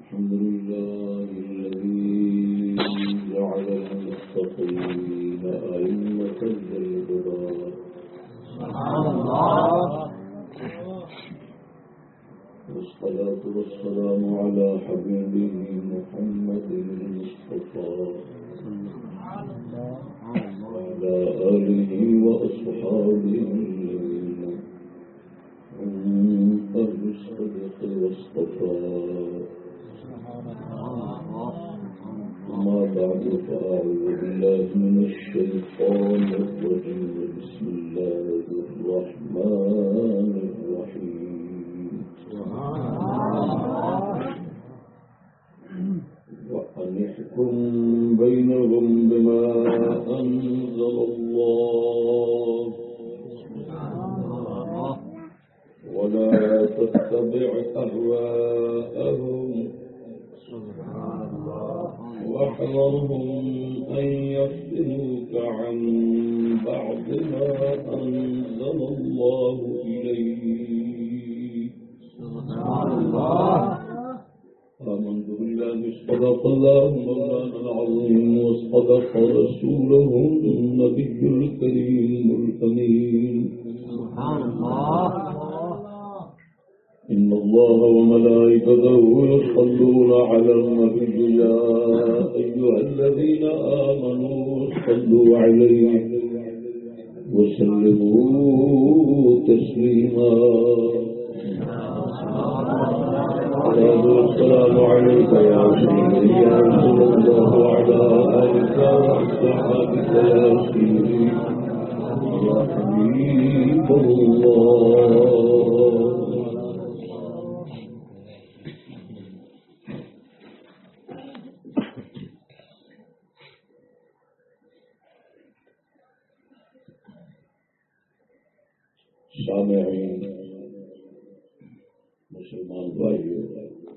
الحمد لله الذي جعل المتقين أئمة للهدى والصلاة والسلام على حبيبه محمد المصطفى وعلى آله وأصحابه الصدق والصفاء أما بعد فأعوذ بالله من الشيطان الرجيم بسم الله الرحمن الرحيم وأن احكم بينهم بما أنزل الله. ولا تتبع أهواءهم. واحذرهم أن يفتنوك عن بعض ما أنزل الله إليك. آمنت بالله صدق الله مولانا العظيم وصدق رسوله النبي الكريم الأمين. إن الله وملائكته يصلون على النبي يا أيها الذين آمنوا صلوا عليه وسلموا تسليما. السلام عليك يا سيدي يا رسول الله وعلى آلك وأصحابك يا سيدي. يا حبيب الله. سامعین مسلمان بھائیو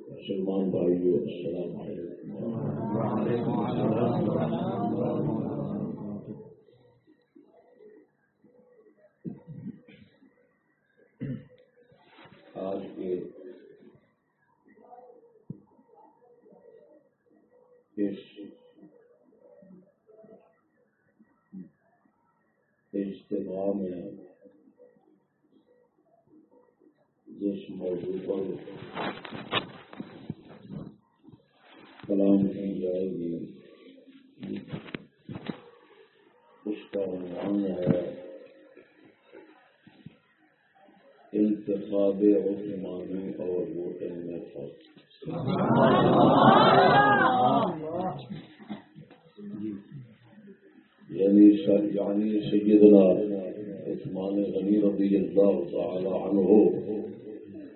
مسلمان بھائیو السلام علیکم. آج کے اس اجتماع میں جس موضوع پر کلام کی جائے گی اس کا عنوان ہے انتخاب عثمانی اور ووٹنگ میں فرق یعنی سر یعنی سیدنا عثمان غنی رضی اللہ تعالی عنہ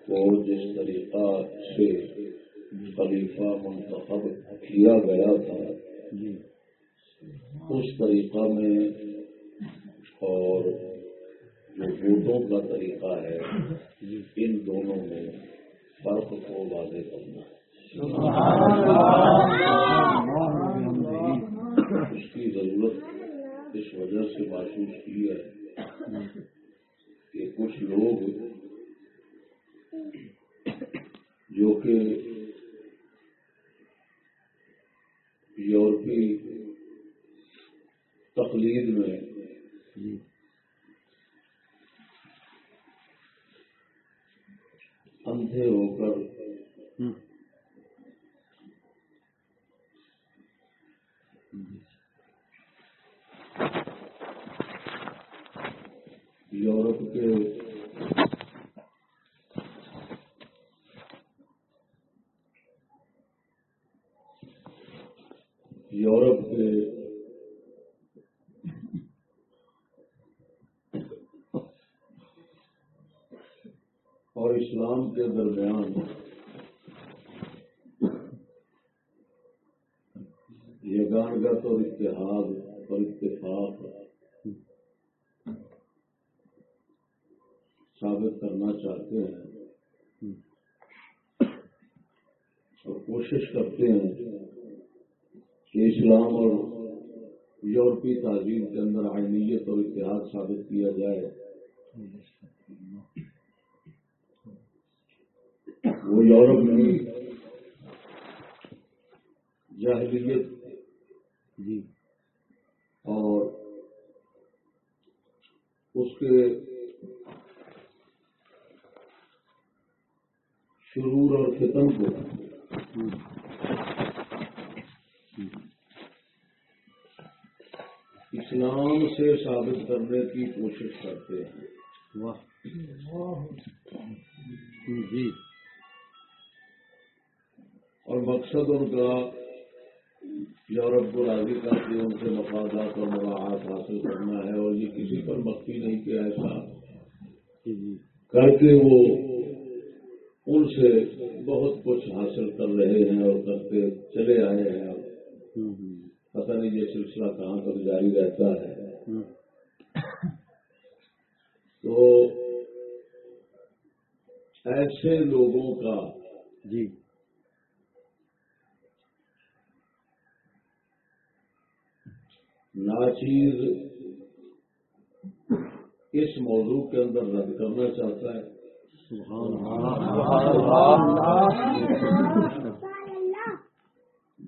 کو جس طریقہ سے خلیفہ منتخب کیا گیا تھا۔ اس طریقہ میں اور جو ووٹوں کا طریقہ ہے ان دونوں میں فرق کو واضح کرنا اس کی ضرورت اس وجہ سے محسوس کی ہے کہ کچھ لوگ جو کہ یورپی تقلید میں اندھے ہو کر یورپ کے یورپ کے اور اسلام کے درمیان یگانگت اور اتحاد اور اتفاق ثابت کرنا چاہتے ہیں اور کوشش کرتے ہیں کہ اسلام اور یورپی تعظیم کے اندر آئینیت اور اتحاد ثابت کیا جائے وہ یورپ کی جاہلیت جی۔ اور اس کے شرور اور فتن کو اسلام سے ثابت کرنے کی کوشش کرتے ہیں۔ واہ۔ جی۔ اور مقصد ان کا یورپ کو راضی کر کے ان سے مفادات اور مواعد حاصل کرنا ہے اور یہ کسی پر مخفی نہیں کہ ایسا جی جی۔ کر کے وہ ان سے بہت کچھ حاصل کر رہے ہیں اور کرتے چلے آئے ہیں۔ پتہ نہیں یہ سلسلہ کہاں تک جاری رہتا ہے۔ تو ایسے لوگوں کا جی۔ ناچیز اس موضوع کے اندر رد کرنا چاہتا ہے۔ سبحان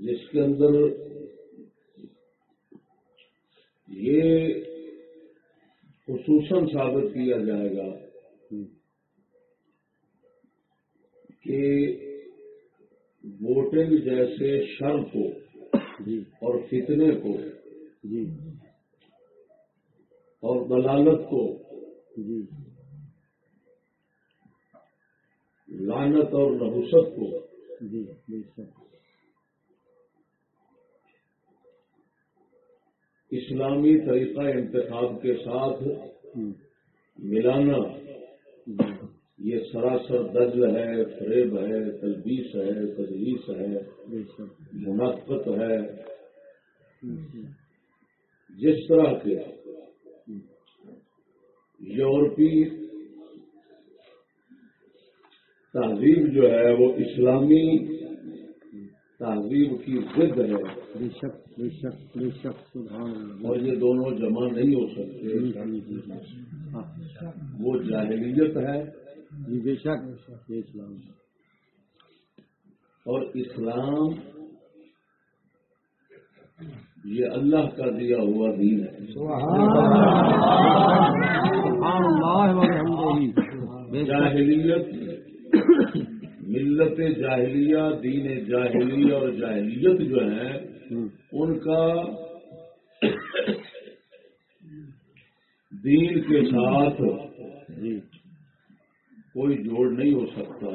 جس کے اندر یہ خصوصاً ثابت کیا جائے گا کہ ووٹنگ جیسے شر کو جی۔ اور فتنے کو جی۔ اور دلالت کو جی۔ لانت اور نحوست کو جی بے شک اسلامی طریقہ انتخاب کے ساتھ ملانا، یہ سراسر دجل ہے، فریب ہے، تلبیس ہے، تجویز ہے بے منافقت ہے۔ جس طرح کے یورپی تہذیب جو ہے، وہ اسلامی تہذیب کی ضد ہے۔ بے شک بے شک سبحان اللہ۔ اور یہ دونوں جمع نہیں ہو سکتے۔ جی جی جی ہاں۔ وہ جاہلیت ہے۔ جی بے شک۔ یہ اسلام اور اسلام یہ اللہ کا دیا ہوا دین ہے۔ سبحان اللہ جاہلیت ملت جاہلیہ دین جاہلیہ اور جاہلیت جو ہے ان کا دین کے ساتھ جی۔ کوئی جوڑ نہیں ہو سکتا۔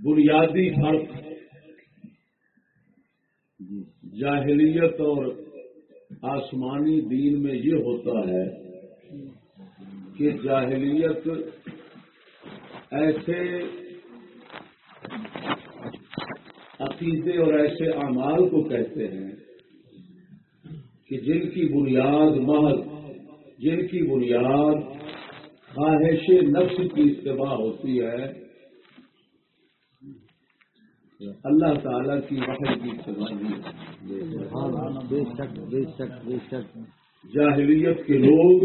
بنیادی فرق۔ جی۔ جاہلیت اور آسمانی دین میں یہ ہوتا ہے کہ جاہلیت ایسے عقیدے اور ایسے اعمال کو کہتے ہیں کہ جن کی بنیاد محض جن کی بنیاد خواہش نفس کی اتباع ہوتی ہے اللہ تعالی کی وحی کی اتباع نہیں ہوتی سبحان اللہ بے شک بے شک بے شک۔ جاہلیت کے لوگ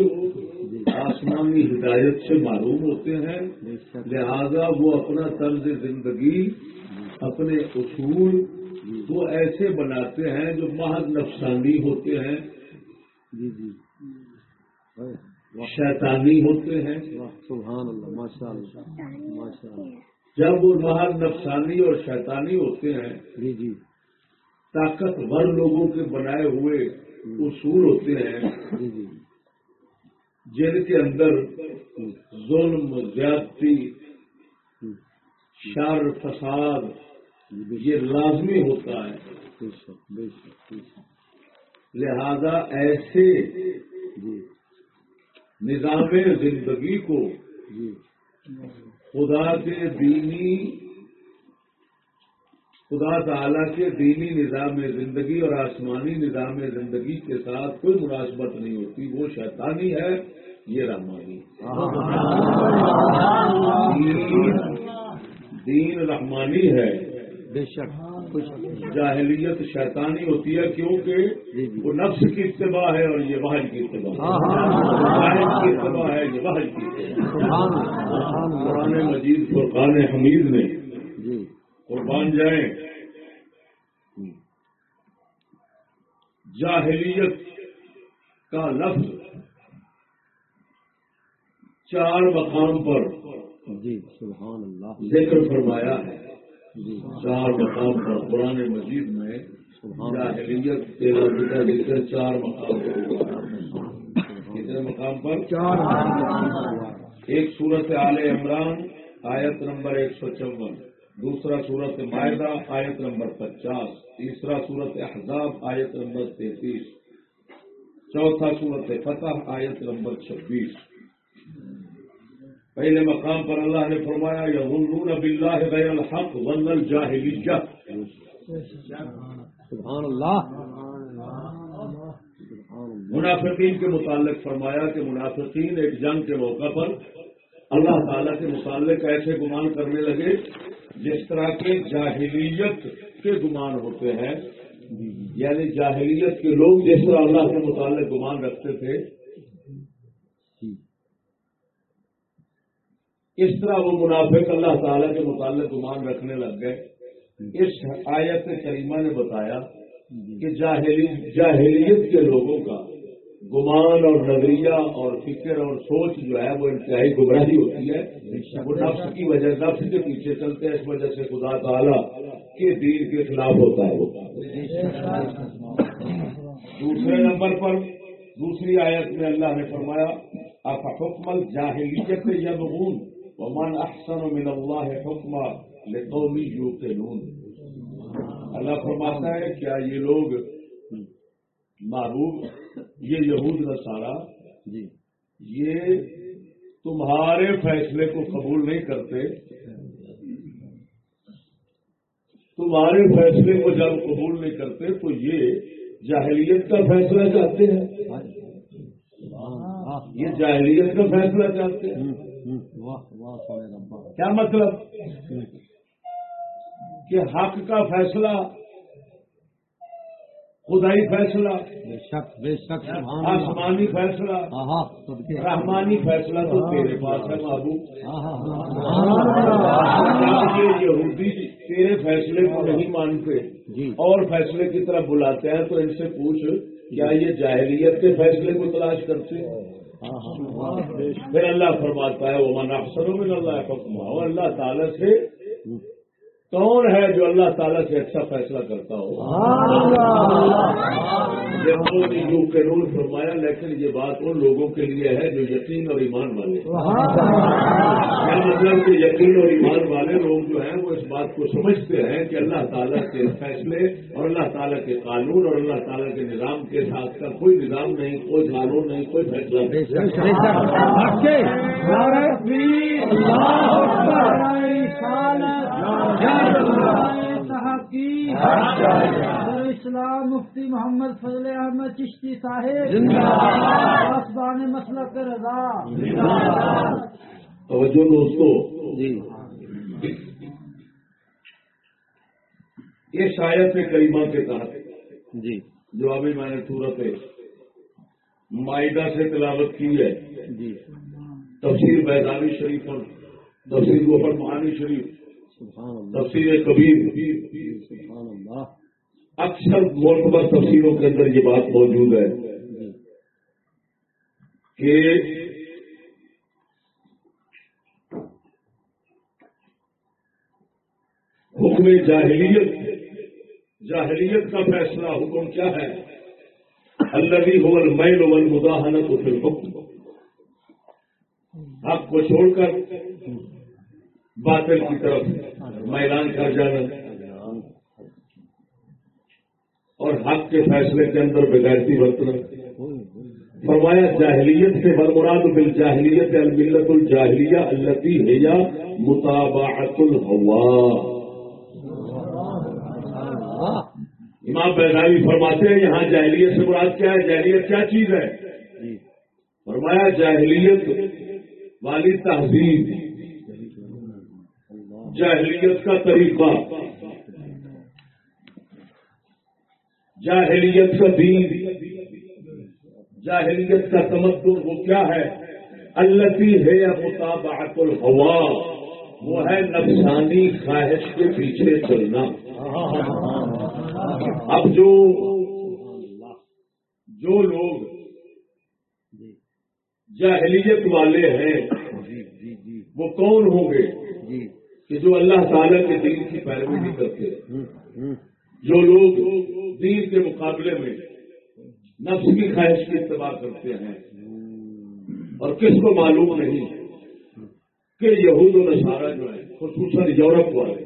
آسمانی ہدایت سے معلوم ہوتے ہیں۔ لہذا وہ اپنا طرز زندگی اپنے اصول وہ ایسے بناتے ہیں جو محض نفسانی ہوتے ہیں۔ جی جی۔ شیطانی ہوتے ہیں۔ سبحان اللہ ماشاء اللہ ماشاء اللہ۔ جب وہ محض نفسانی اور شیطانی ہوتے ہیں جی جی۔ طاقتور لوگوں کے بنائے ہوئے اصول ہوتے ہیں۔ جی جی۔ جن کے اندر ظلم، زیادتی، شر، فساد، یہ لازمی ہوتا ہے۔ لہذا ایسے نظام زندگی کو خدا کے دینی خدا تعالی کے دینی نظام زندگی اور آسمانی نظام زندگی کے ساتھ کوئی مناسبت نہیں ہوتی وہ شیطانی ہے یہ رحمانی دین رحمانی ہے۔ بے شک۔ جاہلیت شیطانی ہوتی ہے کیونکہ جی جی۔ وہ نفس کی اتباع ہے اور یہ واحد کی اتباع ہے۔ کی اتباع ہے یہ واحد کی اتباع قرآن مجید فرقان حمید نے جی قربان جائیں۔ جاہلیت کا لفظ چار مقام پر جی سبحان اللہ۔ ذکر فرمایا ہے۔ جی۔ چار مقام پر قرآن مجید میں سبحان جاہلیت کے لفظ کا ذکر چار مقام پر کتنے مقام پر؟ چار ایک صورت آل عمران آیت نمبر ایک سو چون۔ دوسرا صورت معاہدہ آیت نمبر پچاس. تیسرا صورت احزاب آیت نمبر تینتیس. چوتھا صورت فتح آیت نمبر چھبیس. پہلے مقام پر اللہ نے فرمایا یظنون باللہ غیر الحق ظن الجاہلیہ سبحان اللہ منافقین کے متعلق فرمایا کہ منافقین ایک جنگ کے موقع پر اللہ تعالیٰ کے متعلق ایسے گمان کرنے لگے جس طرح کے جاہلیت کے گمان ہوتے ہیں یعنی جاہلیت کے لوگ جس طرح اللہ کے متعلق گمان رکھتے تھے، اس طرح وہ منافق اللہ تعالیٰ کے متعلق گمان رکھنے لگ گئے۔ اس آیت کریمہ نے بتایا کہ جاہلیت کے لوگوں کا گمان اور نظریہ اور فکر اور سوچ جو ہے وہ انتہائی گمراہی ہوتی ہے۔ وہ نفس کی وجہ نفس کے پیچھے چلتے ہیں، اس وجہ سے خدا تعالیٰ کے دین کے خلاف ہوتا ہے وہ۔ دوسرے نمبر پر دوسری آیت میں اللہ نے فرمایا آپ حکم جاہلیت یا بغون ومن احسن من اللہ حکم لقومی یوقنون۔ اللہ فرماتا ہے، کیا یہ لوگ محبوب یہ یہود نصارہ جی۔ یہ تمہارے فیصلے کو قبول نہیں کرتے۔ تمہارے فیصلے کو جب قبول نہیں کرتے تو یہ جاہلیت کا فیصلہ چاہتے ہیں۔ یہ جاہلیت کا فیصلہ چاہتے ہیں۔ کیا مطلب؟ کہ حق کا فیصلہ خدائی فیصلہ بے شک بے شک آسمانی فیصلہ۔ رحمانی فیصلہ تو تیرے پاس ہے محبوب۔ یہ یہودی تیرے فیصلے کو نہیں مانتے۔ جی۔ اور فیصلے کی طرف بلاتے ہیں تو ان سے پوچھ کیا یہ جاہلیت کے فیصلے کو تلاش کرتے پھر اللہ فرماتا ہے وہ من افسروں میں اللہ حکم اور اللہ تعالیٰ سے کون ہے جو اللہ تعالیٰ سے اچھا فیصلہ کرتا ہو؟ یہ انہوں نے یوں قانون فرمایا لیکن یہ بات ان لوگوں کے لیے ہے جو یقین اور ایمان والے ہیں۔ کیا مطلب کہ یقین اور ایمان والے لوگ جو ہیں وہ اس بات کو سمجھتے ہیں کہ اللہ تعالیٰ کے فیصلے اور اللہ تعالیٰ کے قانون اور اللہ تعالیٰ کے نظام کے ساتھ کا کوئی نظام نہیں کوئی قانون نہیں کوئی فیصلہ نہیں۔ اسلام مفتی محمد فضل احمد چشتی صاحب زندہ۔ آسمان مسلک رضا۔ توجہ دوستو جی۔ یہ شاید کریمہ کے تحت۔ جی۔ جو ابھی میں نے صورت معاہدہ سے تلاوت کی ہے۔ جی۔ تفسیر بیدانی شریف اور تفسیر گوفر معانی شریف۔ تفسیر کبیر. اکثر معتبر تفسیروں کے اندر یہ بات موجود ہے کہ حکم جاہلیت جاہلیت کا فیصلہ حکم کیا ہے؟ اللہ ہو المیل والمداہنت فی الحکم. حق کو چھوڑ کر باطل کی طرف میدان کر جانا اور حق کے فیصلے کے اندر بغیرتی برتنا۔ فرمایا، جاہلیت سے برمراد بل جاہلیت الملت الجاہلیہ التی ہے یا مطابعت الحوا امام بیداوی فرماتے ہیں، یہاں جاہلیت سے مراد کیا ہے؟ جاہلیت کیا چیز ہے؟ فرمایا، جاہلیت والی تہذیب۔ جاہلیت کا طریقہ۔ جاہلیت کا دین۔ جاہلیت کا تمدن وہ کیا ہے؟ التی ہے یا مطابعت الحوا وہ ہے نفسانی خواہش کے پیچھے چلنا۔ اب جو جو لوگ جاہلیت والے ہیں، وہ کون ہوں گے؟ کہ جو اللہ تعالیٰ کے دین کی پیروی نہیں کرتے جو لوگ دین کے مقابلے میں نفس کی خواہش کی اتباع کرتے ہیں اور کس کو معلوم نہیں کہ یہود و نصارہ جو ہے خصوصاً یورپ والے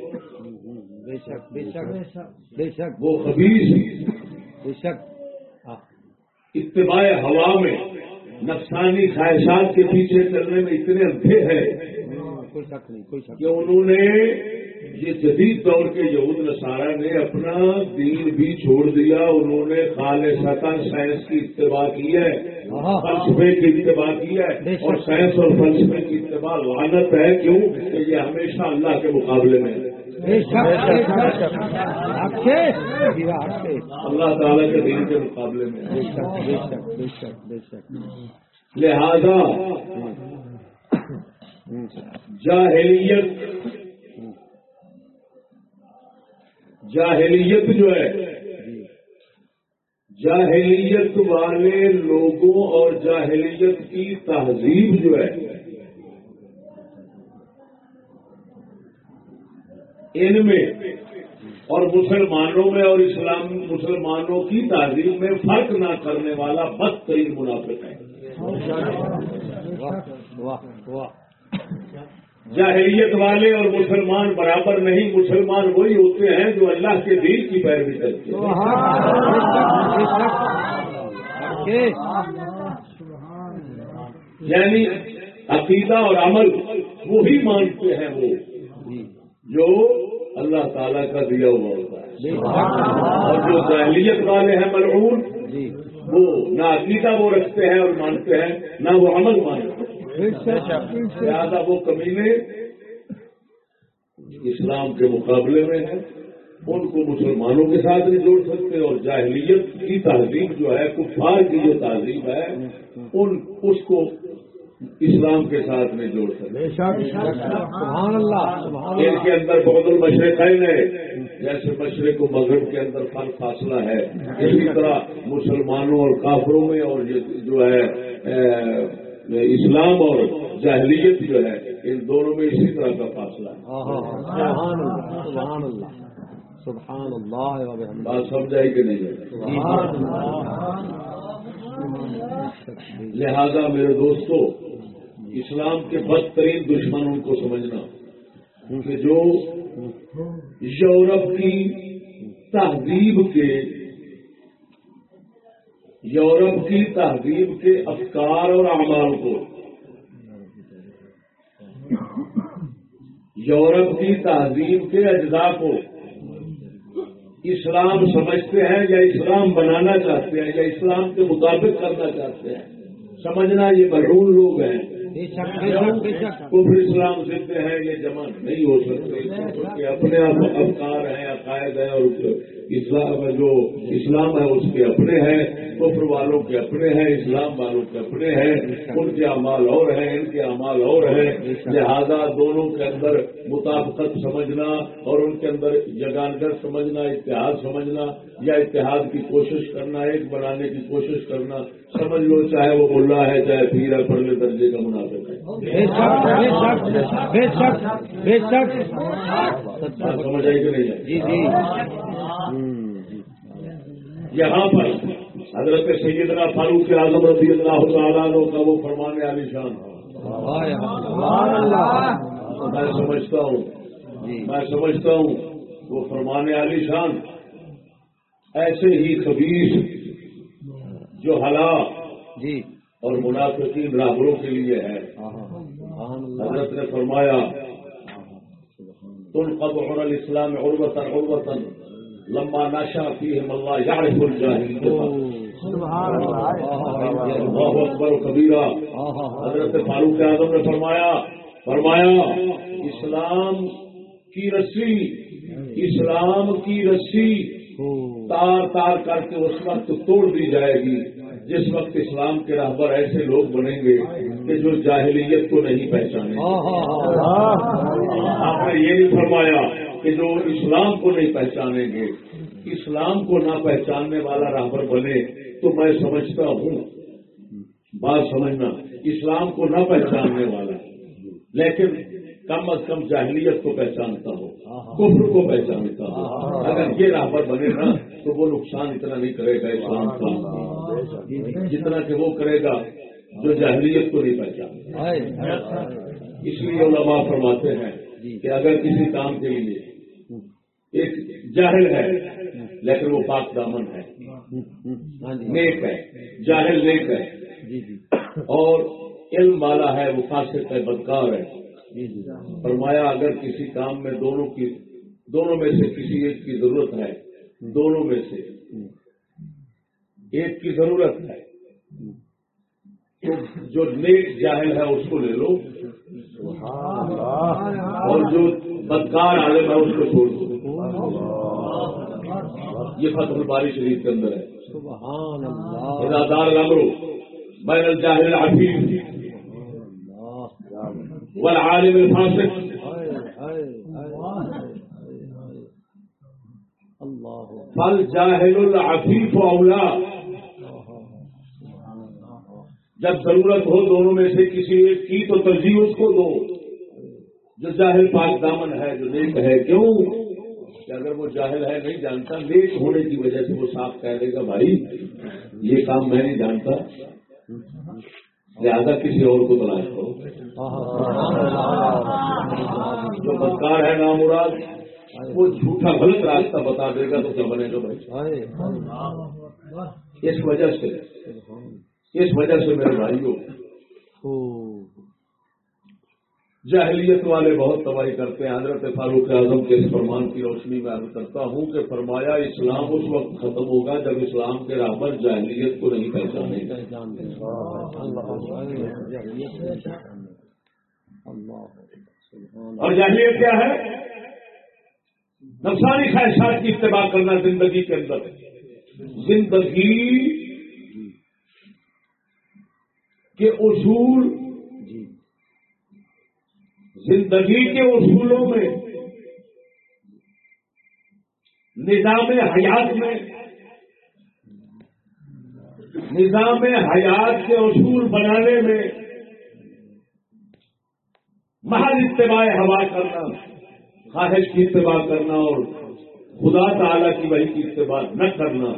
بے شک بے شک بے شک وہ خبیص بے شک۔ اتباع ہوا میں نفسانی خواہشات کے پیچھے چلنے میں اتنے اندھے ہیں کوئی شک نہیں کوئی شک کہ انہوں نے یہ جدید دور کے یہود نصارہ نے اپنا دین بھی چھوڑ دیا انہوں نے خالصتا سائنس کی اتباع کی ہے فلسفے کی اتباع کی ہے اور سائنس اور فلسفے کی اتباع لعنت ہے۔ کیوں؟ کہ یہ ہمیشہ اللہ کے مقابلے میں ہے۔ اللہ تعالیٰ کے دین کے مقابلے میں لہذا جاہلیت۔ جاہلیت جو ہے، جاہلیت والے لوگوں اور جاہلیت کی تہذیب جو ہے، ان میں اور مسلمانوں میں اور اسلام مسلمانوں کی تہذیب میں فرق نہ کرنے والا بدترین منافق ہے۔ واہ واہ جاہلیت والے اور مسلمان برابر نہیں، مسلمان وہی ہوتے ہیں جو اللہ کے دین کی پیروی کرتے ہیں۔ یعنی عقیدہ اور عمل، وہی مانتے ہیں وہ جو اللہ تعالیٰ کا دیا ہوا ہوتا ہے۔ اور جو جاہلیت والے ہیں ملعون، وہ نہ عقیدہ وہ رکھتے ہیں اور مانتے ہیں، نہ وہ عمل مانتے ہیں۔ لہٰذا وہ کمینے اسلام کے مقابلے میں ہیں ان کو مسلمانوں کے ساتھ نہیں جوڑ سکتے اور جاہلیت کی تہذیب جو ہے کفار کی جو تہذیب ہے ان اس کو اسلام کے ساتھ نہیں جوڑ سکتے۔ ان کے اندر بہت المشرقین ہے جیسے مشرق و مغرب کے اندر فرق فاصلہ ہے۔ اسی طرح مسلمانوں اور کافروں میں اور جو ہے اسلام اور جاہلیت جو ہے ان دونوں میں اسی طرح کا فاصلہ ہے سبحان اللہ سبحان بات سمجھائی کہ نہیں ہے لہذا میرے دوستو اسلام کے بدترین دشمنوں کو سمجھنا کہ جو یورپ کی تہذیب کے یورپ کی تہذیب کے افکار اور اعمال کو۔ یورپ کی تہذیب کے اجزاء کو اسلام سمجھتے ہیں یا اسلام بنانا چاہتے ہیں یا اسلام کے مطابق کرنا چاہتے ہیں۔ سمجھنا یہ مرون لوگ ہیں۔ کفر اسلام سکھتے ہیں یہ جمع نہیں ہو سکتے کیونکہ اپنے آپ افکار ہیں عقائد ہیں اور اسلام جو اسلام ہے اس کے اپنے ہیں کفر والوں کے اپنے ہیں اسلام والوں کے اپنے ہیں ان کے اعمال اور ہیں ان کے اعمال اور ہیں۔ لہذا دونوں کے اندر مطابقت سمجھنا اور ان کے اندر جگانگر سمجھنا اتحاد سمجھنا یا اتحاد کی کوشش کرنا ایک بنانے کی کوشش کرنا سمجھ لو چاہے وہ ملا ہے چاہے پیر ہے پڑھنے درجے کا منافق جی جی یہاں پر حضرت سیدنا فاروق اعظم رضی اللہ تعالیٰ کا وہ فرمانے علی شان میں سمجھتا ہوں جی۔ میں سمجھتا ہوں وہ فرمانے علی شان۔ ایسے ہی خبیص جو ہلاک جی۔ اور منافقین راہبروں کے لیے ہے۔ اللہ حضرت نے فرمایا تم قد عر الاسلام عروتا عروتا لما نشا فيهم الله يعرف الجاهلين سبحان اللہ اللہ۔ اکبر کبیرہ۔ حضرت فاروق اعظم نے فرمایا فرمایا اسلام کی رسی اسلام کی رسی تار تار کر کے اس وقت توڑ دی جائے گی۔ جس وقت اسلام کے راہبر ایسے لوگ بنیں گے کہ جو جاہلیت کو نہیں پہچانے۔ آپ نے یہ نہیں فرمایا کہ جو اسلام کو نہیں پہچانیں گے اسلام کو نہ پہچاننے والا راہبر بنے تو میں سمجھتا ہوں۔ بات سمجھنا اسلام کو نہ پہچاننے والا۔ لیکن کم از کم جاہلیت کو پہچانتا ہو کفر کو پہچانتا ہو۔ اگر یہ راہبر بنے نا تو وہ نقصان اتنا نہیں کرے گا اسلام کا جتنا کہ وہ کرے گا جو جاہلیت کو نہیں پہچانتا۔ اس لیے علماء فرماتے ہیں کہ اگر کسی کام کے لیے ایک جاہل ہے لیکن وہ پاک دامن ہے۔ نیک ہے جاہل نیک ہے۔ اور علم والا ہے وہ فاسق ہے بدکار ہے۔ فرمایا اگر کسی کام میں دونوں کی دونوں میں سے کسی ایک کی ضرورت ہے دونوں میں سے ایک کی ضرورت ہے تو جو نیک جاہل ہے اس کو لے لو۔ اور جو بدکار عالم ہے اس کو چھوڑ دو۔ یہ فتح الباری شریف کے اندر ہے۔ ادادار لمرو بین الجاہل العفیف والعالم الفاسق. فل جاہل العفیف اولا. جب ضرورت ہو دونوں میں سے کسی ایک کی تو ترجیح اس کو دو. جو جاہل پاک دامن ہے، جو نیک ہے، کیوں؟ کہ اگر وہ جاہل ہے، نہیں جانتا، نیک ہونے کی وجہ سے وہ صاف کہہ دے گا، بھائی، یہ کام میں نہیں جانتا۔ لہذا کسی اور کو تلاش کرو۔ جو بدکار ہے نام مراد وہ جھوٹا غلط راستہ بتا دے گا تو کیا بنے گا بھائی۔ اس وجہ سے، اس وجہ سے میرے بھائیوں جاہلیت والے بہت تباہی کرتے ہیں۔ حضرت فاروق اعظم کے اس فرمان کی روشنی میں عرض کرتا ہوں کہ فرمایا اسلام اس وقت ختم ہوگا جب اسلام کے راہ پر جاہلیت کو نہیں پہچانے گا۔ اور جاہلیت کیا ہے؟ نفسانی خواہشات کی اتباع کرنا زندگی کے اندر۔ زندگی کے اصول زندگی کے اصولوں میں، نظام حیات میں، نظام حیات کے اصول بنانے میں محض اتباع ہوا کرنا، خواہش کی اتباع کرنا اور خدا تعالی کی وحی کی اتباع نہ کرنا،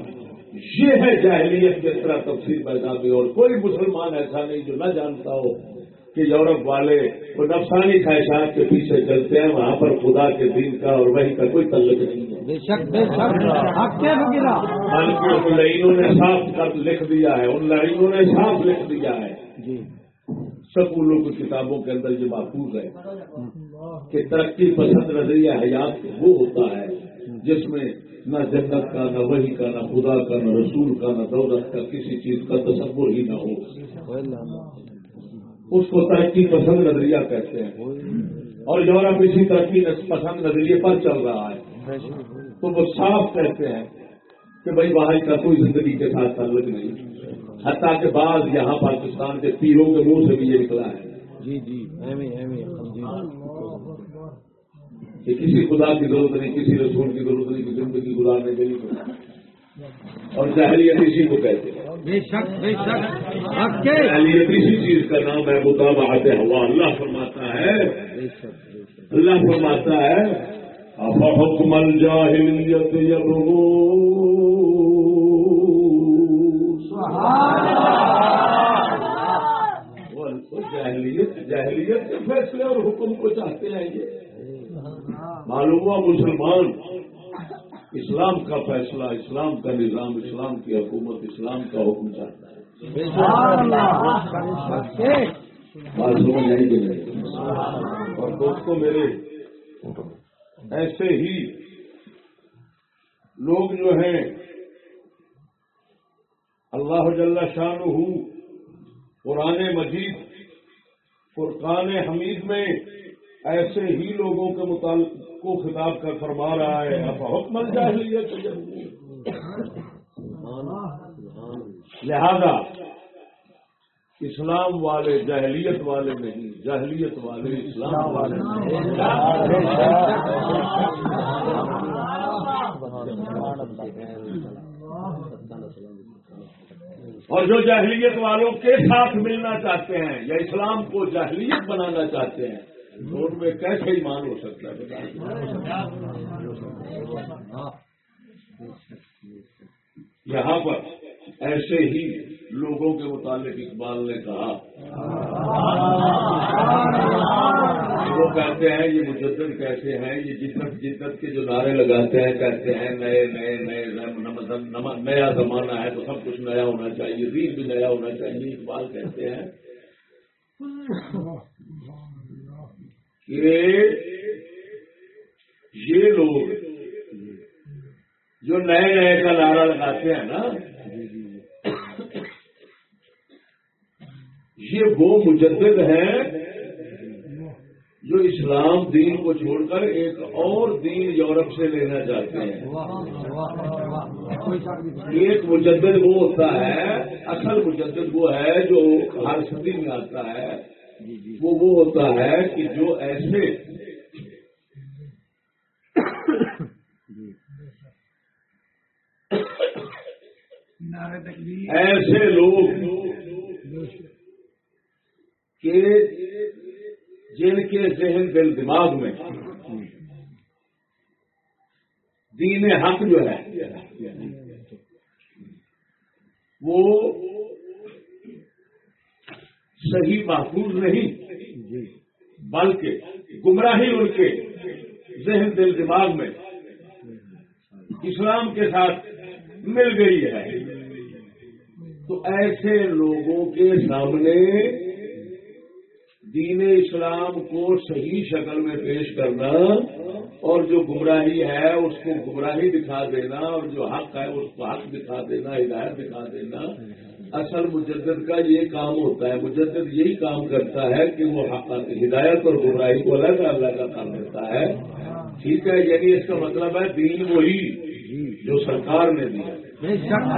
یہ ہے جاہلیت کے طرح تفصیل پیدا بھی اور کوئی مسلمان ایسا نہیں جو نہ جانتا ہو۔ کہ یورپ والے وہ نفسانی خواہشات کے پیچھے چلتے ہیں وہاں پر خدا کے دین کا اور وہی کا کوئی تعلق نہیں ہے۔ ان لائنوں نے صاف لکھ دیا ہے ان لائنوں نے صاف لکھ دیا ہے۔ سکولوں کی کتابوں کے اندر یہ محفوظ ہے کہ ترقی پسند نظریہ حیات وہ ہوتا ہے جس میں نہ جنت کا نہ وہی کا نہ خدا کا نہ رسول کا نہ دولت کا کسی چیز کا تصور ہی نہ ہو۔ اس کو ترقی پسند نظریہ کہتے ہیں۔ اور یورپ اسی ترقی پسند نظریے پر چل رہا ہے۔ تو وہ صاف کہتے ہیں کہ بھائی باہر کا کوئی زندگی کے ساتھ تعلق نہیں۔ حتیٰ کہ بعض یہاں پاکستان کے پیروں کے منہ سے بھی یہ نکلا ہے۔ جی جی کہ کسی خدا کی ضرورت نہیں کسی رسول کی ضرورت نہیں کہ زندگی گزارنے کے لیے۔ اور جاہلیت اسی کو کہتے ہیں۔ بے شک بے شک۔ اسی چیز کا نام ہے مطابعت ہوا۔ اللہ فرماتا ہے۔ اللہ فرماتا ہے حکم الجاہلیت جاہلیت جاہلیت کے فیصلے اور حکم کو چاہتے ہیں یہ۔ معلوم ہوا مسلمان اسلام کا فیصلہ، اسلام کا نظام، اسلام کی حکومت، اسلام کا حکم چاہتا ہے۔ بات سمجھ نہیں اور دوستوں میرے، ایسے ہی لوگ جو ہیں، اللہ جل شان قرآن مجید، فرقان حمید میں ایسے ہی لوگوں کے متعلق کو خطاب کر فرما رہا ہے، اب حکم الجاہلیت لہذا، اسلام والے جہلیت والے نہیں جہلیت والے اسلام والے اور جو جہلیت والوں کے ساتھ ملنا چاہتے ہیں یا اسلام کو جہلیت بنانا چاہتے ہیں تو میں کیسے ایمان ہو سکتا ہے؟ یہاں پر ایسے ہی لوگوں کے متعلق اقبال نے کہا، وہ کہتے ہیں، یہ مجدد کیسے ہیں؟ یہ جدت جدت کے جو نعرے لگاتے ہیں، کہتے ہیں، نئے نئے نئے نیا زمانہ ہے تو سب کچھ نیا ہونا چاہیے دین بھی نیا ہونا چاہیے، اقبال کہتے ہیں۔ کہ یہ لوگ جو نئے نئے کا نعرہ لگاتے ہیں نا، یہ وہ مجدد ہیں جو اسلام دین کو چھوڑ کر ایک اور دین یورپ سے لینا چاہتے ہیں۔ ایک مجدد وہ ہوتا ہے، اصل مجدد وہ ہے جو ہر صدی میں آتا ہے۔ وہ وہ ہوتا ہے کہ جو ایسے ایسے لوگ کہ جن کے ذہن دل دماغ میں دین حق جو ہے، وہ صحیح محفوظ نہیں، بلکہ گمراہی ان کے ذہن، دل، دماغ میں اسلام کے ساتھ مل گئی ہے۔ تو ایسے لوگوں کے سامنے دین اسلام کو صحیح شکل میں پیش کرنا اور جو گمراہی ہے، اس کو گمراہی دکھا دینا اور جو حق ہے، اس کو حق دکھا دینا، ہدایت دکھا دینا اصل مجدد کا یہ کام ہوتا ہے مجدد یہی کام کرتا ہے کہ وہ ہدایت اور گمراہی کو الگ الگ کا کام کرتا ہے۔ ٹھیک ہے یعنی اس کا مطلب ہے دین وہی جو سرکار نے دیا۔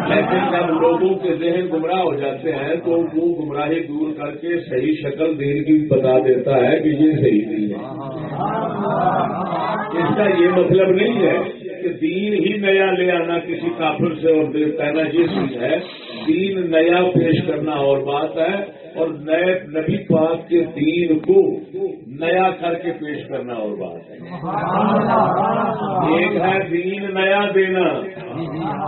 لیکن جب لوگوں کے ذہن گمراہ ہو جاتے ہیں تو وہ گمراہی دور کر کے صحیح شکل دین کی بتا دیتا ہے کہ یہ صحیح نہیں ہے۔ اس کا یہ مطلب نہیں ہے کہ دین ہی نیا لے آنا کسی کافر سے اور کہنا یہ چیز ہے۔ دین نیا پیش کرنا اور بات ہے اور نئے نبی پاک کے دین کو نیا کر کے پیش کرنا اور بات ہے۔ ایک ہے دین نیا دینا۔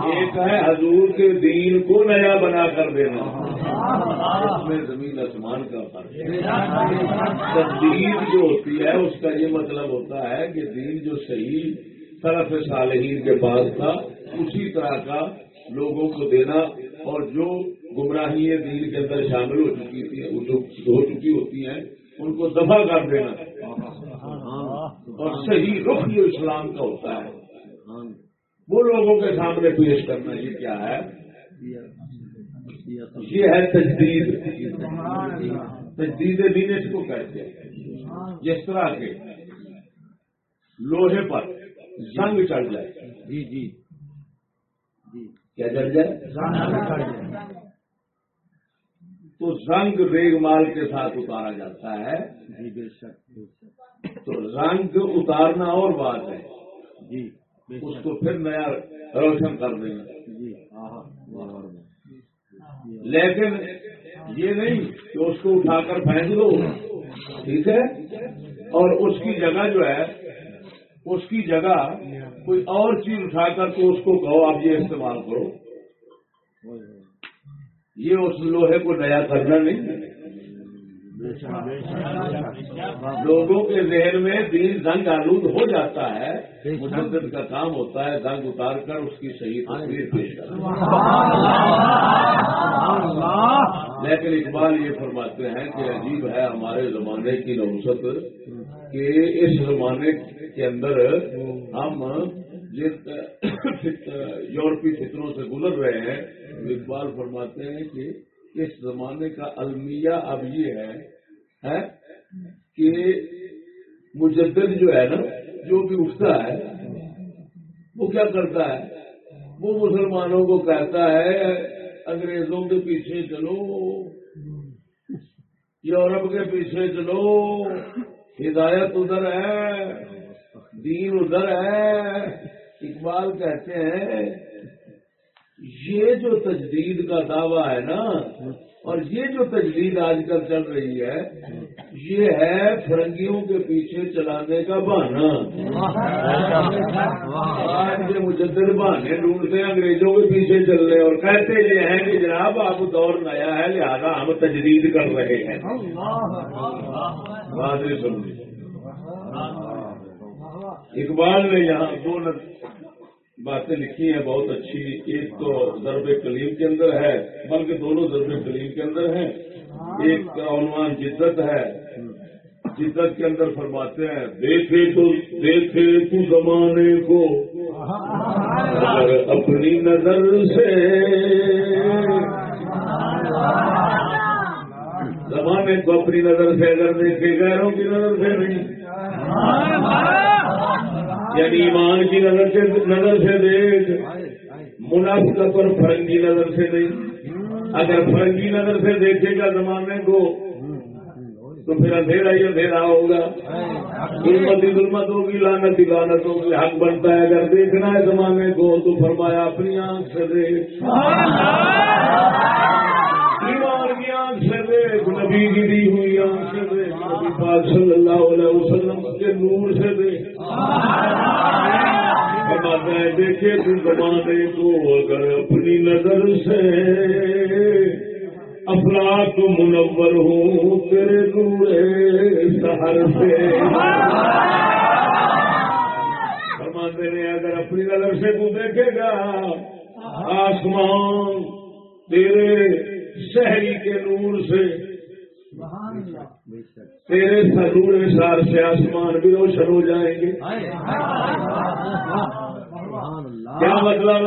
ایک ہے حضور کے دین کو نیا بنا کر دینا۔ اس میں زمین آسمان کا فرق ہے۔ جو ہوتی ہے، اس کا یہ مطلب ہوتا ہے کہ دین جو صحیح طرف صالحین کے پاس تھا، اسی طرح کا لوگوں کو دینا اور جو گمراہی دین کے اندر شامل ہو چکی تھی ہو چکی ہوتی ہیں، ان کو دفاع کر دینا۔ اور صحیح رخ جو اسلام کا ہوتا ہے۔ وہ لوگوں کے سامنے پیش کرنا یہ کیا ہے؟ یہ ہے تجدید۔ تجدید دین اس کو کہتے ہیں۔ جس طرح کے لوہے پر زنگ چڑھ جائے۔ جی جی۔ کیا چڑھ جائے۔ تو رنگ ریگ مال کے ساتھ اتارا جاتا ہے۔ جی بے شک تو رنگ اتارنا اور بات ہے۔ جی اس کو پھر نیا روشن کر دینا جی لیکن یہ نہیں کہ اس کو اٹھا کر پھینک دو۔ ٹھیک ہے؟ اور اس کی جگہ جو ہے اس کی جگہ کوئی اور چیز اٹھا کر تو اس کو کہو، آپ یہ استعمال کرو۔ یہ اس لوہے کو نیا کرنا نہیں۔ لوگوں کے ذہن میں دین زنگ آلود ہو جاتا ہے۔ مجدد کا کام ہوتا ہے زنگ اتار کر اس کی صحیح تصویر پیش کرنا۔ لیکن اقبال یہ فرماتے ہیں کہ عجیب ہے ہمارے زمانے کی نوسط کہ اس زمانے کے اندر ہم جس یورپی فطروں سے گزر رہے ہیں، اقبال فرماتے ہیں کہ اس زمانے کا المیہ اب یہ ہے کہ مجدد جو ہے نا، جو بھی اٹھتا ہے، وہ کیا کرتا ہے؟ وہ مسلمانوں کو کہتا ہے، انگریزوں کے پیچھے چلو، یورپ کے پیچھے چلو، ہدایت ادھر ہے۔ دین ادھر ہے اقبال کہتے ہیں یہ جو تجدید کا دعویٰ ہے نا اور یہ جو تجدید آج کل چل رہی ہے یہ ہے فرنگیوں کے پیچھے چلانے کا بہانا آج کے مجدد بہانے ڈھونڈتے ہیں انگریزوں کے پیچھے چل رہے اور کہتے یہ ہیں کہ جناب آپ دور نیا ہے لہذا ہم تجدید کر رہے ہیں۔ بات نہیں سمجھی اقبال نے یہاں دو باتیں لکھی ہیں بہت اچھی۔ ایک تو ضرب کلیم کے اندر ہے، بلکہ دونوں ضرب کلیم کے اندر ہیں۔ ایک کا عنوان جدت ہے۔ جدت کے اندر فرماتے ہیں، دیکھے تو دیکھے تو زمانے کو اگر اپنی نظر سے زمانے کو اپنی نظر سے اگر دیکھے غیروں کی نظر سے نہیں۔ یعنی ایمان کی نظر سے نظر سے دیکھ۔ منافقت اور فرنگی نظر سے نہیں۔ اگر فرنگی نظر سے دیکھے گا زمانے کو، تو پھر اندھیرا ہی اندھیرا ہوگا۔ ظلمت ہی ظلمت ہوگی لانت ہی لانت ہوگی۔ حق بنتا ہے اگر دیکھنا ہے زمانے کو، تو فرمایا اپنی آنکھ سے دیکھ ایمان کی آنکھ سے دیکھ نبی کی دی ہوئی آنکھ سے دیکھ نبی پاک صلی اللہ علیہ وسلم کے نور سے دیکھ فرماتا ہے دیکھے تو زمانے کو اگر اپنی نظر سے افلاق منور ہوں، تیرے نور سہر سے۔ فرماتے ہیں، اگر اپنی نظر سے تو دیکھے گا، آسمان تیرے شہری کے نور سے۔ تیرے سرور سار سے آسمان بھی روشن ہو جائیں گے۔ کیا مطلب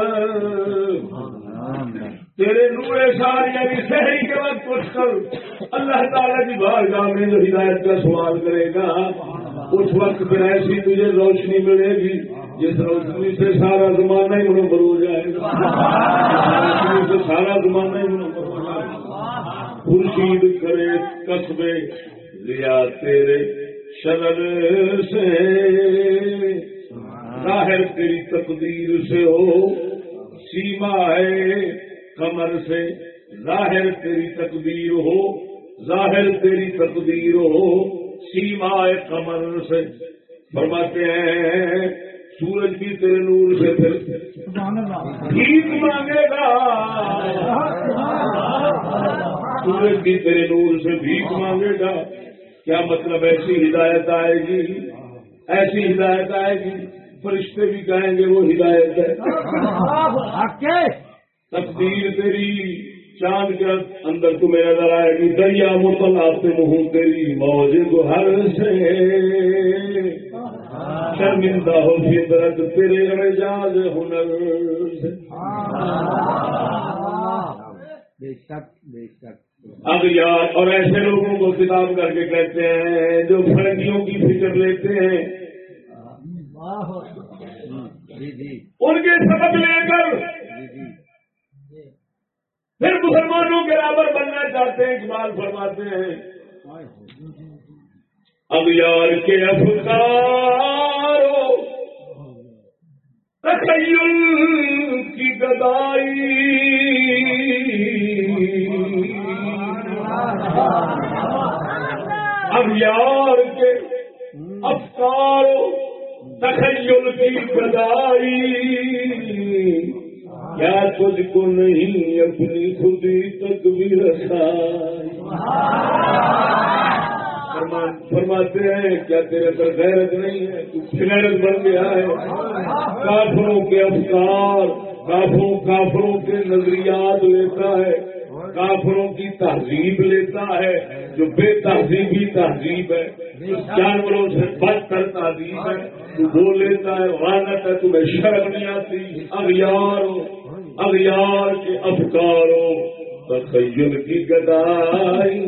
تیرے نور سار یعنی شہری کے وقت پوچھ کر اللہ تعالیٰ کی بارگاہ میں جو ہدایت کا سوال کرے گا اس وقت پھر ایسی تجھے روشنی ملے گی جس روشنی سے سارا زمانہ ہی منور ہو جائے گا۔ روشنی سے سارا زمانہ ہی منور ہو جائے گا خورشید کرے قصبے لیا تیرے شرر سے۔ ظاہر تیری تقدیر سے ہو سیما ہے کمر سے۔ ظاہر تیری تقدیر ہو ظاہر تیری تقدیر ہو سیما ہے کمر سے۔ فرماتے ہیں سورج بھی تیرے نور سے پھر ٹھیک مانگے گا۔ سورج بھی تیرے نور سے بھیک مانگے گا۔ کیا مطلب ایسی ہدایت آئے گی؟ ایسی ہدایت آئے گی؟ فرشتے بھی کہیں گے وہ ہدایت ہے۔ تقدیر تیری، چاند کے اندر تمہیں نظر آئے گی۔ دریا مطلب آپ سے منہ تیری، موج کو ہر سے۔ شرمندہ ہو فطرت تیرے اعجاز ہنر سے بے شک بے شک اب یار اور ایسے لوگوں کو کتاب کر کے کہتے ہیں جو فرنگیوں کی فکر لیتے ہیں ان کے سبق لے کر پھر مسلمانوں کے برابر بننا چاہتے ہیں اقبال فرماتے ہیں اب یار کے افکارو تخیل کی گدائی۔ اب یار کے افکارو تخیل کی گدائی۔ کیا تجھ کو نہیں اپنی خودی تک بھی رسائی فرماتے ہیں، کیا تیرے پر غیرت نہیں ہے؟ تو غیرت بن گیا ہے. کافروں کے افکار کافروں کافروں کے نظریات لیتا ہے، کافروں کی تہذیب لیتا ہے، جو بے تہذیبی تہذیب ہے۔ جانوروں سے بدتر تہذیب ہے۔ تو وہ لیتا ہے وانت ہے، تمہیں شرم نہیں آتی۔ اغیار اغیار کے افکاروں تخیل کی گدائی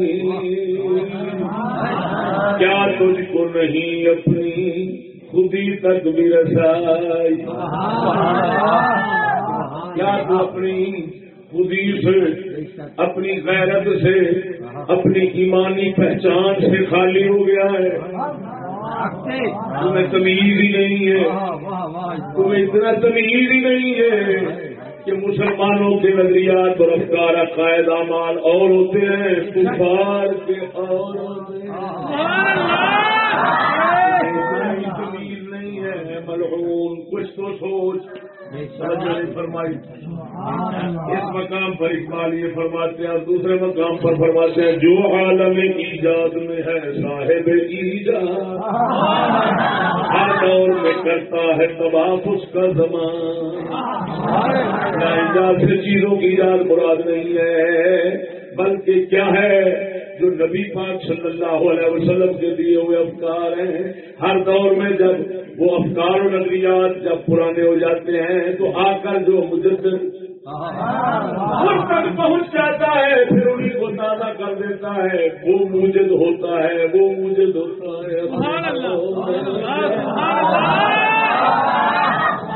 کیا تجھ کو نہیں اپنی خودی تک بھی رسائی کیا تو اپنی خودی سے اپنی غیرت سے اپنی ایمانی پہچان سے خالی ہو گیا ہے تمہیں تمیز ہی نہیں ہے تمہیں اتنا تمیز ہی نہیں ہے کہ مسلمانوں کے نظریات اور افکار عقائد اعمال اور ہوتے ہیں کفار کے اور ہوتے ہیں نہیں ہے ملعون کچھ تو سوچ۔ فرمائی۔ اس مقام پر اقبال یہ فرماتے ہیں دوسرے مقام پر فرماتے ہیں، جو عالم ایجاد میں ہے، صاحب ایجاد۔ ہر دور میں کرتا ہے تباف اس کا زمان۔ نہ ایجاد سے چیزوں کی یاد مراد نہیں ہے۔ بلکہ کیا ہے جو نبی پاک صلی اللہ علیہ وسلم کے دیے ہوئے افکار ہیں؟ ہر دور میں جب وہ افکار و نظریات جب پرانے ہو جاتے ہیں تو آ کر جو مجد ان تک پہنچ جاتا ہے پھر انہیں کو تازہ کر دیتا ہے۔ وہ مجد ہوتا ہے وہ مجد ہوتا ہے۔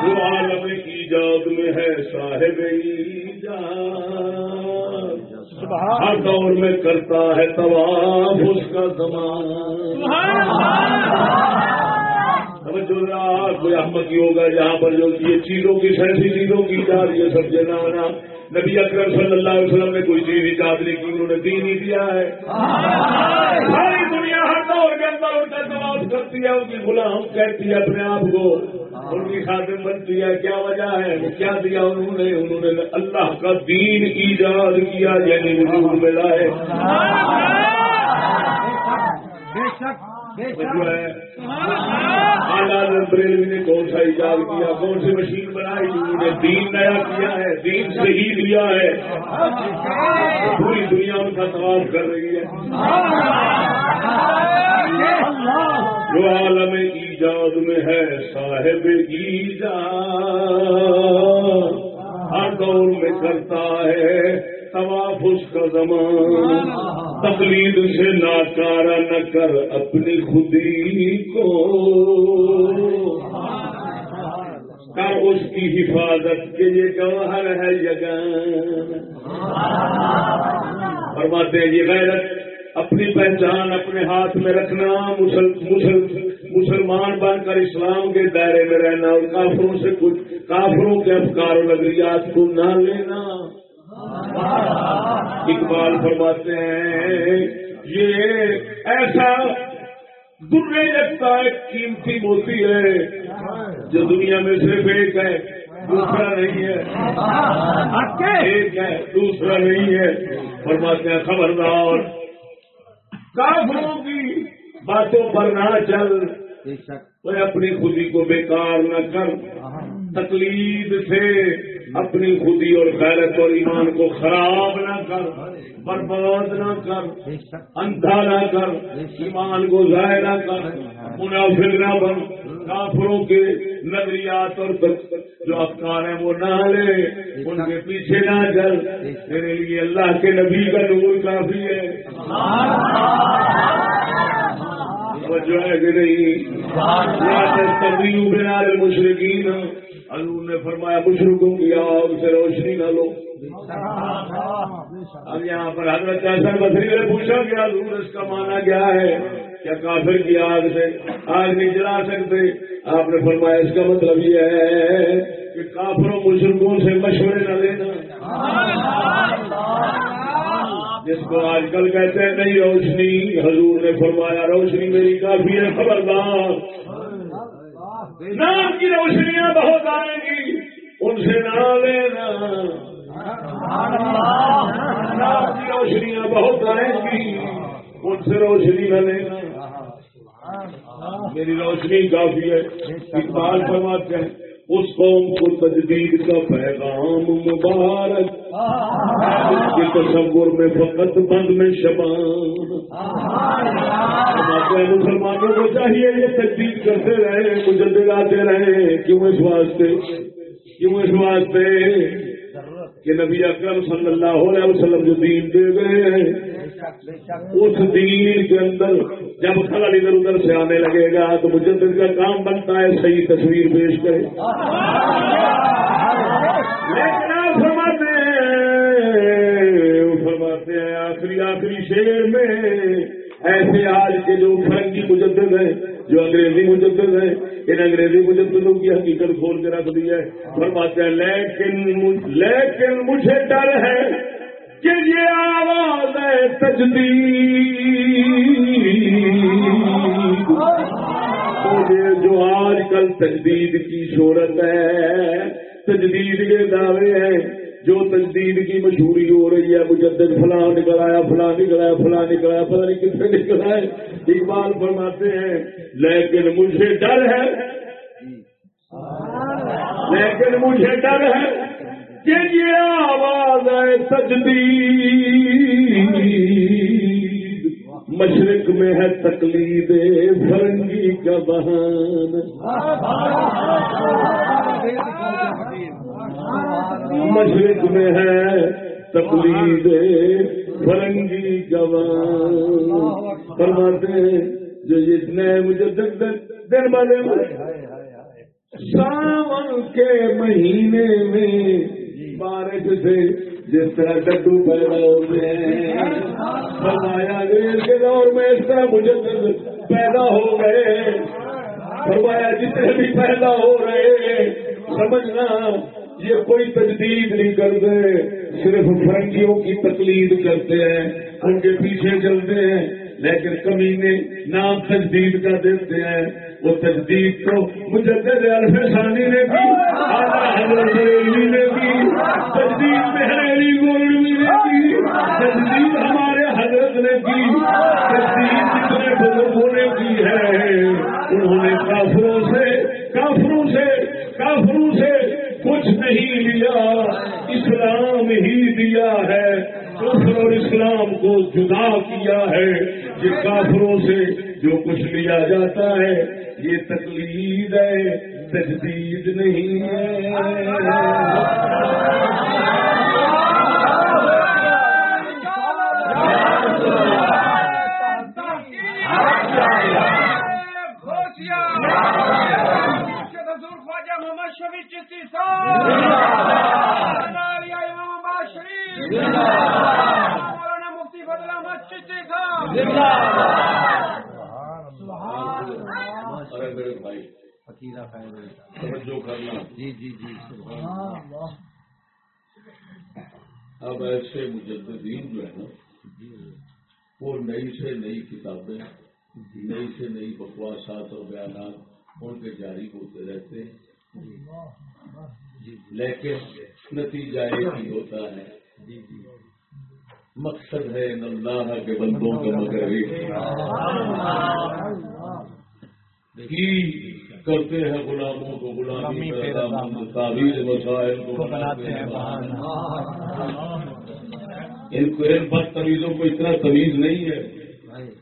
جو عالم ایجاد میں ہے صاحب ایجاد۔ ہر دور میں کرتا ہے طواف اس کا زمان۔ سمجھو نا کوئی احمد کی ہوگا جہاں پر جو یہ چیزوں کی ایسی چیزوں کی ایجاد یہ سب جانا نبی اکرم صلی اللہ علیہ وسلم نے کوئی چیز ایجاد نہیں کی انہوں نے دین ہی دیا ہے۔ ساری دنیا ہر دور کے اندر ان کا جواب کرتی ہے ان کی غلام کہتی ہے اپنے آپ کو۔ ان کی خاتم بنتی ہے کیا وجہ ہے؟ وہ کیا دیا انہوں نے؟ انہوں نے اللہ کا دین ایجاد کیا یعنی وجود ملا ہے بے شک! جو ہے بریلوی نے کون سا ایجاد کیا؟ کون سی مشین بنائی انہوں نے دین نیا کیا ہے؟ دین صحیح دیا ہے۔ پوری دنیا ان کا طواف کر رہی ہے۔ جو عالم ایجاد میں ہے صاحب ایجاد۔ ہر دور میں کرتا ہے۔ طواف اس کا زمان. تقلید سے ناکارا نہ کر اپنی خودی کو. کر اس کی حفاظت کے یہ گوہر ہے یگان فرماتے ہیں یہ غیرت اپنی پہچان اپنے ہاتھ میں رکھنا مسل, مسل, مسلمان بن کر اسلام کے دائرے میں رہنا اور کافروں سے کچھ کافروں کے افکار و نظریات کو نہ لینا. اقبال فرماتے ہیں، یہ ایسا درے جگتا ایک قیمتی موتی ہے، جو دنیا میں صرف ایک ہے، دوسرا نہیں ہے۔ ایک ہے، دوسرا نہیں ہے۔ فرماتے ہیں، خبردار۔ کافروں کی باتوں پر نہ چل۔ وہ اپنی خودی کو بیکار نہ کر۔ تقلید سے اپنی خودی اور غیرت اور ایمان کو خراب نہ کر۔ برباد نہ کر۔ اندھا نہ کر۔ ایمان کو ضائع نہ کر۔ منافق نہ بن۔ کافروں کے نظریات اور جو افکار ہیں وہ نہ لے۔ ان کے پیچھے نہ چل۔ میرے لیے اللہ کے نبی کا نور کافی ہے۔ توجہ ہے کہ نہیں؟ مشرقین حضور نے فرمایا مشرقوں کی آگ سے روشنی نہ لو۔ اب یہاں پر حضرت حسن بصری نے پوچھا کہ حضور اس کا معنی کیا ہے؟ کیا کافر کی آگ سے آگ نہیں جلا سکتے؟ آپ نے فرمایا، اس کا مطلب یہ ہے کہ کافروں مشرقوں سے مشورے نہ لینا جس کو آج کل کہتے ہیں، نہیں روشنی، حضور نے فرمایا، روشنی میری کافی ہے، خبردار۔ نام کی روشنیاں بہت آئیں گی، ان سے نہ لینا نام کی روشنیاں بہت آئیں گی، ان سے روشنی نہ لینا میری روشنی کافی ہے۔ اقبال فرماتے ہیں اس قوم کو تجدید کا پیغام مبارک۔ کے تصور میں فقط بند میں شبان مسلمانوں کو چاہیے یہ تجدید کرتے رہے، مجدد آتے رہے۔ کیوں اس واسطے؟ کیوں اس واسطے؟ کہ نبی اکرم صلی اللہ علیہ وسلم جو دین دے گئے ہیں اس دین کے اندر جب خلل ادھر ادھر سے آنے لگے گا تو مجدد کا کام بنتا ہے، صحیح تصویر پیش کرے۔ لیکن فرماتے ہیں فرماتے ہیں، آخری آخری شیر میں ایسے آج کے جو فرنگی مجدد ہیں، جو انگریزی مجدد ہیں، ان انگریزی مجددوں کی حقیقت کھول کے رکھ دی ہے۔ فرماتے ہیں، لیکن لیکن مجھے ڈر ہے کہ یہ آواز ہے تجدید۔ جو آج کل تجدید کی شہرت ہے تجدید کے دعوے ہیں جو تجدید کی مشہوری ہو رہی ہے مجدد فلاں نکل آیا فلاں نکل آیا فلاں نکل آیا پتہ نہیں کتنے نکل آئے۔ اقبال فرماتے ہیں لیکن مجھے ڈر ہے۔ لیکن مجھے ڈر ہے۔ کہ یہ آواز ہے تجدید۔ مشرق میں ہے تقلید، فرنگی کا بہان۔ مشرق میں ہے تقلید، فرنگی کا بہان۔ فرماتے ہیں، جو جتنے مجھے دن والے ساون کے مہینے میں بارش سے جس طرح ڈڈو پیدا ہوتے ہیں۔ فرمایا انگریز کے دور میں اس طرح مجھے پیدا ہو گئے۔ فرمایا جتنے بھی پیدا ہو رہے ہیں، سمجھنا، یہ کوئی تجدید نہیں کرتے۔ صرف فرنگیوں کی تقلید کرتے ہیں ان کے پیچھے چلتے ہیں۔ لیکن کمی نام تجدید کا دیتے ہیں وہ تجدید تو مجدد الفسانی نے کی آدھا حضرت ریلوی نے کی تجدید مہریلی گولوی نے کی تجدید ہمارے حضرت نے کی تجدید جتنے بزرگوں نے کی ہے۔ انہوں نے کافروں سے کافروں سے کافروں سے کچھ نہیں لیا، اسلام ہی دیا ہے۔ کفر اور اسلام کو جدا کیا ہے۔ یہ کافروں سے جو کچھ لیا جاتا ہے یہ تقلید ہے تجدید نہیں ہے مفتی جی جی جی اب ایسے مجددین جو ہے نا وہ نئی سے نئی کتابیں نئی سے نئی بکواسات اور بیانات ان کے جاری ہوتے رہتے ہیں لیکن نتیجہ ایک ہی ہوتا ہے مقصد ہے ان اللہ کے بندوں کا مگر کرتے ہیں غلاموں کو غلامی تعویذ مسائل کو بناتے ہیں ان کو ان بدتمیزوں کو اتنا تمیز نہیں ہے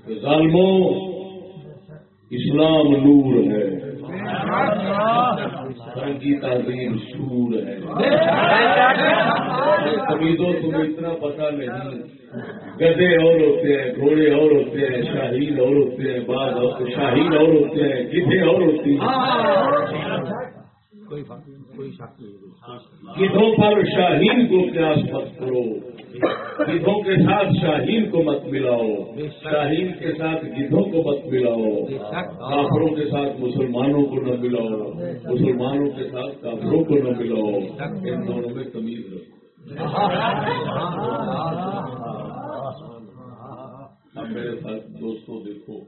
کہ ظالموں اسلام نور ہے. کی تعظیم سور ہے۔ تمیزوں تمہیں اتنا پتا نہیں۔ گدے اور ہوتے ہیں گھوڑے اور ہوتے ہیں شاہین اور ہوتے ہیں بعض اور شاہین اور ہوتے ہیں گدے اور ہوتی ہیں۔ گدھوں پر شاہین کو قیاس مت کرو۔ گدھوں کے ساتھ شاہین کو مت ملاؤ، شاہین کے ساتھ گدھوں کو مت ملاؤ، کافروں کے ساتھ مسلمانوں کو نہ ملاؤ، مسلمانوں کے ساتھ کافروں کو نہ ملاؤ۔ ان دونوں میں تمیز رکھو۔ اب میرے ساتھ دوستوں دیکھو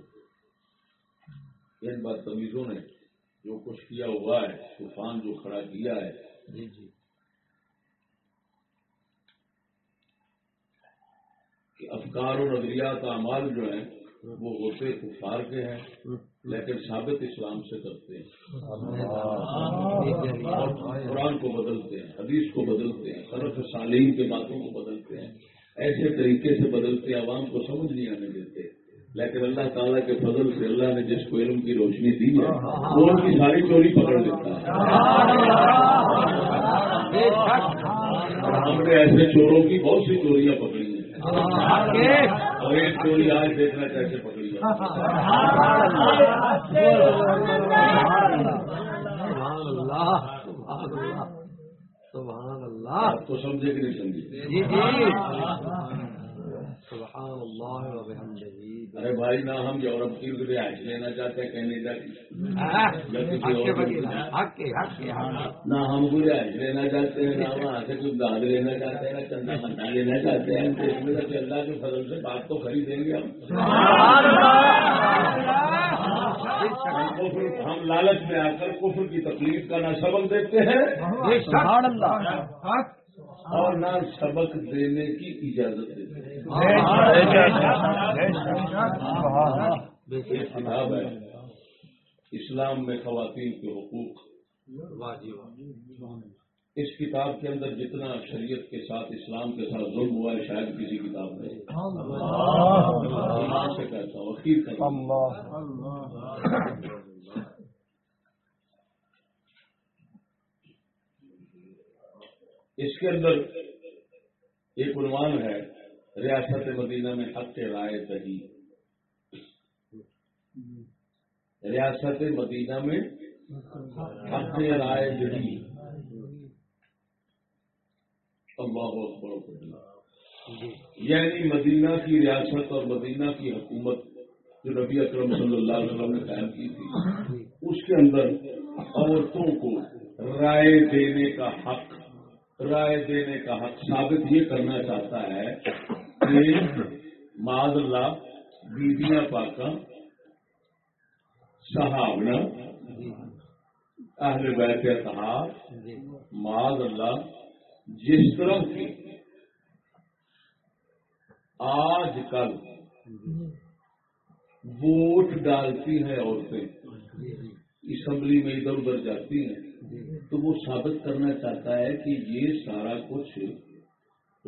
ان بدتمیزوں نے جو کچھ کیا ہوا ہے، طوفان جو کھڑا کیا ہے جی جی کہ افکار و نظریات اعمال جو ہیں، وہ ہوتے کفار کے ہیں، لیکن ثابت اسلام سے کرتے ہیں۔ قرآن کو بدلتے ہیں، حدیث کو بدلتے ہیں صرف سالین کے باتوں کو بدلتے ہیں۔ ایسے طریقے سے بدلتے ہیں عوام کو سمجھ نہیں آنے دیتے۔ لیکن اللہ تعالیٰ کے فضل سے اللہ نے جس کو علم کی روشنی دی ہے، وہ ان کی ساری چوری پکڑ لیتا ہے۔ ہم نے ایسے چوروں کی بہت سی چوریاں پکڑی۔ ایک چوری آج دیکھنا کیسے پکڑی سبحان اللہ تو سمجھے کہ نہیں سمجھے سبحان اللہ ارے بھائی نہ ہم یورپ کی رہائش لینا چاہتے ہیں کینیڈا کی کے حق نہ ہم کوئی رہائش لینا چاہتے ہیں نہ وہاں سے کوئی داد لینا چاہتے ہیں نہ چندہ مندہ لینا چاہتے ہیں۔ اس میں تو اللہ کے فضل سے بات تو خریدیں گے ہم۔ ہم لالچ میں آ کر کفر کی تکلیف کا نہ سبق دیتے ہیں۔ اور نہ سبق دینے کی اجازت دیتے ہیں۔ اسلام میں خواتین کے حقوق اس کتاب کے اندر جتنا شریعت کے ساتھ اسلام کے ساتھ ظلم ہوا ہے شاید کسی کتاب میں ایمان سے کہتا ہوں اخیر اس کے اندر ایک عنوان ہے ریاست مدینہ میں حق رائے دہی۔ ریاست مدینہ میں حق رائے دہی۔ اللہ اکبر یعنی مدینہ کی ریاست اور مدینہ کی حکومت جو نبی اکرم صلی اللہ علیہ وسلم نے قائم کی تھی، اس کے اندر عورتوں کو رائے دینے کا حق، رائے دینے کا حق ثابت یہ کرنا چاہتا ہے کہ معذ اللہ بیبیاں پاکاں صحابہ اہل بیت اتحاد معاذ اللہ جس طرح کی۔ آج کل ووٹ ڈالتی ہیں عورتیں، اسمبلی میں ادھر ادھر جاتی ہیں، تو وہ ثابت کرنا چاہتا ہے کہ یہ سارا کچھ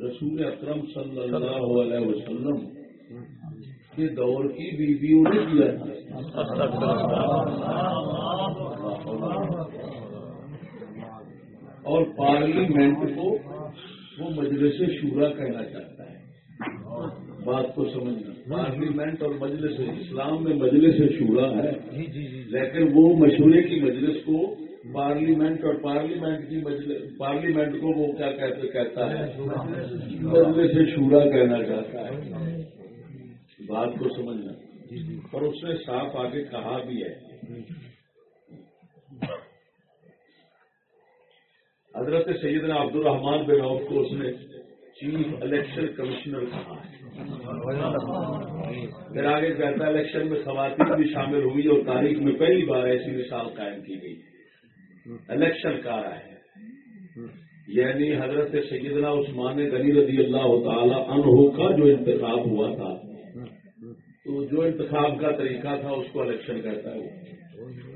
رسول اکرم صلی اللہ علیہ وسلم کے دور کی بیویوں نے تھا۔ اور پارلیمنٹ کو وہ مجلس شورا کہنا چاہتا ہے۔ بات کو سمجھنا۔ پارلیمنٹ اور مجلس اسلام میں مجلس شورا ہے۔ لیکن وہ مشورے کی مجلس کو پارلیمنٹ اور پارلیمنٹ کی مجلس پارلیمنٹ کو وہ کیا کہتے کہتا ہے؟ مجلس شورا کہنا چاہتا ہے۔ بات کو سمجھنا۔ اور اس نے صاف آگے کہا بھی ہے۔ حضرت سیدنا عبد الرحمان بن عوف کو اس نے چیف الیکشن کمشنر کہا ہے۔ پھر آگے کہتا ہے الیکشن میں خواتین بھی شامل ہوئی اور تاریخ میں پہلی بار ایسی مثال قائم کی گئی۔ الیکشن کا رہا ہے۔ یعنی حضرت سیدنا عثمان غنی رضی اللہ تعالی عنہ کا جو انتخاب ہوا تھا۔ تو جو انتخاب کا طریقہ تھا، اس کو الیکشن کہتا ہے۔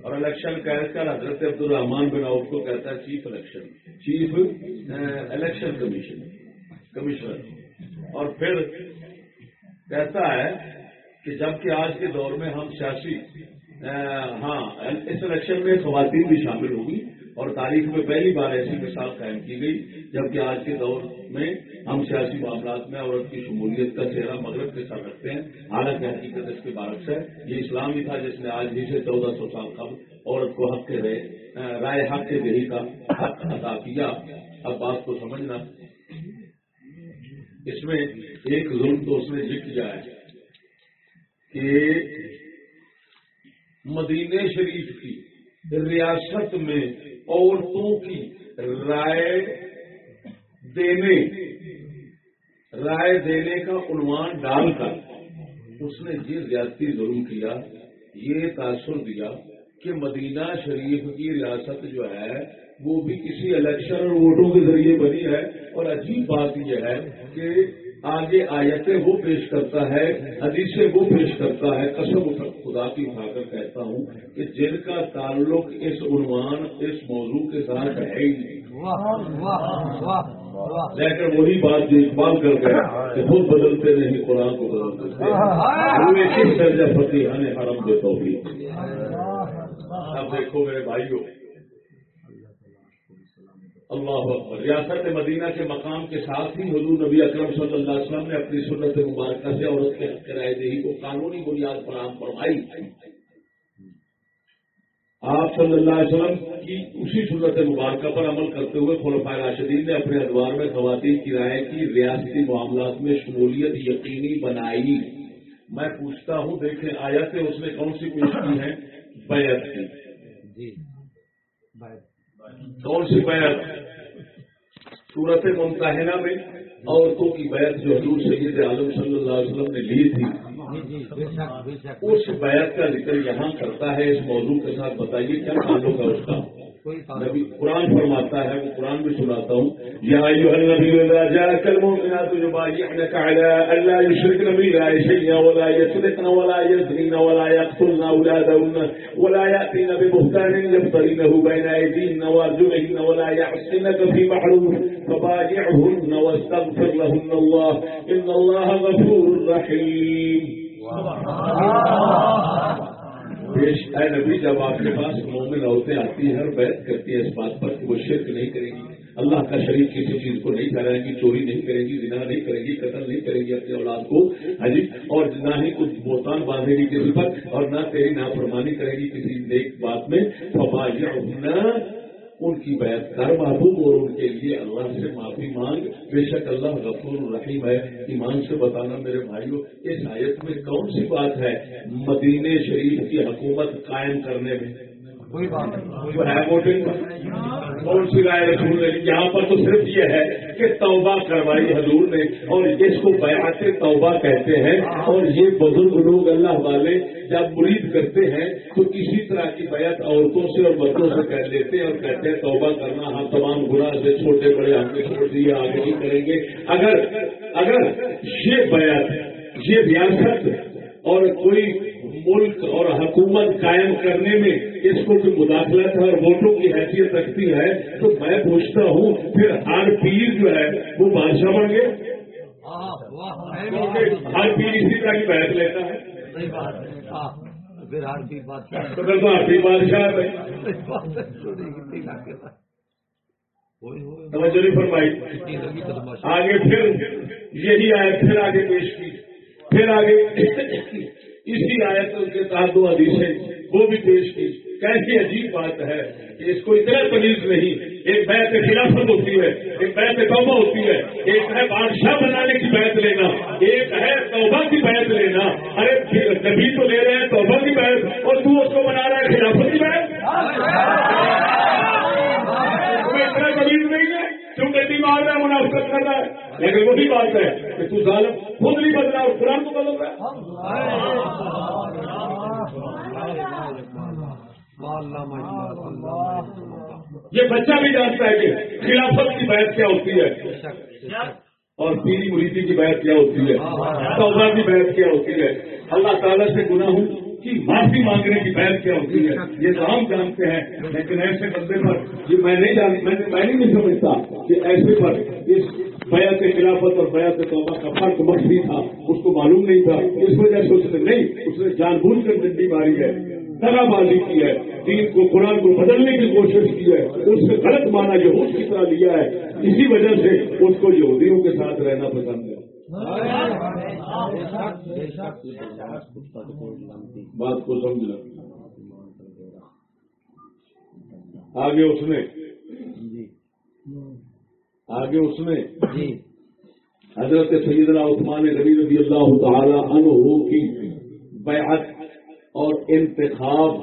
اور الیکشن کہہ کر حضرت عبد الرحمان بن عوف کو کہتا ہے chief election chief election commission commissioner اور پھر کہتا ہے کہ جبکہ آج کے دور میں ہم سیاسی ہاں اس الیکشن میں خواتین بھی شامل ہوگی اور تاریخ میں پہلی بار ایسی مثال قائم کی گئی، جبکہ آج کے دور میں ہم سیاسی معاملات میں عورت کی شمولیت کا چہرہ مغرب کے ساتھ رکھتے ہیں۔ حالانکہ حقیقت اس کے بارکس ہے۔ یہ اسلام ہی تھا جس نے آج بھی سے چودہ سو سال قبل عورت کو حق کے رہے رائے حق کے دہی کا حق ادا کیا۔ اب بات کو سمجھنا۔ اس میں ایک ظلم تو اس نے یہ کیا ہے کہ مدینہ شریف کی ریاست میں عورتوں کی رائے دینے رائے دینے کا عنوان ڈال کر اس نے یہ زیادتی ظلم کیا، یہ تاثر دیا کہ مدینہ شریف کی ریاست جو ہے، وہ بھی کسی الیکشن اور ووٹوں کے ذریعے بنی ہے۔ اور عجیب بات یہ ہے کہ آگے آیتیں وہ پیش کرتا ہے حدیثیں وہ پیش کرتا ہے قسم خدا کی کھا کر کہتا ہوں کہ جن کا تعلق اس عنوان اس موضوع کے ساتھ ہے ہی نہیں۔ لیکن وہی بات جو اقبال کر گیا کہ خود بدلتے نہیں قرآن کو بدلتے کس درجہ فتح نے حرم تو بھی اب دیکھو میرے بھائیوں اللہ اکبر۔ ریاست مدینہ کے مقام کے ساتھ ہی حضور نبی اکرم صلی اللہ علیہ وسلم نے اپنی سنت مبارکہ سے عورت کے حق کرائے دہی کو قانونی بنیاد فراہم فرمائی۔ آپ صلی اللہ علیہ وسلم کی اسی سنت مبارکہ پر عمل کرتے ہوئے خلفۂ راشدین نے اپنے ادوار میں خواتین کرائے کی ریاستی معاملات میں شمولیت یقینی بنائی۔ میں پوچھتا ہوں دیکھیں آیا کہ اس نے کون سی پیش کی ہے بیعت کی۔ جی کون سی بیعت؟ صورت ممتحنہ میں عورتوں کی بیعت جو حضور سید عالم صلی اللہ علیہ وسلم نے لی تھی جی جی اس بیعت کا ذکر یہاں کرتا ہے اس موضوع کے ساتھ بتائیے کیا تعلق ہے اس کا؟ نبی قرآن فرماتا ہے وہ قرآن بھی سناتا ہوں۔ یا ایوہ النبی اللہ جاک المومنات جبایحنک علا اللہ یشرکن بینا ایشینا ولا یسرکن ولا یزنین ولا یقتلن اولادون ولا یأتین ببختان لفترینه بین ایدین وارجمعین ولا یحسنک فی محروف فبایعهن واستغفر لهم اللہ۔ ان اللہ غفور رحیم۔ پیش اے نبی، جب آپ کے پاس مومن عورتیں آتی ہیں ہر بیت کرتی ہیں اس بات پر کہ وہ شرک نہیں کریں گی، اللہ کا شریف کسی چیز کو نہیں کرائے گی، چوری نہیں کریں گی، زنا نہیں کریں گی، قتل نہیں کریں گی اپنی اولاد کو حجی جی؟ اور نہ ہی کچھ بوتان باندھے گی کسی پر اور نہ تیری نافرمانی کرے گی کسی نیک بات میں۔ فباجعہن ان کی بیعت کر، محبوب اور ان کے لیے اللہ سے معافی مانگ۔ بے شک اللہ غفور الرحیم ہے۔ ایمان سے بتانا میرے بھائیوں اس آیت میں کون سی بات ہے؟ مدینے شریف کی حکومت قائم کرنے میں۔ وہ ہے ووٹنگ پر کون سی رائے رسول نے یہاں پر تو صرف یہ ہے کہ توبہ کروائی حضور نے اور اس کو بیعت توبہ کہتے ہیں اور یہ بزرگ لوگ اللہ والے جب مرید کرتے ہیں تو کسی طرح کی بیعت عورتوں سے اور بچوں سے کہہ لیتے ہیں اور کہتے ہیں توبہ کرنا ہم تمام گناہ سے چھوٹے بڑے ہم نے چھوڑ دیے آگے نہیں کریں گے۔ اگر اگر یہ بیعت یہ ریاست اور کوئی ملک اور حکومت قائم کرنے میں اس کو کوئی مداخلت ہے اور ووٹوں کی حیثیت رکھتی ہے، تو میں پوچھتا ہوں، پھر ہر پیر جو ہے، وہ بادشاہ بن گئے؟ ہر پیر اسی طرح کی بحث لیتا ہے۔ پھر ہر پیر بادشاہ فرمائی۔ آگے پھر یہی آیت پھر آگے پیش کی۔ پھر آگے اسی آیت کے تحت دو حدیثیں، وہ بھی پیش کی۔ کیسی عجیب بات ہے کہ اس کو اتنا تمیز نہیں۔ ایک بیت خلافت ہوتی ہے، ایک بیت توبہ ہوتی ہے۔ ایک ہے بادشاہ بنانے کی بیت لینا، ایک ہے توبہ کی بیت لینا۔ ارے نبی تو لے رہے ہیں توبہ کی بیت، اور تو اس کو بنا رہا ہے خلافت کی بیت؟ اتنا تمیز نہیں ہے تم گڈی مار رہا ہے منافقت کر رہا ہے۔ لیکن وہی بات ہے کہ تو ظالم خود نہیں بدلا اور قرآن کو بدل رہا ہے۔ یہ بچہ بھی جانتا ہے کہ خلافت کی بیعت کیا ہوتی ہے۔ اور پیری مریدی کی بیعت کیا ہوتی ہے۔ توبہ کی بیعت کیا ہوتی ہے۔ اللہ تعالیٰ سے گناہوں کی معافی مانگنے کی بیعت کیا ہوتی ہے۔ یہ تو ہم جانتے ہیں لیکن ایسے بندے پر یہ میں نہیں جان میں میں نہیں سمجھتا کہ ایسے پر اس بیعت خلافت اور بیعت توبہ کا فرق مخفی تھا اس کو معلوم نہیں تھا۔ اس وجہ سے اس نے نہیں اس نے جان بوجھ کر ڈنڈی ماری ہے۔ دگا بازی کی ہے، دین کو، قرآن کو بدلنے کی کوشش کی ہے، اس سے غلط مانا جو اس کی طرح لیا ہے۔ اسی وجہ سے اس کو یہودیوں کے ساتھ رہنا پسند ہے۔ بات کو سمجھنا آگے اس نے۔ آگے اس نے۔ حضرت سیدنا عثمان غنی رضی اللہ تعالی عنہ کی بیعت اور انتخاب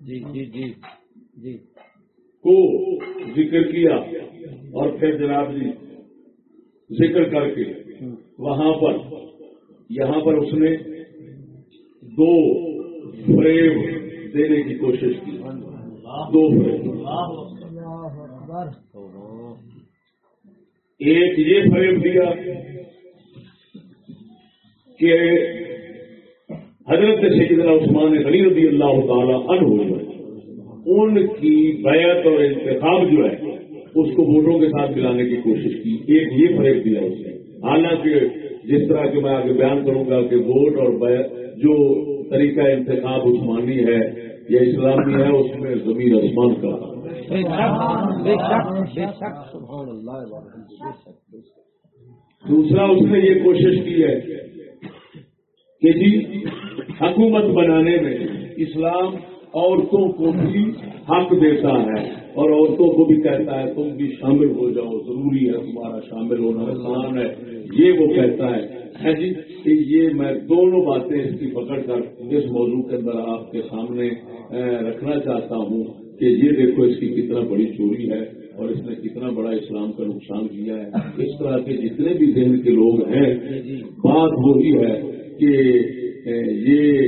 جی جی جی جی۔ کو ذکر کیا اور پھر جناب جی ذکر کر کے وہاں پر یہاں پر اس نے دو فریب دینے کی کوشش کی۔ دو اکبر ایک یہ فریب دیا کہ حضرت سیدنا عثمان غنی رضی اللہ تعالی عنہ ان کی بیعت اور انتخاب جو ہے اس کو ووٹوں کے ساتھ ملانے کی کوشش کی۔ ایک یہ فریب دیا اس نے۔ حالانکہ جس طرح کہ میں آگے بیان کروں گا کہ ووٹ اور بیعت جو طریقہ انتخاب عثمانی ہے یا اسلامی ہے اس میں زمین آسمان کا۔ دوسرا اس نے یہ کوشش کی ہے کہ جی حکومت بنانے میں اسلام عورتوں کو بھی حق دیتا ہے اور عورتوں کو بھی کہتا ہے تم بھی شامل ہو جاؤ ضروری ہے تمہارا شامل ہونا آسان ہے۔ یہ وہ کہتا ہے۔ جی کہ یہ میں دونوں باتیں اس کی پکڑ کر اس موضوع کے اندر آپ کے سامنے رکھنا چاہتا ہوں کہ یہ دیکھو اس کی کتنا بڑی چوری ہے اور اس نے کتنا بڑا اسلام کا نقصان کیا ہے۔ اس طرح کے جتنے بھی ذہن کے لوگ ہیں بات وہی ہے کہ یہ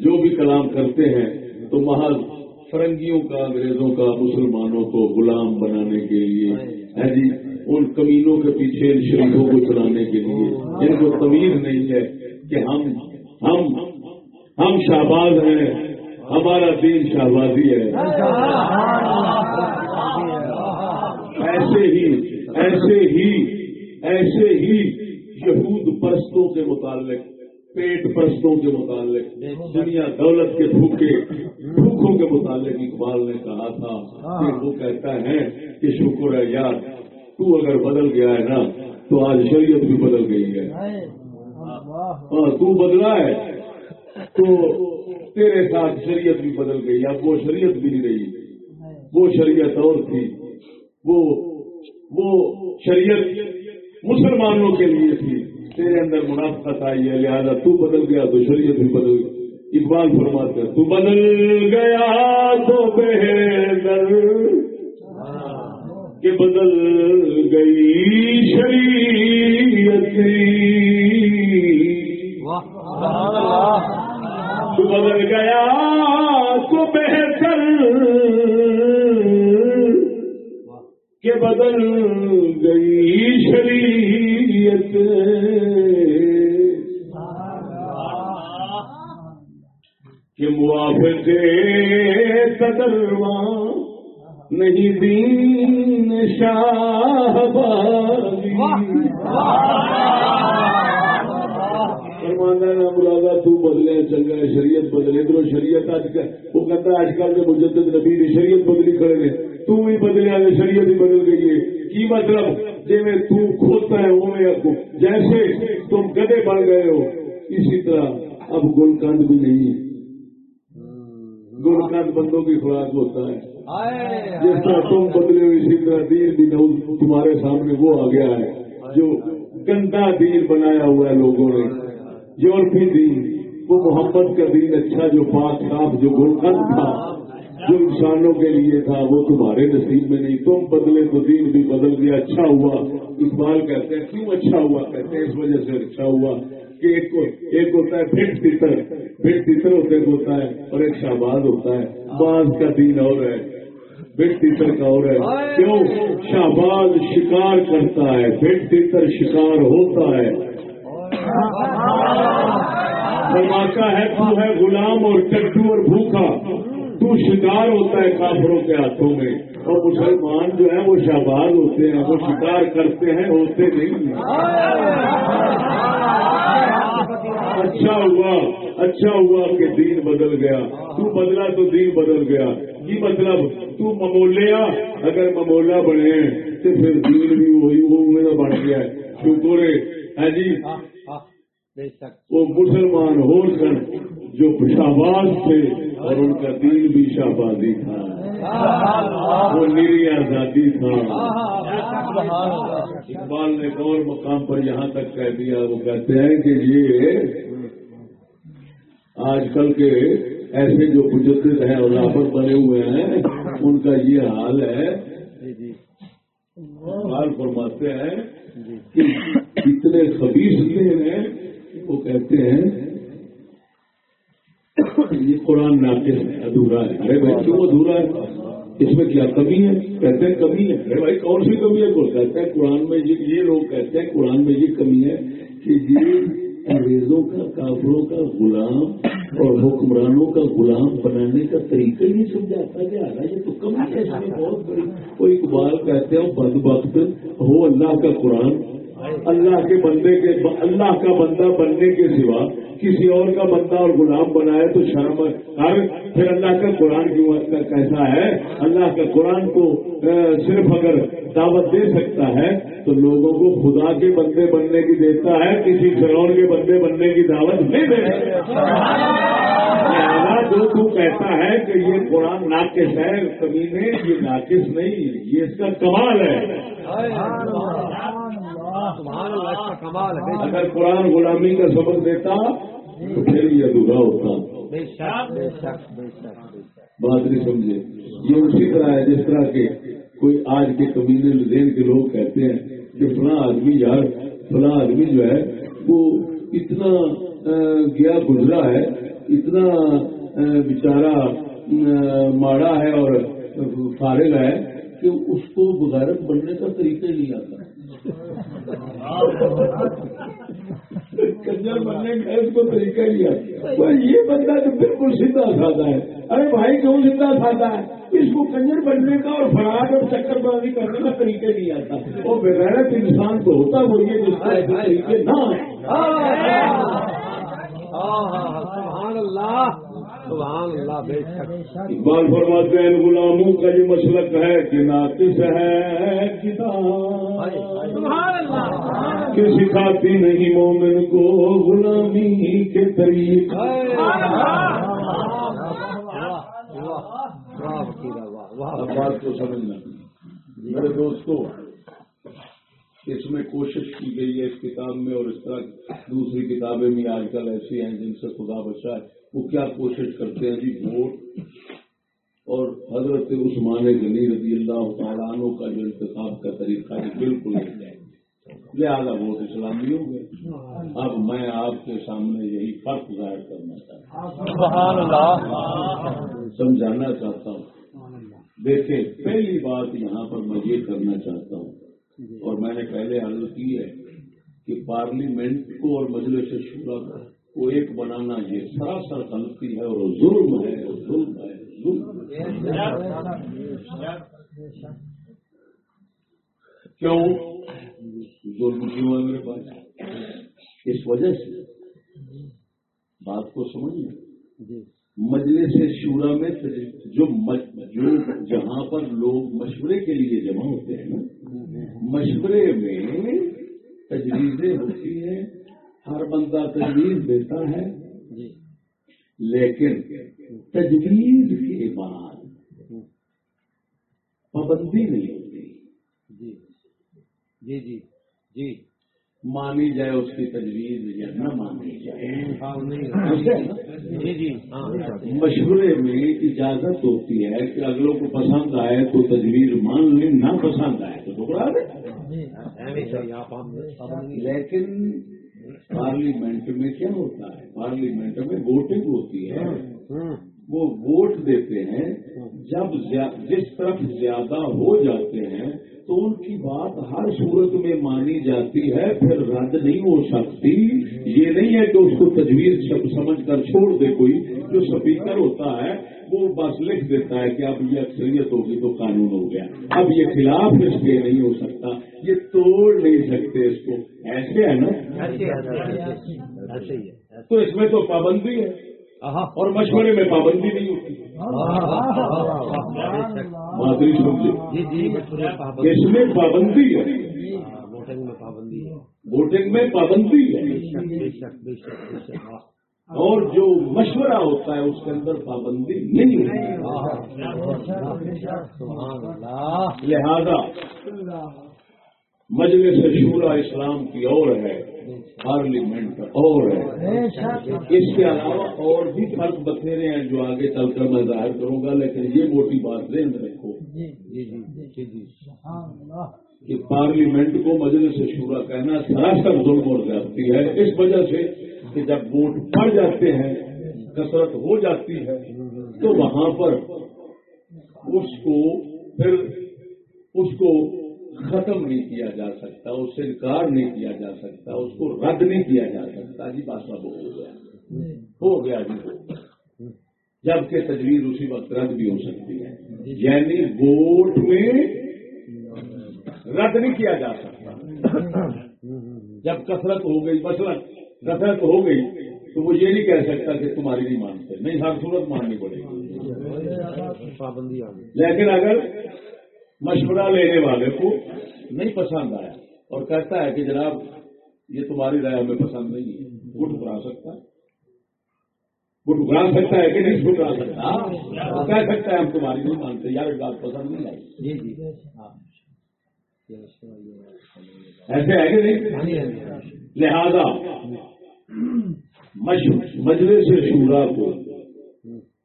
جو بھی کلام کرتے ہیں، تو محض فرنگیوں کا، انگریزوں کا، مسلمانوں کو غلام بنانے کے لیے، ہے جی ان کمینوں کے پیچھے ان شریفوں کو چلانے کے لیے۔ یعنی جن کو تمیز نہیں ہے کہ ہم ہم ہم شہباز ہیں، ہمارا دین شہبازی ہے۔ ایسے ہی ایسے ہی ایسے ہی یہود پرستوں کے متعلق پیٹ پرستوں کے متعلق دنیا دولت کے بھوکے بھوکوں کے متعلق اقبال نے کہا تھا۔ کہ وہ کہتا ہے کہ شکر ہے یار تو اگر بدل گیا ہے نا تو آج شریعت بھی بدل گئی ہے۔ ہاں تو بدلا ہے۔ تو تیرے ساتھ شریعت بھی بدل گئی اب وہ شریعت بھی نہیں رہی۔ وہ شریعت اور تھی۔ وہ وہ شریعت مسلمانوں کے لیے تھی۔ تیرے اندر منافقت آئی ہے لہذا تو بدل گیا تو شریعت بھی بدل گئی۔ اقبال فرماتے ہیں تو بدل گیا تو بہتر۔ کہ بدل گئی شریعت تو بدل گیا تو بہتر۔ کہ بدل گئی شریعت۔ کہ موافق قدرواں نہیں دین شاہ فرمانا نا تو بدلے، چنگا شریعت بدلے۔ ادھر شریعت اج کل وہ کہتا ہے اج کل کے مجدد نبی نے شریعت بدلی کھڑے نے تو بھی بدلیا نے شریعت بھی بدل گئی ہے۔ کی مطلب؟ جی میں تو کھوتا ہے وہ میں جیسے تم گدے بن گئے ہو اسی طرح اب کند بھی نہیں ہے۔ گل کند بندوں کی خوراک ہوتا ہے۔ جس طرح تم بدلے ہو اسی طرح دین بھی تمہارے سامنے وہ آ گیا ہے۔ جو گندا دین بنایا ہوا ہے لوگوں نے۔ یورپی دین وہ محمد کا دین اچھا جو پاک صاف جو گلکند تھا۔ جو انسانوں کے لیے تھا، وہ تمہارے نصیب میں نہیں۔ تم بدلے تو دین بھی بدل گیا اچھا ہوا۔ اقبال کہتے ہیں، کیوں اچھا ہوا؟ کہتے ہیں، اس وجہ سے اچھا ہوا کہ ایک ایک ہوتا ہے پھٹ تیتر پھٹ تیتر ہوتے ہوتا ہے، اور ایک شہباز ہوتا ہے۔ باز کا دین اور ہے بٹ تیتر کا اور ہے۔ کیوں؟ شہباز شکار کرتا ہے بٹ تیتر شکار ہوتا ہے۔ فرماتا ہے، تو ہے غلام اور چٹو اور بھوکا۔ تو شکار ہوتا ہے کافروں کے ہاتھوں میں۔ اور مسلمان جو ہے وہ شہباز ہوتے ہیں وہ شکار کرتے ہیں ہوتے نہیں اچھا ہوا اچھا ہوا کہ دین بدل گیا۔ تو بدلا تو دین بدل گیا۔ یہ مطلب تو ممولیا اگر ممولا بنے تو پھر دین بھی وہی وہ میرا بن گیا۔ شکر ہے جی۔ بے شک۔ وہ مسلمان ہو کر جو شہباز تھے۔ اور ان کا دین بھی شہبازی تھا۔ وہ میری آزادی تھا۔ اقبال نے ایک اور مقام پر یہاں تک کہہ دیا۔ وہ کہتے ہیں کہ یہ آج کل کے ایسے جو مجدد ہیں اور رابط بنے ہوئے ہیں، ان کا یہ حال ہے۔ اقبال فرماتے ہیں کہ اتنے خبیص دین ہیں وہ کہتے ہیں یہ قرآن ناقص ہے ادھورا ہے۔ ارے بھائی، کیوں ادھورا ہے؟ اس میں کیا کمی ہے؟ کہتے ہیں کمی ہے۔ ارے بھائی، کون سی کمی ہے؟ کوئی کہتے ہیں قرآن میں یہ لوگ کہتے ہیں قرآن میں یہ کمی ہے کہ یہ انگریزوں کا، کافروں کا غلام اور حکمرانوں کا غلام بنانے کا طریقہ ہی نہیں سمجھاتا جا رہا یہ تو کمی ہے بہت بڑی۔ وہ اقبال کہتے ہیں بد وقت ہو اللہ کا قرآن۔ اللہ کے بندے کے اللہ کا بندہ بننے کے سوا کسی اور کا بندہ اور غلام بنائے تو شرم ہر پھر اللہ کا قرآن کیوں کیسا ہے؟ اللہ کا قرآن کو صرف اگر دعوت دے سکتا ہے تو لوگوں کو خدا کے بندے بننے کی دیتا ہے، کسی فرور کے بندے بننے کی دعوت نہیں دے جو تو کہتا ہے کہ یہ قرآن ناقص ہے کبھی نہیں یہ ناقص نہیں، یہ اس کا کمال ہے۔ اگر قرآن غلامی کا سبق دیتا تو پھر یہ ادھورا ہوتا۔ بات نہیں سمجھے۔ یہ اسی طرح ہے جس طرح کے کوئی آج کے کمینے لین کے لوگ کہتے ہیں کہ فلاں آدمی یار فلاں آدمی جو ہے وہ اتنا گیا گزرا ہے اتنا بیچارہ ماڑا ہے اور فارغ ہے کہ اس کو بغیرت بننے کا طریقہ نہیں آتا۔ کنجر بننے کا اس کو طریقہ ہی ہے۔ یہ بندہ تو بالکل سیدھا سادہ ہے۔ ارے بھائی، کیوں سیدھا سادہ ہے؟ اس کو کنجر بننے کا اور فراغ اور چکر بازی کرنے کا طریقہ نہیں آتا۔ وہ بغیر انسان تو ہوتا وہ یہ جس کا طریقے نہ اقبال فرماتے ہیں غلاموں کا یہ مسلک ہے کہ ناقص ہے کتاب کہ سکھاتی نہیں مومن کو غلامی کے طریقے بات کو سمجھنا میرے دوستوں اس میں کوشش کی گئی ہے اس کتاب میں اور اس طرح دوسری کتابیں بھی آج کل ایسی ہیں جن سے خدا بچا ہے وہ کیا کوشش کرتے ہیں جی؟ ووٹ اور حضرت عثمان غنی رضی اللہ تعالیٰ عنہ کا جو انتخاب کا طریقہ ہے بالکل نہیں جائے لہٰذا ووٹ اسلامی ہو گئے۔ اب میں آپ کے سامنے یہی فرق ظاہر کرنا چاہتا ہوں۔ سمجھانا چاہتا ہوں۔ دیکھیں پہلی بات یہاں پر میں یہ کرنا چاہتا ہوں۔ اور میں نے پہلے حل کی ہے کہ پارلیمنٹ کو اور مجلس شورا کو ایک بنانا یہ سراسر غلطی ہے اور ظلم ہے ظلم ہے، ظلم کیوں؟ ظلم کیوں ہے میرے پاس اس وجہ سے۔ بات کو سمجھیے۔ مجلس شورا میں جو جو جہاں پر لوگ مشورے کے لیے جمع ہوتے ہیں نا مشورے میں تجویزیں ہوتی ہیں ہر بندہ تجویز دیتا ہے۔ لیکن تجویز کے بعد پابندی نہیں ہوتی۔ جی۔ جی جی۔ جی۔ مانی جائے اس کی تجویز یا نہ مانی جائے۔ جی جی مشورے میں اجازت ہوتی ہے کہ اگلوں کو پسند آئے تو تجویز مان لیں نہ پسند آئے تو ٹکڑا دیں لیکن پارلیمنٹ میں کیا ہوتا ہے؟ پارلیمنٹ میں ووٹنگ ہوتی ہے۔ وہ ووٹ دیتے ہیں۔ جب جس طرف زیادہ ہو جاتے ہیں تو ان کی بات ہر صورت میں مانی جاتی ہے پھر رد نہیں ہو سکتی۔ یہ نہیں ہے کہ اس کو تجویز سمجھ کر چھوڑ دے کوئی جو سپیکر ہوتا ہے وہ بس لکھ دیتا ہے کہ اب یہ اکثریت ہوگی تو قانون ہو گیا۔ اب یہ خلاف اس کے نہیں ہو سکتا۔ یہ توڑ نہیں سکتے اس کو۔ ایسے ہے نا؟ تو اس میں تو پابندی ہے۔ اور مشورے میں پابندی نہیں ہوتی مادری سمجھے اس میں پابندی ہے ووٹنگ میں پابندی ہے ووٹنگ میں پابندی ہے اور جو مشورہ ہوتا ہے اس کے اندر پابندی نہیں ہوتی لہذا مجلس شورا اسلام کی اور ہے پارلیمنٹ اور ہے۔ اس کے علاوہ اور بھی فرق بتھیرے ہیں جو آگے چل کر میں ظاہر کروں گا لیکن یہ موٹی بات ذہن رکھو کہ پارلیمنٹ کو مجلس شورا کہنا سراسر ظلم اور جاتی ہے۔ اس وجہ سے کہ جب ووٹ پڑ جاتے ہیں کثرت ہو جاتی ہے تو وہاں پر اس کو پھر اس کو ختم نہیں کیا جا سکتا، اس سے انکار نہیں کیا جا سکتا، اس کو رد نہیں کیا جا سکتا۔ جی بات اب ہو گیا۔ ہو گیا جی جبکہ تجویز اسی وقت رد بھی ہو سکتی ہے۔ یعنی ووٹ میں رد نہیں کیا جا سکتا۔ جب کثرت ہو گئی، مثلا کثرت ہو گئی، تو وہ یہ نہیں کہہ سکتا کہ تمہاری نہیں مانتے۔ نہیں، ہر صورت ماننی پڑے گی۔ لیکن اگر مشورہ لینے والے کو نہیں پسند آیا اور کہتا ہے کہ جناب یہ تمہاری رائے ہمیں پسند نہیں ہے۔ وہ ٹھکرا سکتا ہے۔ وہ ٹھکرا سکتا ہے کہ نہیں ٹھکرا سکتا؟ وہ کہہ سکتا ہے ہم تمہاری نہیں مانتے۔ یار بات پسند نہیں آئی۔ جی جی۔ ایسے ہے کہ نہیں؟ لہذا مش- مجلس شورا کو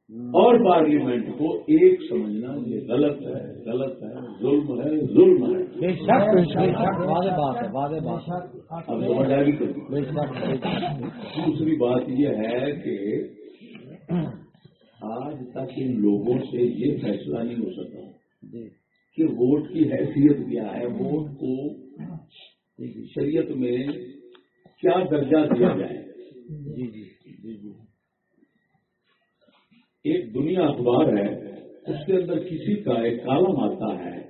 اور پارلیمنٹ کو ایک سمجھنا یہ غلط ہے غلط ہے ظلم ہے ظلم ہے۔ دوسری بات یہ ہے کہ آج تک ان لوگوں سے یہ فیصلہ نہیں ہو سکا جی۔ کہ ووٹ کی حیثیت کیا ہے ووٹ کو شریعت میں کیا درجہ دیا جائے جی جی جی جی ایک دنیا اخبار ہے اس کے اندر کسی کا ایک کالم آتا ہے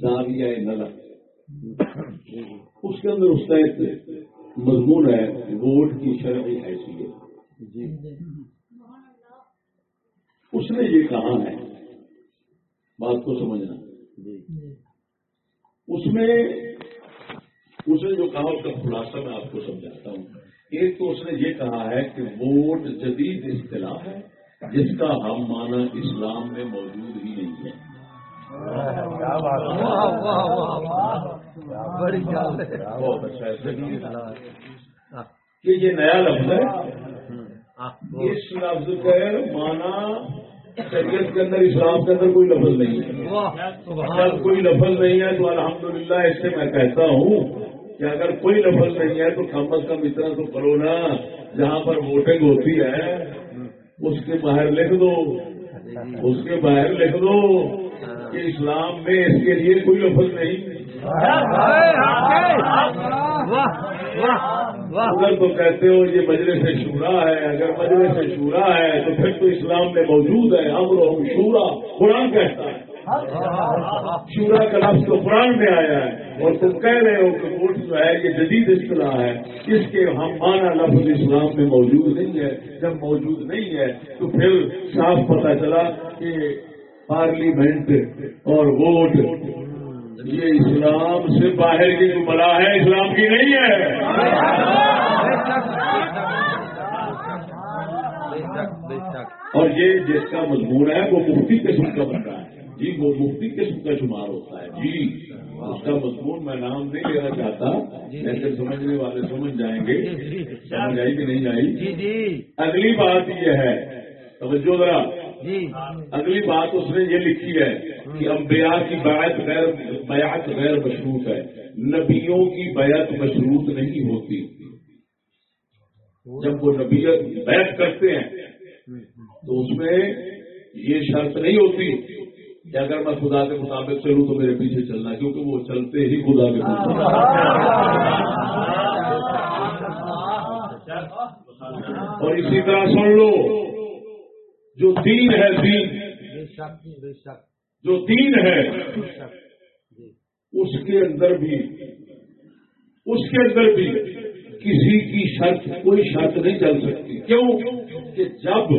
زاویہ نظر۔ اس کے اندر اس کا ایک مضمون ہے ووٹ کی شرعی حیثیت۔ جی۔ اس نے یہ کہا ہے بات کو سمجھنا۔ جی۔ اس میں اس نے جو کہا اس کا خلاصہ میں آپ کو سمجھاتا ہوں۔ ایک تو اس نے یہ کہا ہے کہ ووٹ جدید اصطلاح ہے۔ جس کا ہم مانا اسلام میں موجود ہی نہیں ہے۔ بہت اچھا کہ یہ نیا لفظ ہے۔ اس لفظ کا مانا شریعت کے اندر، اسلام کے اندر کوئی لفظ نہیں ہے۔ کوئی لفظ نہیں ہے تو الحمدللہ اس سے میں کہتا ہوں کہ اگر کوئی لفظ نہیں ہے تو کم از کم اتنا تو کرو نا۔ جہاں پر ووٹنگ ہوتی ہے اس کے باہر لکھ دو۔ اس کے باہر لکھ دو کہ اسلام میں اس کے لیے کوئی لفظ نہیں۔ اگر تو کہتے ہو یہ مجلس شورا ہے اگر مجلس شورا ہے تو پھر تو اسلام میں موجود ہے امر و شورا قرآن کہتا ہے۔ شورا کا لفظ تو قرآن میں آیا ہے، اور تم کہہ رہے ہو کہ ووٹ جو ہے، یہ جدید اصطلاح ہے، اس کے ہم مانا لفظ اسلام میں موجود نہیں ہے۔ جب موجود نہیں ہے، تو پھر صاف پتہ چلا کہ پارلیمنٹ اور ووٹ، یہ اسلام سے باہر کی جو بلا ہے، اسلام کی نہیں ہے۔ اور یہ جس کا مضمون ہے، وہ مفتی قسم کا بن رہا ہے۔ جی وہ مفتی قسم کا شمار ہوتا ہے۔ جی اس کا مضمون میں نام نہیں لینا چاہتا۔ لیکن سمجھنے والے سمجھ جائیں گے۔ سمجھ آئی کہ نہیں آئی؟ جی جی۔ اگلی بات یہ ہے۔ توجہ ذرا۔ جی۔ اگلی بات اس نے یہ لکھی ہے کہ انبیاء کی بیعت غیر بیعت غیر مشروط ہے۔ نبیوں کی بیعت مشروط نہیں ہوتی۔ جب وہ نبی بیعت کرتے ہیں تو اس میں یہ شرط نہیں ہوتی۔ کہ اگر میں خدا کے مطابق چلوں تو میرے پیچھے چلنا کیونکہ وہ چلتے ہی خدا کے مطابق اور اسی طرح سن لو، جو دین ہے دین، جو دین ہے، اس کے اندر بھی، اس کے اندر بھی کسی کی شرط، کوئی شرط نہیں چل سکتی۔ کیوں؟ کہ جب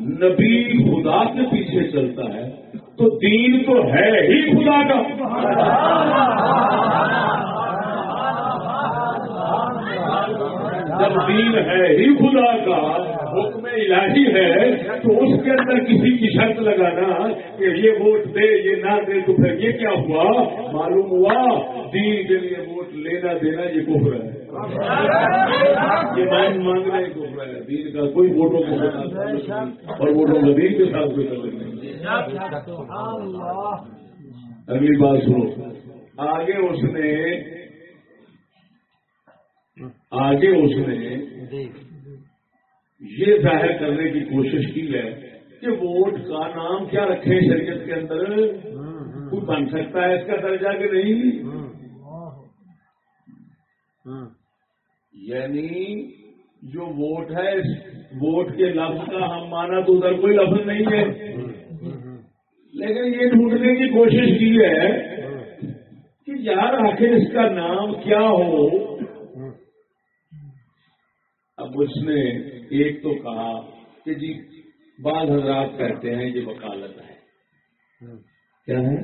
نبی خدا کے پیچھے چلتا ہے تو دین تو ہے ہی خدا کا۔ جب دین ہے ہی خدا کا، حکم الہی ہے، تو اس کے اندر کسی کی شرط لگانا کہ یہ ووٹ دے، یہ نہ دے، تو پھر یہ کیا ہوا؟ معلوم ہوا، دین کے لیے ووٹ لینا دینا یہ کفر ہے۔ یہ مانگ مانگنا ہی کفر ہے۔ دین کا کوئی ووٹوں کو اور ووٹوں کا دین کے ساتھ کوئی نہیں۔ اگلی بات سنو۔ آگے اس نے آگے اس نے جی۔ یہ ظاہر کرنے کی کوشش کی ہے کہ ووٹ کا نام کیا رکھے شریعت کے اندر۔ کوئی بن سکتا ہے اس کا درجہ کہ نہیں؟ یعنی جو ووٹ ہے ووٹ کے لفظ کا ہم مانا تو ادھر کوئی لفظ نہیں ہے۔ لیکن یہ ڈھونڈنے کی کوشش کی ہے کہ یار آخر اس کا نام کیا ہو؟ اب اس نے ایک تو کہا کہ جی بعض حضرات کہتے ہیں یہ وکالت ہے۔ کیا ہے؟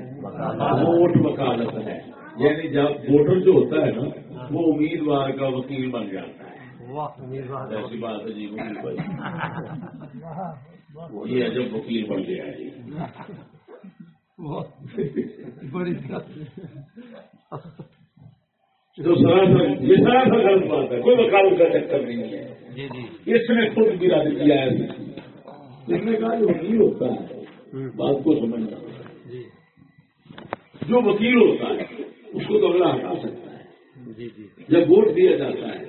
ووٹ وکالت ہے۔ یعنی جب ووٹر جو ہوتا ہے نا وہ امیدوار کا وکیل بن جاتا ہے۔ ایسی بات ہے جی وکیل بھائی یہ جب وکیل بن گیا ہے جی۔ بڑی یہ سراسر غلط بات ہے کوئی وکالت کا چکر نہیں ہے۔ جی جی۔ اس نے خود بھی رد کیا ہے۔ اس نے کہا جو وکیل ہوتا ہے بات کو سمجھنا۔ جی۔ جو وکیل ہوتا ہے اس کو تو اگلا ہٹا سکتا ہے۔ جب ووٹ دیا جاتا ہے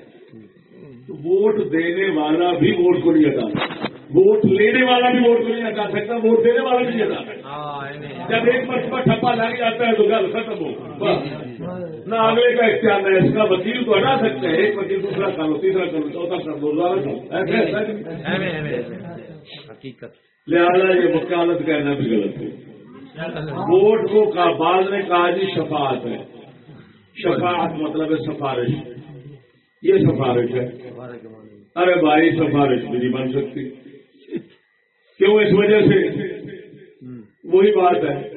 تو ووٹ دینے والا بھی ووٹ کو نہیں ہٹا سکتا۔ ووٹ لینے والا بھی ووٹ کو نہیں ہٹا سکتا ووٹ دینے والا بھی نہیں ہٹا سکتا۔ جب ایک مرتبہ ٹھپا لگ جاتا ہے تو گل ختم ہو نہ اگلے کا اختیار ہے اس کا وکیل تو ہٹا سکتے ہیں ایک وکیل دوسرا کر لو تیسرا کر لو چوتھا کر نہیں۔ حقیقت۔ لہٰذا یہ وکالت کہنا بھی غلط ہے۔ ووٹ کو کا بعض نے کہا جی شفاعت ہے۔ شفاعت مطلب ہے سفارش۔ یہ سفارش ہے۔ ارے بھائی سفارش بھی نہیں بن سکتی۔ کیوں؟ اس وجہ سے۔ وہی بات ہے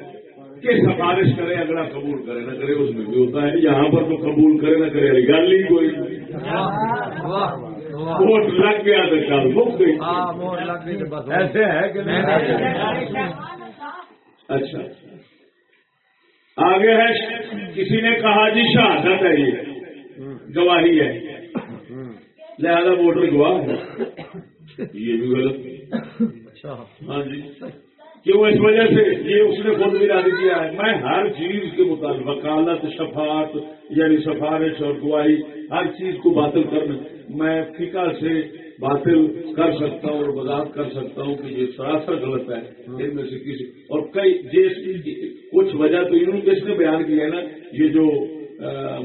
کہ سفارش کرے، اگلا قبول کرے، نہ کرے اس میں بھی ہوتا ہے یہاں پر تو قبول کرے، نہ کرے گل ہی کوئی۔ ووٹ لگ گیا تو کل مک گئی۔ ایسے ہے کہ اچھا۔ آگے ہے، کسی نے کہا جی شہادت ہے یہ۔ گواہی ہے۔ لہذا ووٹر گواہ ہے یہ بھی غلط۔ ہاں جی۔ کیوں اس وجہ سے یہ اس نے خود بھی رد کیا ہے۔ میں ہر چیز کے مطابق وکالت شفاعت یعنی سفارش اور گواہی ہر چیز کو باطل کرنا میں فقہ سے باطل کر سکتا ہوں اور وضاحت کر سکتا ہوں کہ یہ سراسر غلط ہے۔ ان میں سے کسی اور کئی کچھ وجہ تو انہوں نے اس نے بیان کی ہے نا یہ جو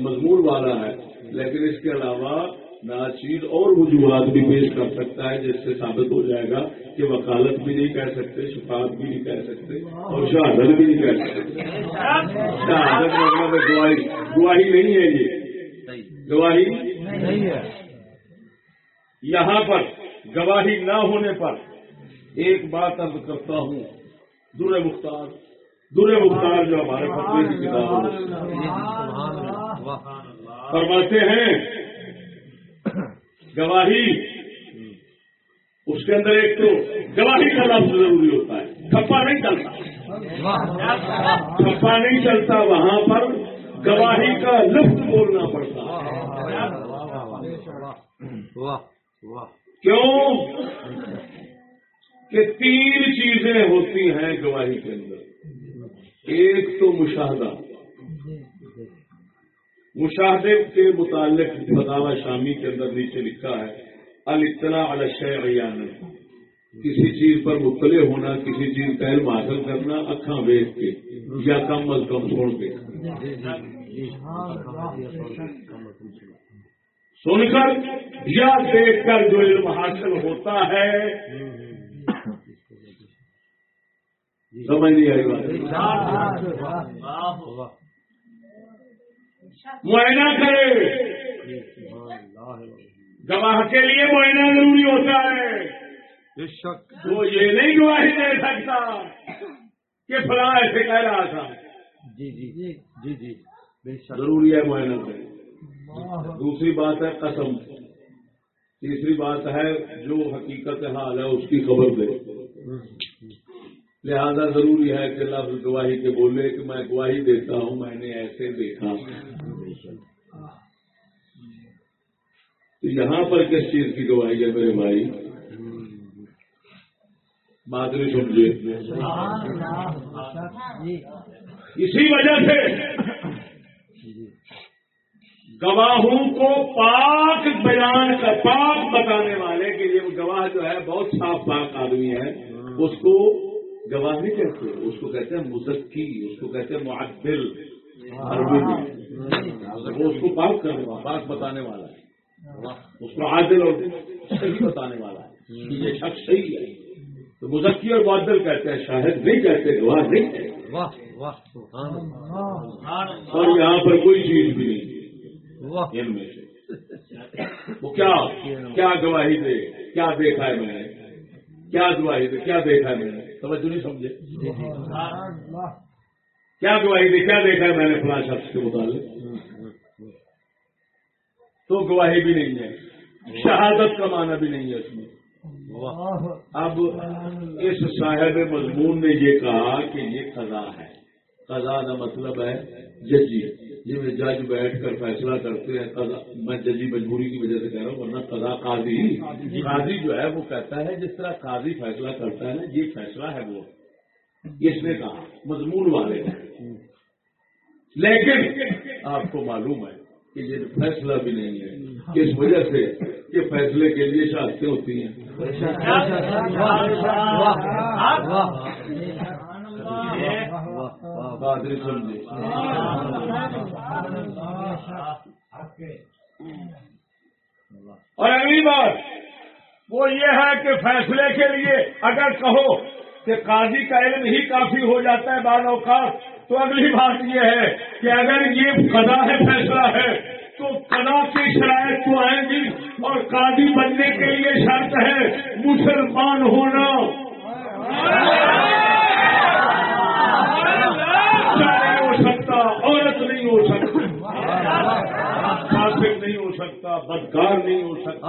مضمون والا ہے۔ لیکن اس کے علاوہ ناچیز اور وجوہات بھی پیش کر سکتا ہے جس سے ثابت ہو جائے گا کہ وکالت بھی نہیں کہہ سکتے شفاعت بھی نہیں کہہ سکتے اور شہادت بھی نہیں کہہ سکتے۔ شہادت مطلب گواہی۔ گواہی نہیں ہے یہ۔ گواہی نہیں ہے۔ یہاں پر گواہی نہ ہونے پر ایک بات ارد کرتا ہوں۔ در مختار در مختار جو ہمارے فتوی کی کتاب فرماتے ہیں گواہی اس کے اندر ایک تو گواہی کا لفظ ضروری ہوتا ہے، کھپا نہیں چلتا۔ کھپا نہیں چلتا، وہاں پر گواہی کا لفظ بولنا پڑتا۔ کیوں؟ کہ تین چیزیں ہوتی ہیں گواہی کے اندر۔ ایک تو مشاہدہ۔ مشاہدے کے متعلق فتح شامی کے اندر نیچے لکھا ہے۔ الاطلاع علی الشیع یعنی کسی چیز پر مطلع ہونا، کسی چیز کا علم حاصل کرنا، اکھاں دیکھ کے یا کم از کم سن کے۔ سن کر یا دیکھ کر جو علم حاصل ہوتا ہے۔ سمجھ نہیں آئی بات۔ معائنہ کرے۔ گواہ کے لیے معائنہ ضروری ہوتا ہے۔ وہ یہ نہیں گواہی دے سکتا کہ فلاں ایسے کہہ رہا تھا۔ جی جی جی جی۔ بے شک۔ ضروری ہے معائنہ کرے دوسری بات ہے قسم۔ تیسری بات ہے جو حقیقت حال ہے اس کی خبر دے۔ لہذا ضروری ہے کہ لفظ گواہی کے بولے کہ میں گواہی دیتا ہوں میں نے ایسے دیکھا۔ تو یہاں پر کس چیز کی گواہی ہے میرے بھائی؟ بات نہیں سمجھے اسی وجہ سے گواہوں کو پاک بیان کا پاک بتانے والے کہ یہ گواہ جو ہے بہت صاف پاک آدمی ہے۔ اس کو گواہ نہیں کہتے اس کو کہتے ہیں مزکی اس کو کہتے ہیں معدل۔ وہ اس کو پاک کرنے والا پاک بتانے والا ہے۔ اس کو عادل اور صحیح بتانے والا ہے۔ کہ یہ شخص صحیح ہے۔ تو مزکی اور معدل کہتے ہیں شاہد نہیں کہتے گواہ نہیں کہتے۔ اور یہاں پر کوئی چیز بھی نہیں۔ ان میں سے۔ وہ کیا کیا گواہی دے کیا دیکھا ہے میں نے؟ کیا گواہی دے کیا دیکھا ہے میں نے؟ توجہ نہیں سمجھے؟ کیا گواہی دے کیا دیکھا ہے میں نے فلاں شخص کے متعلق؟ تو گواہی بھی نہیں ہے۔ شہادت کا معنی بھی نہیں ہے اس میں۔ اب اس صاحب مضمون نے یہ کہا کہ یہ قضا ہے۔ قضا کا مطلب ہے ججی۔ جی میں جج بیٹھ کر فیصلہ کرتے ہیں۔ قضا میں ججی مجبوری کی وجہ سے کہہ رہا ہوں ورنہ قضا قاضی قاضی جو ہے وہ کہتا ہے جس طرح قاضی فیصلہ کرتا ہے نا یہ فیصلہ ہے وہ۔ اس نے کہا مضمون والے۔ نے لیکن آپ کو معلوم ہے کہ یہ فیصلہ بھی نہیں ہے۔ اس وجہ سے؟ کہ فیصلے کے لیے شہادتیں ہوتی ہیں؟ سمجھے اور اگلی بات، وہ یہ ہے کہ فیصلے کے لیے اگر کہو کہ قاضی کا علم ہی کافی ہو جاتا ہے، بعض اوقات تو اگلی بات یہ ہے کہ اگر یہ قضا ہے، فیصلہ ہے، تو قضا کی شرائط تو آئیں گی اور قاضی بننے کے لیے شرط ہے مسلمان ہونا۔ ہو سکتا عورت نہیں ہو سکتی فاسق نہیں ہو سکتا، بدکار نہیں ہو سکتا۔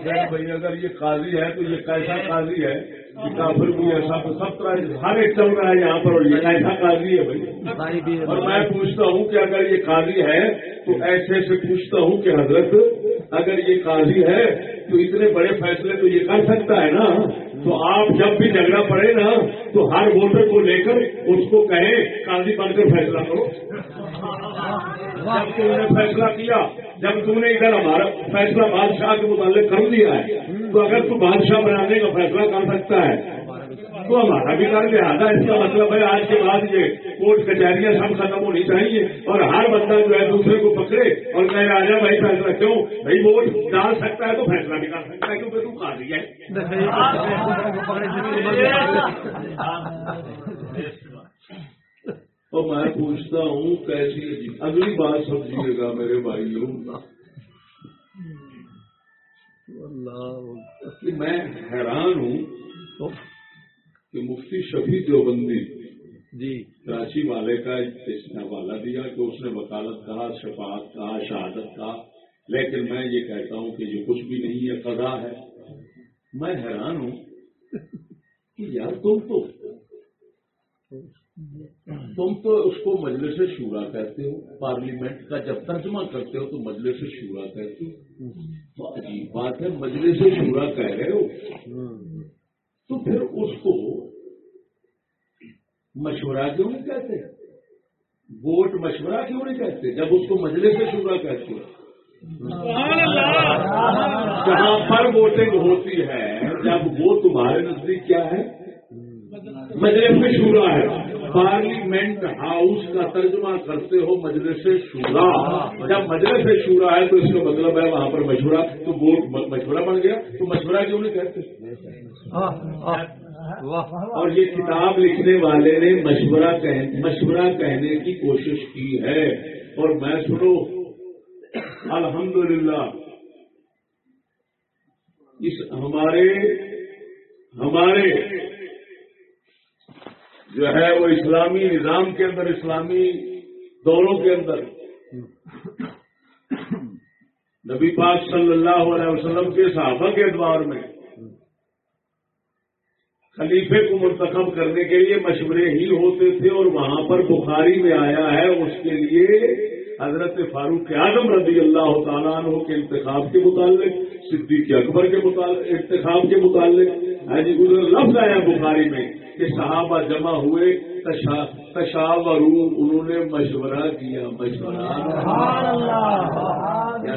سکتا بھائی اگر یہ قاضی ہے تو یہ کیسا قاضی ہے کافر بھی ایسا تو سب طرح ہر ایک چل رہا ہے یہاں پر اور یہ کیسا قاضی ہے بھائی۔ اور میں پوچھتا ہوں کہ اگر یہ قاضی ہے تو ایسے سے پوچھتا ہوں کہ حضرت اگر یہ قاضی ہے تو اتنے بڑے فیصلے تو یہ کر سکتا ہے نا؟ تو آپ جب بھی جھگڑا پڑے نا تو ہر ووٹر کو لے کر اس کو کہیں قاضی بن کر فیصلہ کرو۔ جب تم نے فیصلہ کیا جب تم نے ادھر ہمارا فیصلہ بادشاہ کے متعلق کر دیا ہے تو اگر تو بادشاہ بنانے کا فیصلہ کر سکتا ہے تو ہمارا بھی کر لہٰذا اس کا مطلب ہے آج کے بعد یہ کورٹ کچہریاں سب ختم ہونی چاہیے اور ہر بندہ جو ہے دوسرے کو پکڑے اور کہے راجا بھائی فیصلہ کیوں بھائی ووٹ ڈال سکتا ہے تو فیصلہ بھی کر سکتا ہے کیونکہ تو کہا دیا تو میں پوچھتا ہوں کیسی اگلی بات سمجھیے گا میرے بھائیوں۔ کہ میں حیران ہوں کہ مفتی شفیع دیوبندی جی۔ کراچی والے کا اس نے حوالہ دیا کہ اس نے وکالت کہا شفاعت کہا شہادت کہا۔ لیکن میں یہ کہتا ہوں کہ یہ کچھ بھی نہیں ہے قضا ہے۔ میں حیران ہوں کہ یار تم تو تم تو اس کو مجلس شورا کہتے ہو پارلیمنٹ کا جب ترجمہ کرتے ہو تو مجلس شورا کہتے ہو۔ تو عجیب بات ہے مجلس شورا کہہ رہے ہو۔ تو پھر اس کو مشورہ کیوں نہیں کہتے؟ ووٹ مشورہ کیوں نہیں کہتے؟ جب اس کو مجلس شورا کہتے ہو۔ جہاں پر ووٹنگ ہوتی ہے جب وہ تمہارے نزدیک کیا ہے؟ مجلس شورا ہے۔ پارلیمنٹ ہاؤس کا ترجمہ کرتے ہو مجلس شورا۔ جب مجلس شورا ہے تو اس کا مطلب ہے وہاں پر مشورہ، تو ووٹ مشورہ بن گیا۔ تو مشورہ کیوں نہیں کہتے اور یہ کتاب لکھنے والے نے مشورہ مشورہ کہنے کی کوشش کی ہے۔ اور میں سنو، الحمدللہ، اس ہمارے ہمارے جو ہے وہ اسلامی نظام کے اندر، اسلامی دوروں کے اندر۔ نبی پاک صلی اللہ علیہ وسلم کے صحابہ کے ادوار میں خلیفے کو منتخب کرنے کے لیے مشورے ہی ہوتے تھے اور وہاں پر بخاری میں آیا ہے اس کے لیے حضرت فاروق اعظم رضی اللہ تعالیٰ عنہ کے انتخاب کے متعلق، صدیق اکبر کے انتخاب کے متعلق۔ ہاں جی لفظ آیا بخاری میں۔ کہ صحابہ جمع ہوئے تشاور انہوں نے مشورہ کیا مشورہ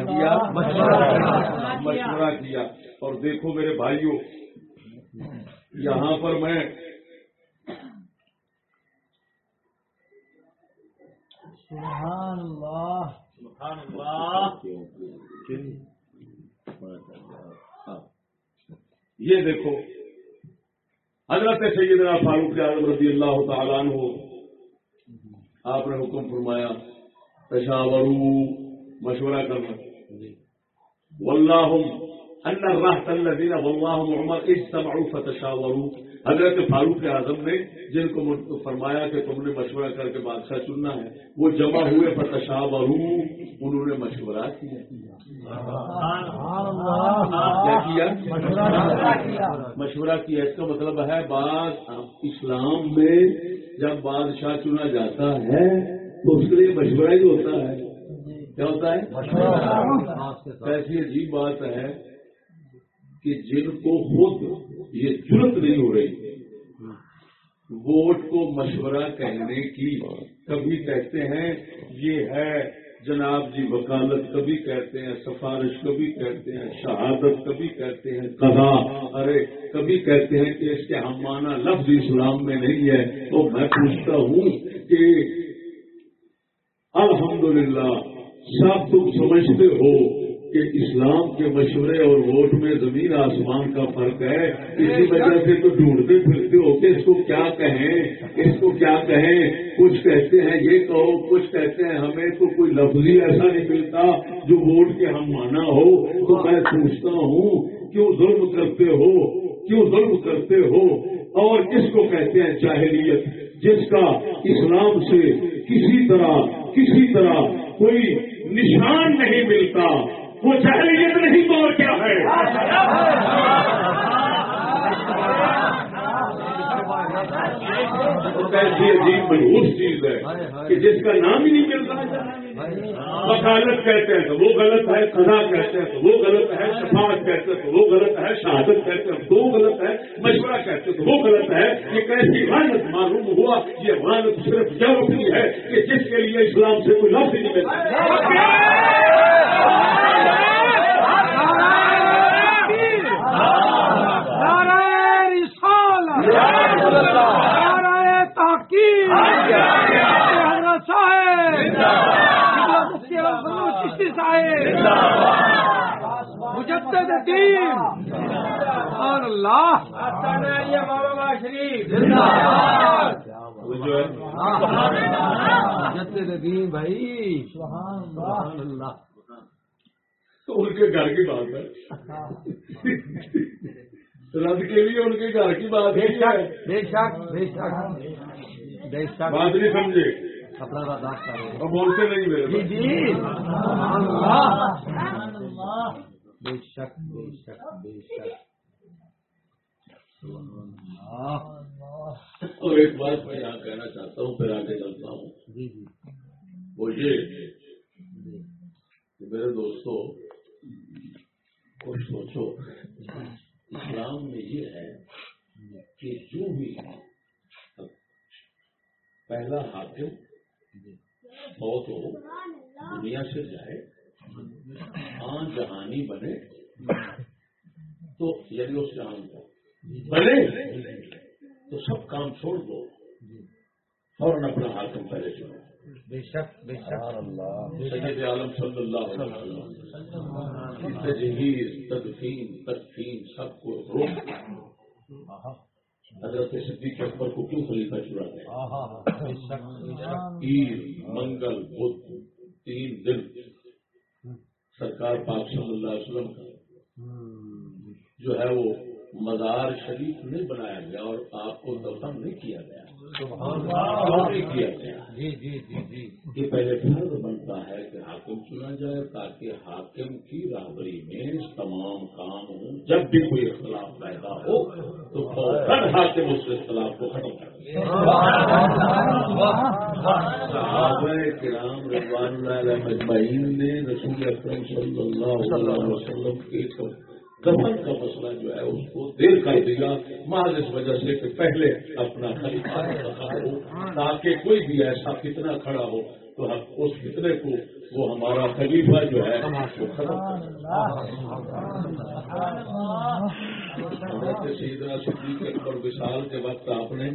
کیا مشورہ کیا۔ اور دیکھو میرے بھائیوں یہاں پر میں سبحان اللہ سبحان اللہ یہ دیکھو حضرت سیدنا فاروق اعظم رضی اللہ تعالیٰ عنہ، آپ نے حکم فرمایا تشاور مشورہ کرنا۔ واللہ ان الرحت الذين واللہ عمر اجتمعوا فتشاوروا۔ حضرت فاروق اعظم نے جن کو فرمایا کہ تم نے مشورہ کر کے بادشاہ چننا ہے وہ جمع ہوئے فتشاوروا انہوں نے مشورہ کیا۔ مشورہ کیا۔ اس کا مطلب ہے بعض اسلام میں جب بادشاہ چنا جاتا ہے تو اس کے لیے مشورہ ہی ہوتا ہے۔ کیا ہوتا ہے؟ ایسی عجیب بات ہے کہ جن کو خود یہ ضرورت نہیں ہو رہی، ووٹ کو مشورہ کہنے کی کبھی کہتے ہیں، یہ ہے جناب جی وکالت کبھی کہتے ہیں، سفارش کبھی کہتے ہیں، شہادت کبھی کہتے ہیں، قضا، ارے کبھی کہتے ہیں کہ اس کے ہم مانا لفظ اسلام میں نہیں ہے۔ تو میں پوچھتا ہوں کہ الحمدللہ، سب تم سمجھتے ہو کہ اسلام کے مشورے اور ووٹ میں زمین آسمان کا فرق ہے، اسی وجہ سے تو ڈھونڈتے پھرتے ہو کہ اس کو کیا کہیں، اس کو کیا کہیں؟ کچھ کہتے ہیں یہ کہو، کچھ کہتے ہیں ہمیں تو کوئی لفظ ہی ایسا نہیں ملتا جو ووٹ کے ہم مانا ہو۔ تو میں پوچھتا ہوں، کیوں ظلم کرتے ہو؟ کیوں ظلم کرتے ہو؟ اور کس کو کہتے ہیں جاہلیت؟ جس کا اسلام سے کسی طرح کسی طرح کوئی نشان نہیں ملتا۔ وہ جہلیت نہیں تو اور کیا ہے۔ ایسی عجیب مشہور چیز ہے کہ جس کا نام ہی نہیں ملتا وکالت کہتے ہیں تو وہ غلط ہے قضا کہتے ہیں تو وہ غلط ہے، شفاعت کہتے ہیں تو وہ غلط ہے، شہادت کہتے ہیں تو وہ غلط ہے، مشورہ کہتے ہیں تو وہ غلط ہے۔ یہ کیسی غالت معلوم ہوا؟ یہ غالت صرف جب اپنی ہے کہ جس کے لیے اسلام سے کوئی لفظ نہیں ملتا۔ مجدد دین اور اللہ۔ شریف مجدد دین بھائی، سبحان اللہ۔ تو ان کے گھر کی بات ہے۔ رد کے لیے ان کے گھر کی بات بے ہے شک بے شک بے شک۔ بے شک۔ بات نہیں سمجھے۔ اپنا اور بولتے نہیں میرے جی جی۔ بے شک بے شک بے شک۔ اور ایک بات میں یہاں کہنا چاہتا ہوں پھر آگے چلتا ہوں۔ جی جی۔ وہ یہ کہ میرے دوستو کچھ سوچو۔ اسلام میں یہ ہے کہ جو بھی پہلا حاکم بہت ہو، دنیا سے جائے ہاں جہانی بنے، تو یعنی اس جہان کو بنے، تو سب کام چھوڑ دو، فوراً اپنا حاکم پہلے چنو۔ بے شک بے شک۔ سید عالم صلی اللہ علیہ وسلم۔ تجہیز تدفین تدفین سب کو روک حضرت صدیق اکبر کو کیوں خلیفہ چڑا گیا پیر منگل بدھ تین دن سرکار پاک صلی اللہ علیہ وسلم کا۔ جو ہے وہ مزار شریف نہیں بنایا گیا اور آپ کو دفن نہیں کیا گیا۔ کیا گیا جی جی جی جی۔ یہ پہلے فرض بنتا ہے کہ حاکم چنا جائے تاکہ حاکم کی رہبری میں تمام کام ہوں۔ جب بھی کوئی اختلاف پیدا ہو تو فوراً حاکم اس اختلاف کو ختم کر صحابہ کرام رضوان اللہ مجمعین نے رسول اکرم صلی اللہ علیہ وسلم کے دفن کا مسئلہ جو ہے اس کو دیر کر دیا۔ محض اس وجہ سے کہ پہلے اپنا خلیفہ رکھا ہو، تاکہ کوئی بھی ایسا فتنہ کھڑا ہو تو ہم اس فتنے کو وہ ہمارا خلیفہ جو ہے وہ حضرت سیدنا صدیق اکبر وشال کے وقت آپ نے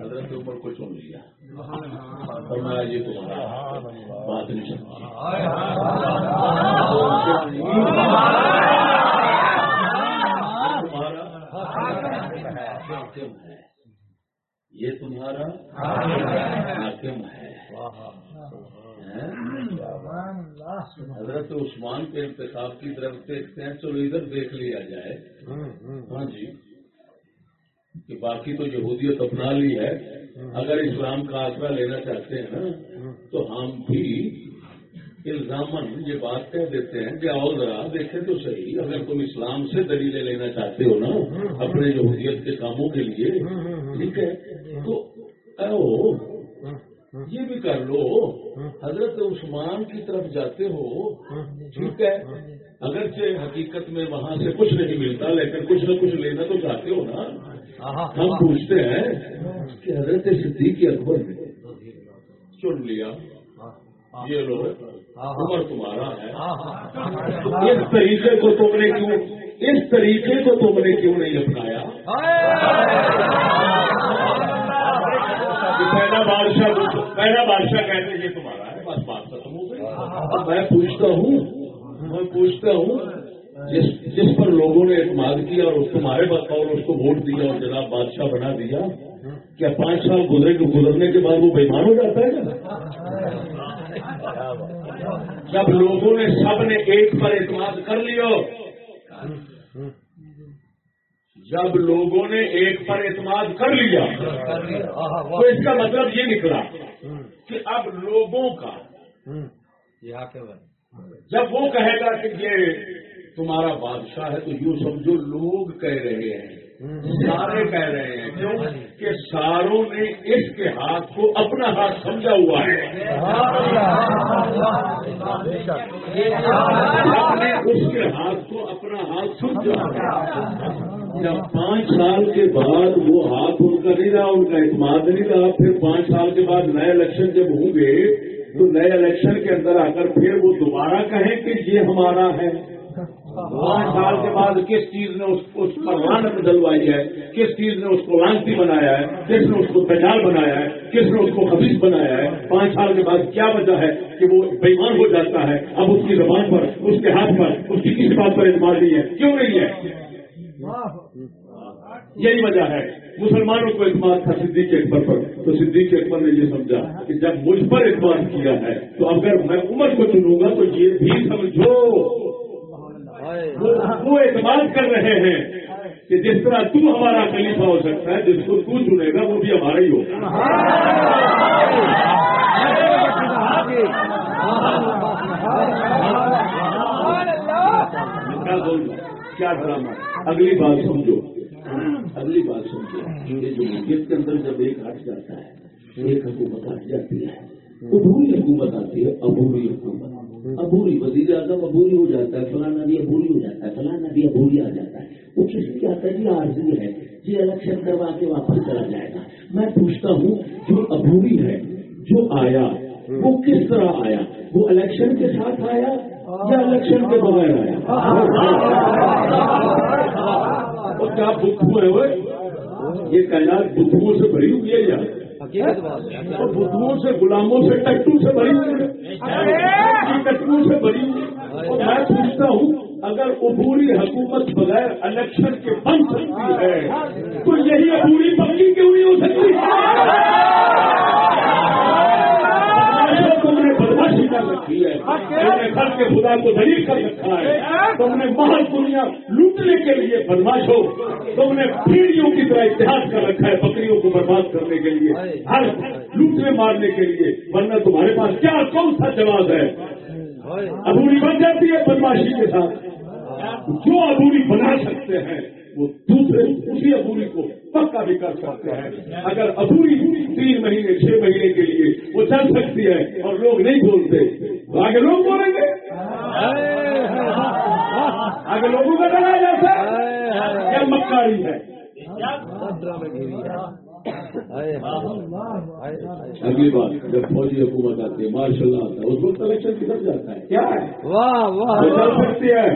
حضرت عمر کو چن لیا۔ فرمایا، یہ تمہارا بات نہیں تمہارا حاکم ہے یہ تمہارا حاکم ہے؟ حضرت عثمان کے انتخاب کی طرف دیکھتے ہیں چلو ادھر دیکھ لیا جائے۔ ہاں جی کہ باقی تو یہودیت اپنا لی ہے۔ اگر اسلام کا آسرا لینا چاہتے ہیں نا تو ہم بھی الزامن یہ بات کہہ دیتے ہیں کہ آؤ ذرا دیکھیں تو صحیح، اگر تم اسلام سے دلیلیں لینا چاہتے ہو نا، اپنے یہودیت کے کاموں کے لیے، ٹھیک ہے؟ تو آؤ، یہ بھی کر لو، حضرت عثمان کی طرف جاتے ہو، ٹھیک ہے؟ اگرچہ حقیقت میں وہاں سے کچھ نہیں ملتا، لیکن کچھ نہ کچھ لینا تو چاہتے ہو نا۔ ہم پوچھتے ہیں کہ حضرت صدیق اکبر نے چن لیا۔ یہ لو عمر تمہارا ہے. اس طریقے کو تم نے کیوں اس طریقے کو تم نے کیوں نہیں اپنایا؟ پہلا بادشاہ پہلا بادشاہ کہتے یہ تمہارا ہے بس بات ختم ہو گئی۔ میں پوچھتا ہوں میں پوچھتا ہوں جس جس پر لوگوں نے اعتماد کیا اور اس تمہارے اور اس کو ووٹ دیا اور جناب بادشاہ بنا دیا؟ کیا پانچ سال گزرے گزرنے کے بعد وہ بےمان ہو جاتا ہے نا جب لوگوں نے سب نے ایک پر اعتماد کر لیا، جب لوگوں نے ایک پر اعتماد کر لیا، تو اس کا مطلب یہ نکلا کہ اب لوگوں کا، جب وہ کہے گا کہ یہ تمہارا بادشاہ ہے، تو یوں سمجھو لوگ کہہ رہے ہیں۔ سارے کہہ رہے ہیں کیوں؟ کہ ساروں نے اس کے ہاتھ کو اپنا ہاتھ سمجھا ہوا ہے۔ نے اس کے ہاتھ کو اپنا ہاتھ سمجھا۔ جب پانچ سال کے بعد وہ ہاتھ ان کا نہیں رہا، ان کا اعتماد نہیں رہا، پھر پانچ سال کے بعد نئے الیکشن جب ہوں گے تو نئے الیکشن کے اندر آ کر پھر وہ دوبارہ کہیں کہ یہ ہمارا ہے۔ پانچ سال کے بعد کس چیز نے اس پر لانت ڈلوائی ہے؟ کس چیز نے اس کو لانتی بنایا ہے؟ کس نے اس کو تجال بنایا ہے؟ کس نے اس کو خبیص بنایا ہے؟ پانچ سال کے بعد کیا وجہ ہے کہ وہ بےمان ہو جاتا ہے؟ اب اس کی زبان پر، اس کے ہاتھ پر، اس کی کسی بات پر اعتماد نہیں ہے۔ کیوں نہیں ہے؟ یہی وجہ ہے۔ مسلمانوں کو اعتماد تھا صدیق اکبر پر، تو صدیق اکبر نے یہ سمجھا کہ جب مجھ پر اعتماد کیا ہے، تو اگر میں عمر کو چنوں گا تو یہ بھی سمجھو۔ وہ اعتماد کر رہے ہیں کہ جس طرح تم ہمارا خلیفہ ہو سکتا ہے، جس کو تو چنے گا، وہ بھی ہمارا ہی ہوگا۔ کیا ڈرامہ اگلی بات سمجھو۔ اگلی بات سمجھو۔ یہ جو ملکیت کے اندر جب ایک ہٹ جاتا ہے، ایک حکومت ہٹ جاتی ہے ابوری حکومت آتی ہے ابوری حکومت۔ ابوری وزیر اعظم ابوری ہو جاتا ہے فلانا بھی ابوری ہو جاتا ہے فلانا بھی ابوری آ جاتا ہے۔ وہ کس لیے آتا ہے جی عارضی ہے جی الیکشن کروا کے واپس چلا جائے گا؟ میں پوچھتا ہوں، جو ابوری ہے، جو آیا، وہ کس طرح آیا؟ وہ الیکشن کے ساتھ آیا یا الیکشن کے بغیر آیا؟ وہ کیا بدھو ہے وہ؟ یہ کائنات بدھوؤں سے بھری ہوئی ہے یا؟ بدھوؤں سے غلاموں سے ٹٹو سے ہے۔ ٹٹو سے اور میں پوچھتا ہوں اگر عبوری حکومت بغیر الیکشن کے بن سکتی ہے تو یہی عبوری پکی کیوں نہیں ہو سکتی تم نے بدماشی کر رکھی ہے۔ تم نے گھر کے خدا کو دلیل کر رکھا ہے۔ تم نے محل دنیا لوٹنے کے لیے بدماش ہو تم نے پیڑھیوں کی طرح اتحاد کر رکھا ہے بکریوں کو برباد کرنے کے لیے۔ ہر لوٹنے مارنے کے لیے۔ ورنہ تمہارے پاس کیا کون سا جواب ہے؟ ابوری بن جاتی ہے بدماشی کے ساتھ۔ جو ابوری بنا سکتے ہیں وہ دوسرے اسی ابوری کو پکا بھی کر سکتے ہیں۔ اگر ابوری تین مہینے چھ مہینے کے لیے وہ چل سکتی ہے اور لوگ نہیں بولتے تو آگے لوگ بولیں گے۔ آگے لوگوں کا ڈرا جاتا ہے۔ کیا مکاری ہے؟ اگلی بات جب فوجی حکومت آتی ہے ماشاء اللہ آتا ہے اس وقت الیکشن کدھر جاتا ہے؟ کیا ہے چل سکتی ہے۔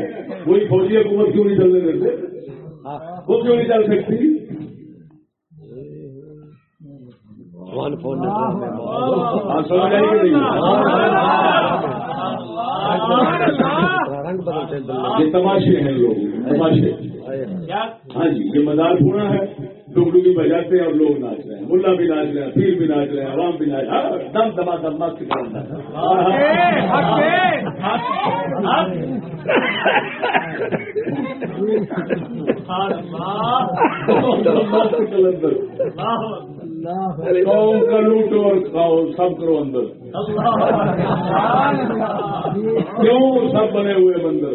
وہی فوجی حکومت کیوں نہیں چلنے دیتے؟ وہ کیوں نہیں چل سکتی؟ فون یہ تماشے ہیں لوگ تماشے۔ ہاں جی یہ مزار پورا ہے۔ ڈگڈگی بجاتے ہیں اور لوگ ناچ رہے ہیں ملا بھی ناچ رہے ہیں پیر بھی ناچ رہے ہیں عوام بھی ناچ رہے ہیں دم دما دم مست کے اندر قوم کا لوٹو اور کھاؤ سب کرو اندر کیوں سب بنے ہوئے بندر؟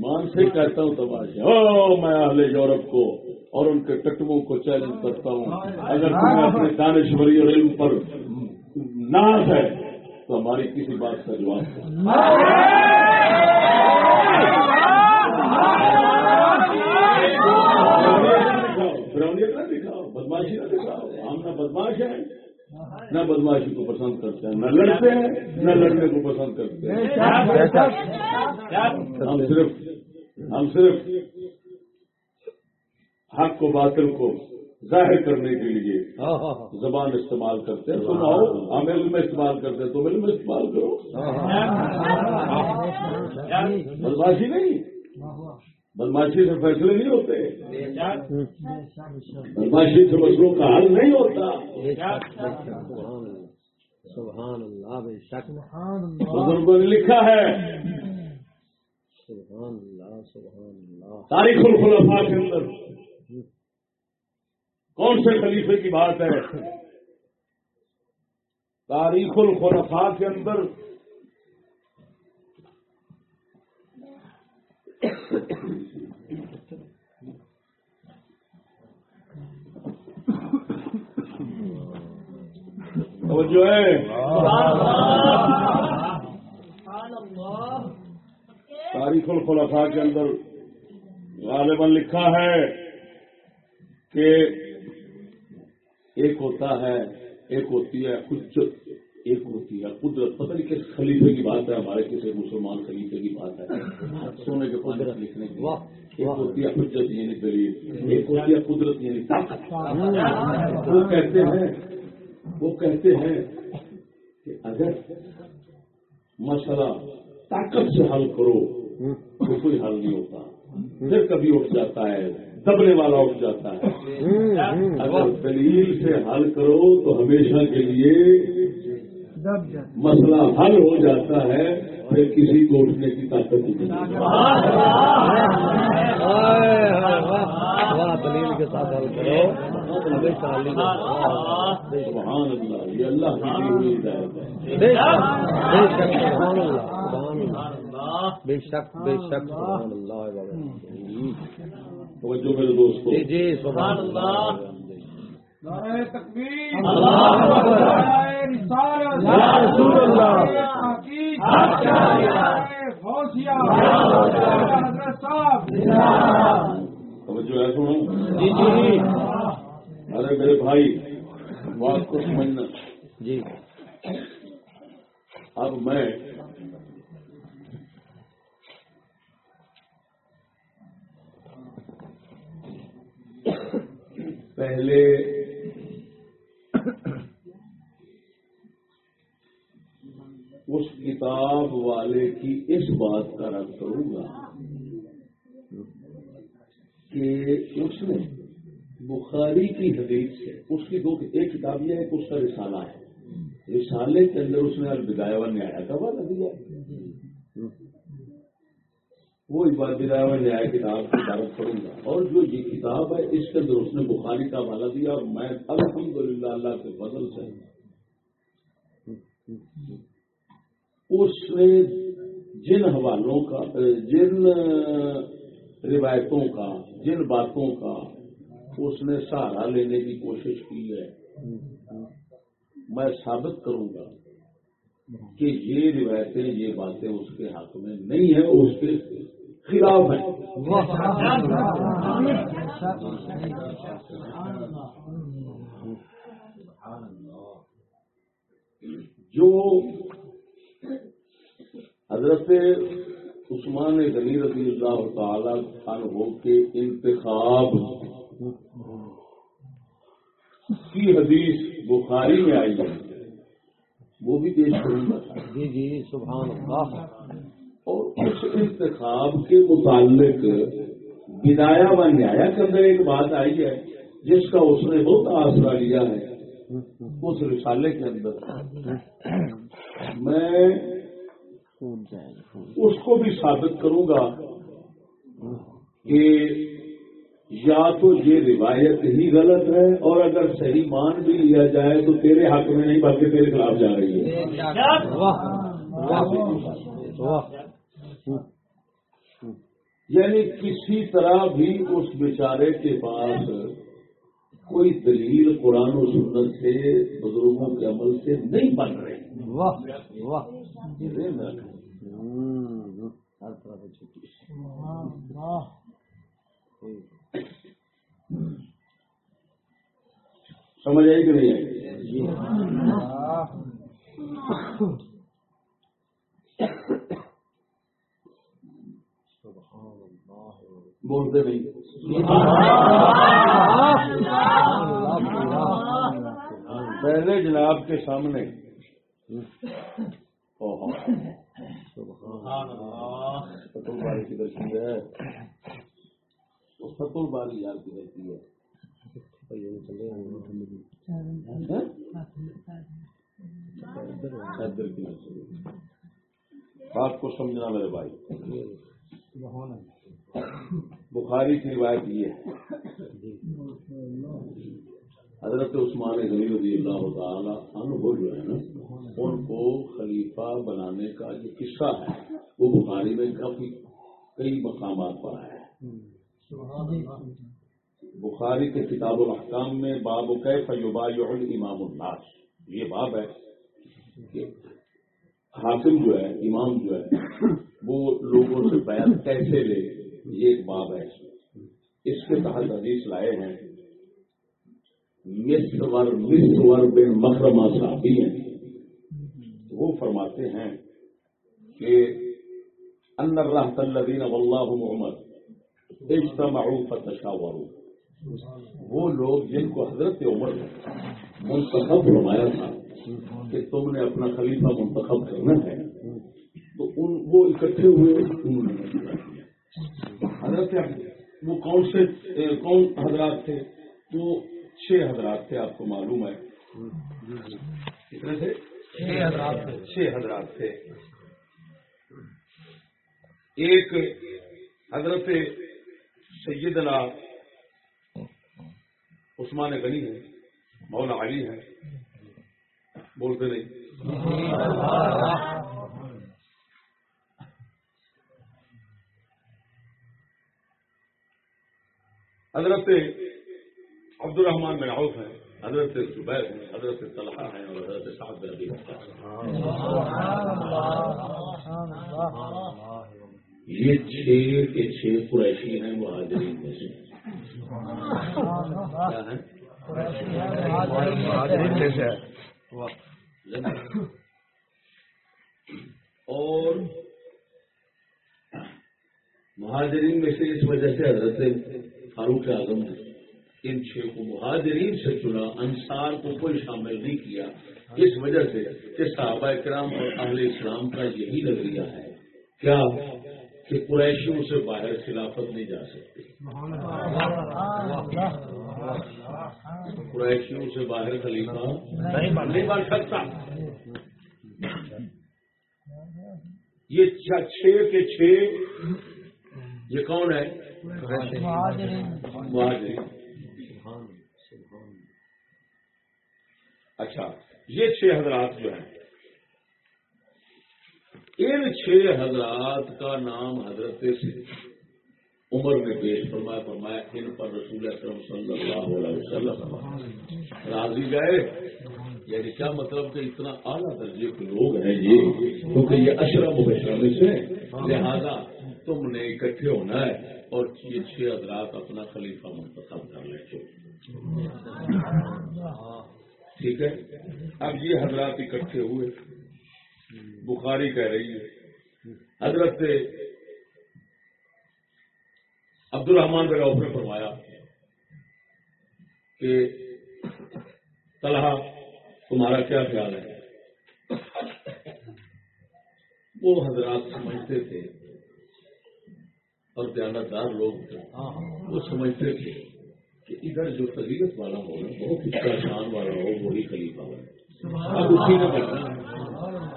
مان سے کہتا ہوں تماشے میں اہل یورپ کو اور ان کے ٹٹموں کو چیلنج کرتا ہوں اگر تمہیں اپنے دانشوری اور علم پر ناز ہے تو ہماری کسی بات کا جواب بدماشی نہ ہم نہ بدماش ہیں، نہ بدماشی کو پسند کرتے ہیں، نہ لڑتے ہیں، نہ لڑنے کو پسند کرتے ہیں۔ ہم صرف ہم صرف حق کو، باطل کو ظاہر کرنے کے لیے زبان استعمال کرتے ہیں۔ سناؤ ہم علم استعمال کرتے ہیں تو علم استعمال کرو۔ بدماشی نہیں۔ بدماشی سے فیصلے نہیں ہوتے۔ بدماشی سے مسئلوں کا حل نہیں ہوتا۔ سبحان اللہ بے شک۔ بزرگوں نے لکھا ہے۔ سبحان اللہ سبحان اللہ۔ تاریخ الخلفاء کے اندر۔ کون سے خلیفے کی بات ہے؟ تاریخ الخلفاء کے اندر۔ جو ہے۔ تاریخ الخلفاء کے اندر غالباً لکھا ہے کہ ایک ہوتا ہے، ایک ہوتی ہے حجت ایک ہوتی ہے قدرت پتہ نہیں کس خلیفے کی بات ہے ہمارے کسی مسلمان خلیفے کی بات ہے۔ سونے کے قدرت۔ لکھنے کی ایک ہوتی ہے حجت یعنی دلیل۔ ایک ہوتی ہے قدرت یعنی طاقت۔ وہ کہتے ہیں وہ کہتے ہیں کہ اگر مسئلہ طاقت سے حل کرو تو کوئی حل نہیں ہوتا۔ پھر کبھی اٹھ جاتا ہے دبنے والا اٹھ جاتا ہے۔ اگر دلیل سے حل کرو تو ہمیشہ کے لیے مسئلہ حل ہو جاتا ہے پھر کسی کو اٹھنے کی طاقت نہیں دلیل کے ساتھ حل کرو۔ سبحان اللہ یہ اللہ کی بے شک سبحان اللہ سبحان اللہ۔ بے شک بے شک سبحان اللہ۔ توجہ میرے دوستو۔ جی جی سبحان اللہ توجہ ہے سنو جی جی ارے میرے بھائی بات کو سمجھنا۔ جی۔ اب میں پہلے اس کتاب والے کی اس بات کا رد کروں گا کہ اس نے بخاری کی حدیث سے اس کی دو ایک کتاب یہ ہے کہ اس کا رسالہ ہے۔ رسالے کے اندر اس نے البدایہ و نیایا کا وعدہ دیا وہ اس بار بدایا کتاب کی دعوت کروں گا۔ اور جو یہ کتاب ہے، اس کے اندر اس نے بخاری کا حوالہ دیا اور میں الحمدللہ اللہ کے فضل سے اس نے جن حوالوں کا، جن روایتوں کا، جن باتوں کا اس نے سہارا لینے کی کوشش کی ہے۔ میں ثابت کروں گا کہ یہ روایتیں، یہ باتیں اس کے حق میں نہیں ہیں، اس کے خلاف ہیں۔ جو حضرت عثمان غنی رضی اللہ تعالی عنہ کے انتخاب کی حدیث بخاری میں آئی ہے۔ وہ بھی پیش کروں جی جی سبحان اللہ۔ اور اس انتخاب کے متعلق بدایا و نیا کے اندر ایک بات آئی ہے جس کا اس نے بہت آسرا لیا ہے۔ اس رسالے کے اندر۔ میں اس کو بھی ثابت کروں گا کہ یا تو یہ روایت ہی غلط ہے اور اگر صحیح مان بھی لیا جائے تو تیرے حق میں نہیں بلکہ تیرے خلاف جا رہی ہے۔ واہ یعنی کسی طرح بھی اس بیچارے کے پاس کوئی دلیل قرآن و سنت سے بزرگوں کے عمل سے نہیں بن رہی۔ واہ واہ۔ ہر طرح سے چھٹی سمجھ آئی کہ نہیں آئی بولتے نہیں پہلے جناب کے سامنے فتل باری کی ہے وہ باری کی ہے بات کو سمجھنا میرے بھائی بخاری کی روایت یہ ہے۔ حضرت عثمان غنی رضی اللہ تعالی عنہ جو ہے نا، ان کو خلیفہ بنانے کا جو قصہ ہے۔ وہ بخاری میں کافی کئی مقامات پر آیا ہے۔ بخاری کے کتاب الاحکام میں باب کے فیوبا امام الناس۔ یہ باب ہے کہ حاکم جو ہے، امام جو ہے، وہ لوگوں سے بیان کیسے لے، یہ ایک باب ہے اس کے تحت حدیث لائے ہیں۔ مصور مصور بن مکرمہ صحابی ہیں۔ وہ فرماتے ہیں کہ ان الرحت الذین واللہ محمد اجتمعوا فتشاوروا۔ وہ لوگ جن کو حضرت عمر نے منتخب فرمایا تھا کہ تم نے اپنا خلیفہ منتخب کرنا ہے، تو ان وہ اکٹھے ہوئے انہوں نے حضرت وہ کون سے کون حضرات تھے؟ وہ چھ حضرات تھے آپ کو معلوم ہے۔ کتنے تھے؟ چھ حضرات چھ حضرات تھے۔ ایک حضرت سیدنا عثمان غنی ہے مولا علی ہے بولتے نہیں۔ حضرت عبد الرحمان بن عوف ہیں۔ حضرت زبیر ہیں حضرت طلحہ ہیں اور حضرت سعد بن ابی یہ چھ کے چھ قریشی ہیں مہاجرین میں سے۔ اور مہاجرین میں سے اس وجہ سے حضرت فاروق اعظم نے ان چھ کو مہاجرین سے چنا انصار کو کوئی شامل نہیں کیا۔ اس وجہ سے کہ صحابہ کرام اور اہل اسلام کا یہی نظریہ ہے۔ کیا کہ قریشیوں سے باہر خلافت نہیں جا سکتی؟ قریشیوں سے باہر خلیفہ نہیں بن سکتا۔ یہ چھ کے چھ یہ کون ہے؟ مہاجرین۔ اچھا یہ چھ حضرات جو ہیں، ان چھ حضرات کا نام حضرت سے عمر نے پیش فرمایا فرمایا ان پر رسول اکرم صلی اللہ علیہ وسلم راضی گئے۔ یعنی کیا مطلب کہ اتنا اعلیٰ درجے کے لوگ ہیں یہ؟ کیونکہ یہ اشرف مبشرہ میں سے لہذا تم نے اکٹھے ہونا ہے۔ اور یہ چھ حضرات اپنا خلیفہ منتخب کر لیں ٹھیک ہے؟ اب یہ حضرات اکٹھے ہوئے۔ بخاری کہہ رہی ہے، حضرت عبد الرحمان بن نے فرمایا کہ طلحہ، تمہارا کیا خیال ہے؟ وہ حضرات سمجھتے تھے۔ اور دیانتدار لوگ تھے۔ وہ سمجھتے تھے کہ ادھر جو فضیلت والا ہوگا بہت اچھا شان والا ہو وہی خلیفہ ہو اب اسی نے بچنا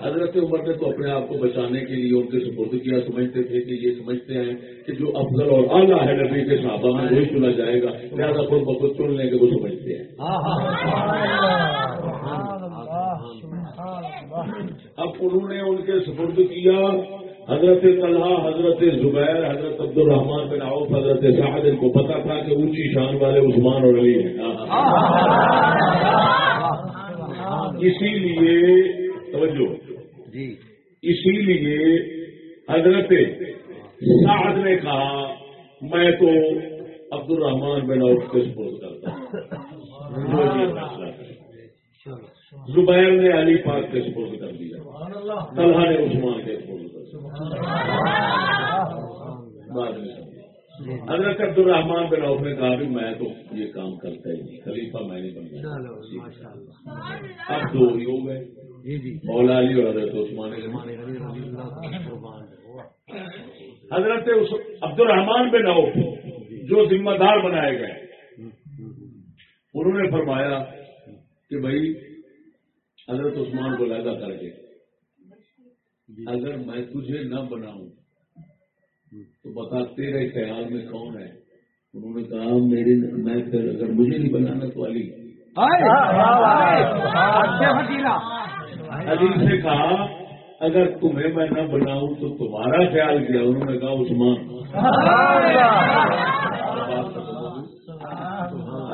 حضرت عمر نے تو اپنے آپ کو بچانے کے لیے ان کے سپرد کیا سمجھتے تھے کہ یہ سمجھتے ہیں کہ جو افضل اور اعلیٰ ہے نبی کے صحابہ میں وہی چنا جائے گا۔ لہٰذا خود بخود چن لیں گے وہ سمجھتے ہیں۔ اب انہوں نے ان کے سپرد کیا۔ حضرت طلحہ حضرت زبیر حضرت عبد الرحمان بن عوف حضرت سعد ان کو پتا تھا کہ اونچی شان والے عثمان اور علی ہیں۔ اسی لیے توجہ جی۔ اسی لیے حضرت سعد نے کہا میں تو عبد الرحمان بن عوف کے سپرد کرتا ہوں۔ زبیر نے علی پاک کے سپرد کر دیا۔ طلحہ نے عثمان کے سپرد حضرت عبد الرحمان بن عوف نے کہا بھی میں تو یہ کام کرتا ہی نہیں خلیفہ میں نہیں بن گیا۔ اب دو ہی ہو گئے جی جی۔ مولا علی اور حضرت عثمان۔ حضرت عبد الرحمان بن عوف جو ذمہ دار بنائے گئے انہوں نے فرمایا کہ بھائی حضرت عثمان کو لہدا کر کے اگر میں تجھے نہ بناؤں تو بتا تیرے خیال میں کون ہے؟ انہوں نے کہا میرے میں پھر اگر مجھے نہیں بنانا تو علی۔ علی سے کہا اگر تمہیں میں نہ بناؤں تو تمہارا خیال کیا؟ انہوں نے کہا عثمان۔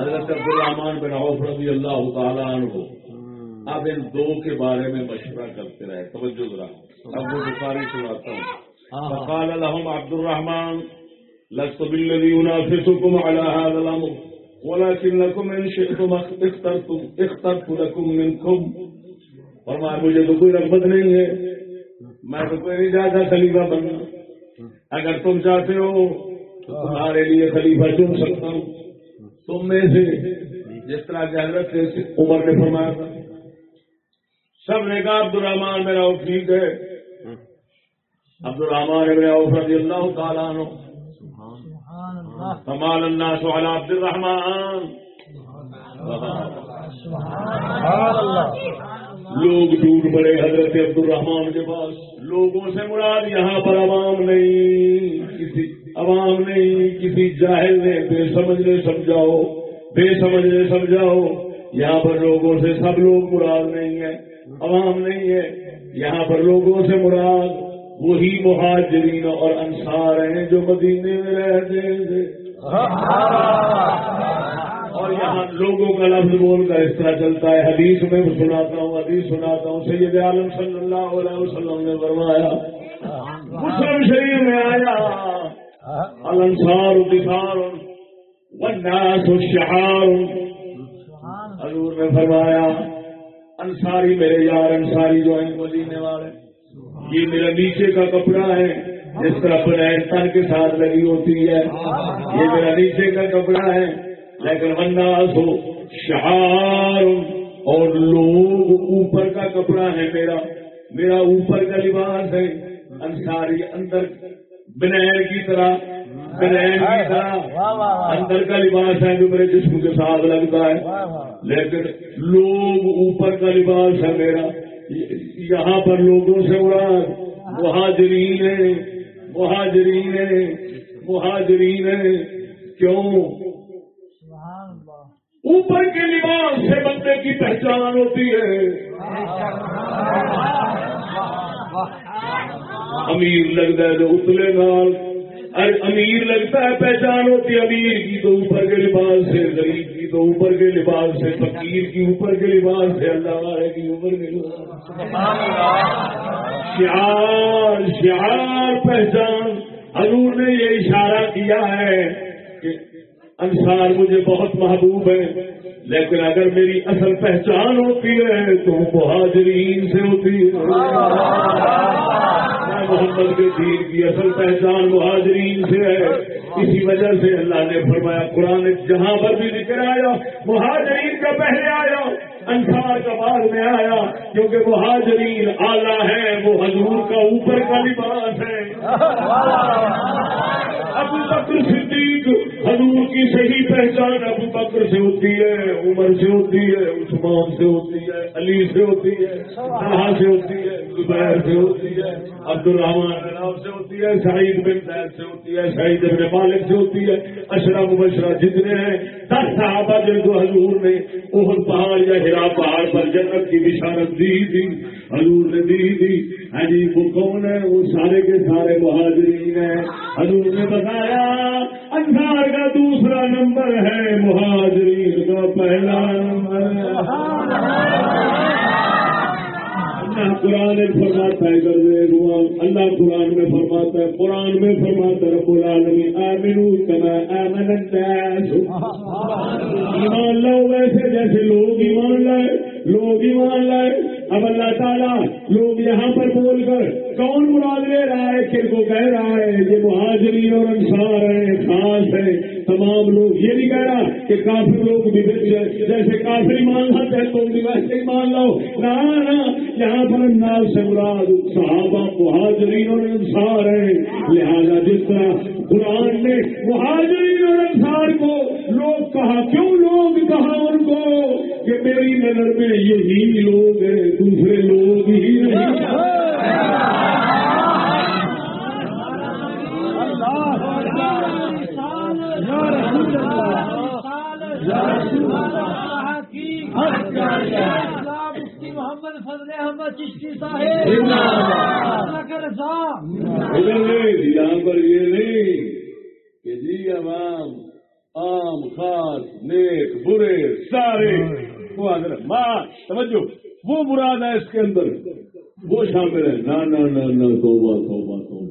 حضرت عبد الرحمان بن عوف رضی اللہ تعالیٰ عنہ۔ اب ان دو کے بارے میں مشورہ کرتے رہے توجہ ذرا۔ اب وہ بخاری سناتا ہوں فقال لهم عبد الرحمن لست بالذي ينافسكم على هذا الامر ولكنكم ان شئتم اخترتم اخترت لكم منكم۔ فرمایا مجھے تو کوئی رغبت نہیں ہے میں تو کوئی نہیں چاہتا خلیفہ بننا۔ اگر تم چاہتے ہو تو تمہارے لیے خلیفہ چن سکتا ہوں۔ تم میں سے جس طرح کہ حضرت عمر نے فرمایا تھا۔ سب نے کہا عبد الرحمان میرا ٹھیک ہے۔ عبد الرحمان ابن عوف رضی اللہ تعالیٰ عنہ. کمال الناس على عبد الرحمان لوگ ڈوب پڑے حضرت عبد الرحمان کے پاس. لوگوں سے مراد یہاں پر عوام نہیں. کسی عوام نہیں کسی جاہل نے بے سمجھ نے سمجھاؤ بے سمجھ نے سمجھاؤ. یہاں پر لوگوں سے سب لوگ مراد نہیں ہے عوام نہیں ہے یہاں پر لوگوں سے مراد وہی مہاجرین اور انصار ہیں جو مدینے میں رہتے تھے۔ اور یہاں لوگوں کا لفظ بول کر اس طرح چلتا ہے۔ حدیث میں سناتا ہوں، حدیث سناتا ہوں۔ سید عالم صلی اللہ علیہ وسلم نے فرمایا، مسلم شریف میں آیا، الانصار دثار والناس شعار حضور نے فرمایا، انصاری میرے یار، انصاری جو ہیں مدینے والے یہ میرا نیچے کا کپڑا ہے، جس طرح بنائے تن کے ساتھ لگی ہوتی ہے، یہ میرا نیچے کا کپڑا ہے۔ لیکن الناس شعار اور لوگ اوپر کا کپڑا ہے میرا۔ میرا اوپر کا لباس ہے انصاری اندر بنین کی طرح بنین کی طرح۔ اندر کا لباس ہے جو میرے جسم کے ساتھ لگتا ہے۔ لیکن لوگ اوپر کا لباس ہے میرا۔ یہاں پر لوگوں سے مراد مہاجرین ہے مہاجرین ہے مہاجرین ہے کیوں؟ اوپر کے لباس سے بندے کی پہچان ہوتی ہے۔ امیر لگتا ہے تو اتلے نال امیر لگتا ہے پہچان ہوتی ہے۔ امیر کی تو اوپر کے لباس سے، غریب کی تو اوپر کے لباس سے، فقیر کی اوپر کے لباس سے۔ اللہ والے کی اوپر کے لباس۔ شعار شعار پہچان۔ حضور نے یہ اشارہ کیا ہے کہ انصار مجھے بہت محبوب ہے لیکن اگر میری اصل پہچان ہوتی ہے تو مہاجرین سے ہوتی ہے۔ محمد کے دین کی اصل پہچان مہاجرین سے ہے۔ اسی وجہ سے اللہ نے فرمایا، قرآن جہاں پر بھی ذکر آیا، مہاجرین کا پہلے آیا۔ انسار کا بعد میں آیا، کیونکہ مہاجرین آلہ ہے، وہ حضور کا اوپر کا لباس ہے۔ ابو بکر صدیق حضور کی صحیح پہچان ابو بکر سے ہوتی ہے، عمر سے ہوتی ہے، عثمان سے ہوتی ہے، علی سے ہوتی ہے، طلحہ سے ہوتی ہے، زبیر سے ہوتی ہے عبد الرحمان سے ہوتی ہے شہید بن زید سے ہوتی ہے شہید بن مالک سے ہوتی ہے، اشرف مبشرہ جتنے ہیں، دس صحابہ جن کو حضور نے اوہد پہاڑ یا ہرا پہاڑ پر جنت کی بشارت دی تھی حضور نے دی تھی ہاں جی وہ کون ہے؟ وہ سارے کے سارے مہاجرین ہیں۔ حضور نے بتایا انسار کا دوسرا نمبر ہے مہاجرین کا پہلا نمبر۔ ہے قرآن فرماتا ہے اللہ قرآن میں فرماتا ہے، قرآن میں فرماتا ہے، رب العالمین آمنو کما آمن الناس. ایمان لاؤ ویسے جیسے لوگ ایمان لائے، لوگ ایمان لائے. اب اللہ تعالیٰ لوگ یہاں پر بول کر کون مراد لے رہا ہے؟ کن کو کہہ رہا ہے؟ یہ مہاجرین اور انصار ہیں، خاص ہے تمام لوگ یہ نہیں کہہ رہا کہ کافی لوگ بھی جیسے کافی ایمان لاتے ہیں تو بھی ویسے ایمان لاؤ۔ نہ نہ، یہاں پر انداز سے مراد صحابہ، مہاجرین اور انصار ہیں۔ لہذا جس طرح قرآن نے مہاجرین اور انصار کو لوگ کہا، کیوں لوگ کہا ان کو؟ کہ میری نظر میں یہی لوگ ہیں، دوسرے لوگ ہی نہیں۔ محمد فضل احمد چشتی صاحب پر یہ نہیں کہ جی عوام عام خاص نیک برے سارے وہ حضرت ماں سمجھو وہ مراد ہے اس کے اندر۔ وہ شامل ہے۔ نہ نہ نہ نہ توبہ توبہ توبہ۔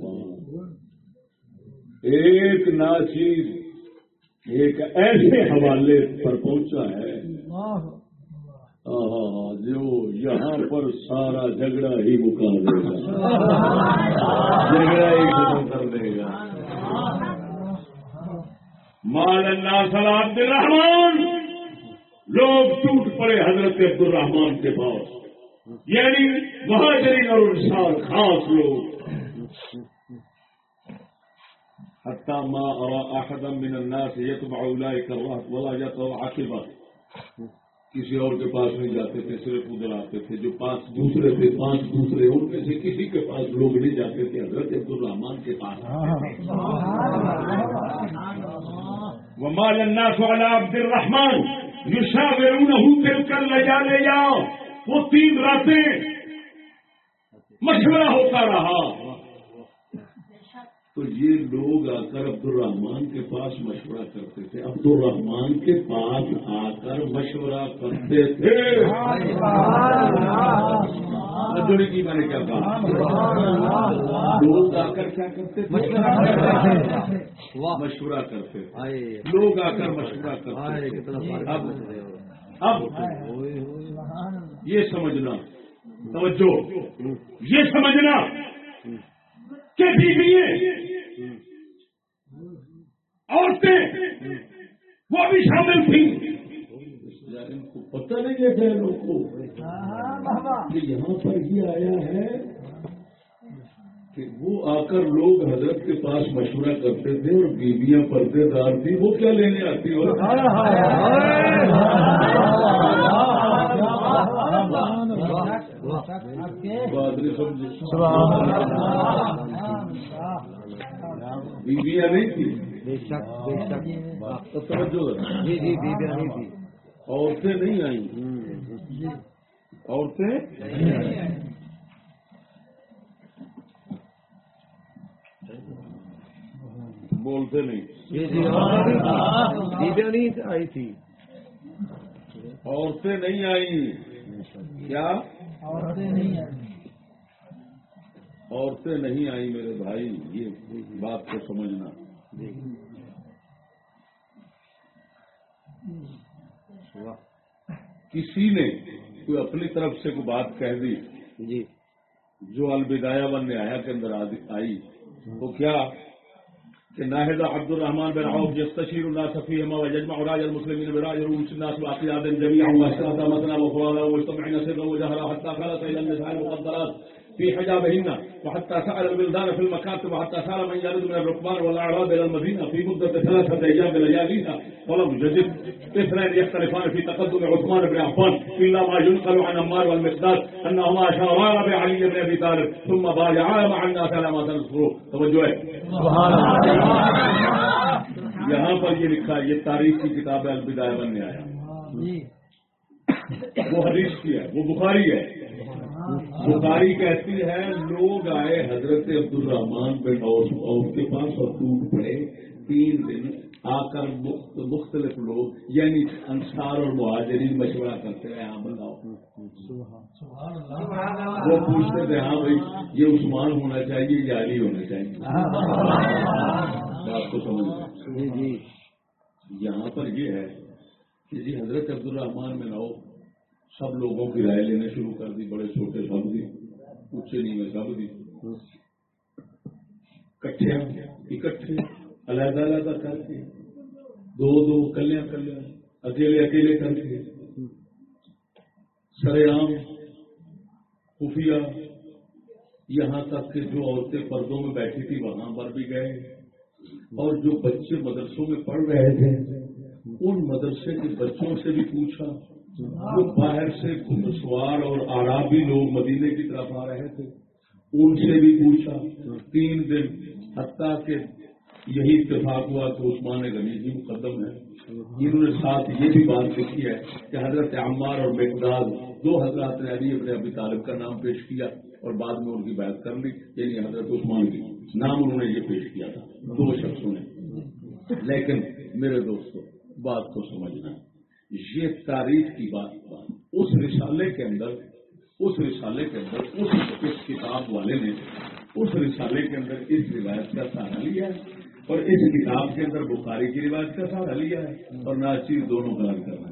ایک ناچیز ایک ایسے حوالے پر پہنچا ہے۔ جو یہاں پر سارا جھگڑا ہی مکا دے گا۔ جھگڑا ہی ختم کر دے گا۔ مال اللہ صلاح عبد الرحمان لوگ ٹوٹ پڑے حضرت عبد الرحمان کے پاس۔ یعنی مہاجرین اور انسان خاص لوگ۔ حتى ما أرى أحدا من الناس يتبع أولئك الرهط ولا يتبع عاقبة کسی اور کے پاس نہیں جاتے تھے، صرف ادھر آتے تھے، جو پانچ دوسرے تھے پانچ دوسرے، ان میں سے کسی کے پاس لوگ نہیں جاتے تھے، حضرت عبد الرحمان کے پاس ومال الناس على عبد الرحمان يشاورونه تلك الليالي جاؤ وہ تین راتیں مشورہ ہوتا رہا۔ تو یہ لوگ آ کر عبد الرحمان کے پاس مشورہ کرتے تھے۔ عبد الرحمان کے پاس آ کر مشورہ کرتے تھے۔ جڑی کی میں نے کیا کہا لوگ آ کر کیا کرتے تھے؟ مشورہ کرتے تھے۔ لوگ آ کر مشورہ کرتے اب اب یہ سمجھنا، توجہ، یہ سمجھنا۔ کہ بیوییں عورتیں وہ بھی شامل تھیں۔ ان کو پتہ نہیں ہے لوگ کو۔ یہاں پر یہ آیا ہے کہ وہ آ کر لوگ حضرت کے پاس مشورہ کرتے تھے اور بیویاں پردے دار تھی وہ کیا لینے آتی ہو؟ بیویاں نہیں تھی بے شک بے شک۔ تو توجہ جی جی بیویاں نہیں تھی عورتیں نہیں آئیں۔ عورتیں؟ بولتے نہیں۔ جی جی بیویاں نہیں آئی تھی عورتیں نہیں آئیں۔ کیا؟ عورتیں نہیں آئی عورتیں نہیں آئی میرے بھائی یہ بات کو سمجھنا۔ کسی نے کوئی اپنی طرف سے کوئی بات کہہ دی جی۔ جو البدایا بن نہایا کے اندر آئی وہ کیا؟ کہ ناہد عبد الرحمن بن عوف يستشير الناس فيهما ويجمع راج المسلمين براج رؤوس الناس واقياد جميعا مثلا وفرادا ويجتمعن سرا وجهرا حتى خلت الى النساء المقدرات في حجابهن. وحتى سأل البلدان في المكاتب وحتى سأل من يرد من الركبان والأعراب إلى المدينة في مدة ثلاثة أيام لياليها ولم يجد. اثنين يختلفان في تقدم عثمان بن عفان. إلا ما ينقل عن عمار والمقداد أنهما أشارا بعلي بن أبي طالب. ثم بايعا مع الناس على ما تنصروا توجه. سبحان اللہ یہاں پر یہ لکھا ہے، یہ تاریخ کی کتاب ہے البدایہ بننے آیا جی وہ حدیث کی ہے وہ بخاری ہے. بخاری کہتی ہے لوگ آئے حضرت عبد الرحمان بن عوف کے پاس اور ٹوٹ پڑے۔ تین دن آ کر مخت- مختلف لوگ یعنی انصار اور مہاجرین مشورہ کرتے ہیں ہاں بتاؤ وہ پوچھتے تھے ہاں بھائی یہ عثمان ہونا چاہیے یا علی ہونا چاہیے؟ بات کو سمجھ لیں۔ جی جی۔ یہاں پر یہ ہے کہ جی حضرت عبد الرحمان میں سب لوگوں کی رائے لینے شروع کر دی، بڑے، چھوٹے، سب دی اونچے نیوے سب دی۔ کٹھے اکٹھے۔ علیحدہ علیحدہ کر کے دو دو کلیاں کلیاں اکیلے اکیلے کر کے سرے عام خفیہ۔ یہاں تک کہ جو عورتیں پردوں میں بیٹھی تھی، وہاں پر بھی گئے۔ اور جو بچے مدرسوں میں پڑھ رہے تھے، ان مدرسے کے بچوں سے بھی پوچھا۔ جو باہر سے سوار اور آرابی لوگ مدینے کی طرف آ رہے تھے، ان سے بھی پوچھا۔ تین دن، حتیٰ کہ یہی اتفاق ہوا کہ عثمان غنی جی مقدم ہے۔ انہوں نے ساتھ یہ بھی بات لکھی ہے کہ حضرت عمار اور مقداد دو حضرات نے علی ابن ابی طالب کا نام پیش کیا اور بعد میں ان کی بات کر لی یعنی حضرت عثمان کی نام انہوں نے یہ پیش کیا تھا۔ دو شخصوں نے۔ لیکن میرے دوستو، بات کو سمجھنا یہ تاریخ کی بات اس رسالے کے اندر اس رسالے کے اندر اس اس کتاب والے نے اس رسالے کے اندر اس روایت کا سہارا لیا ہے اور اس کتاب کے اندر بخاری کی روایت کا سہارا لیا ہے اور ناچیز دونوں غلط کرنا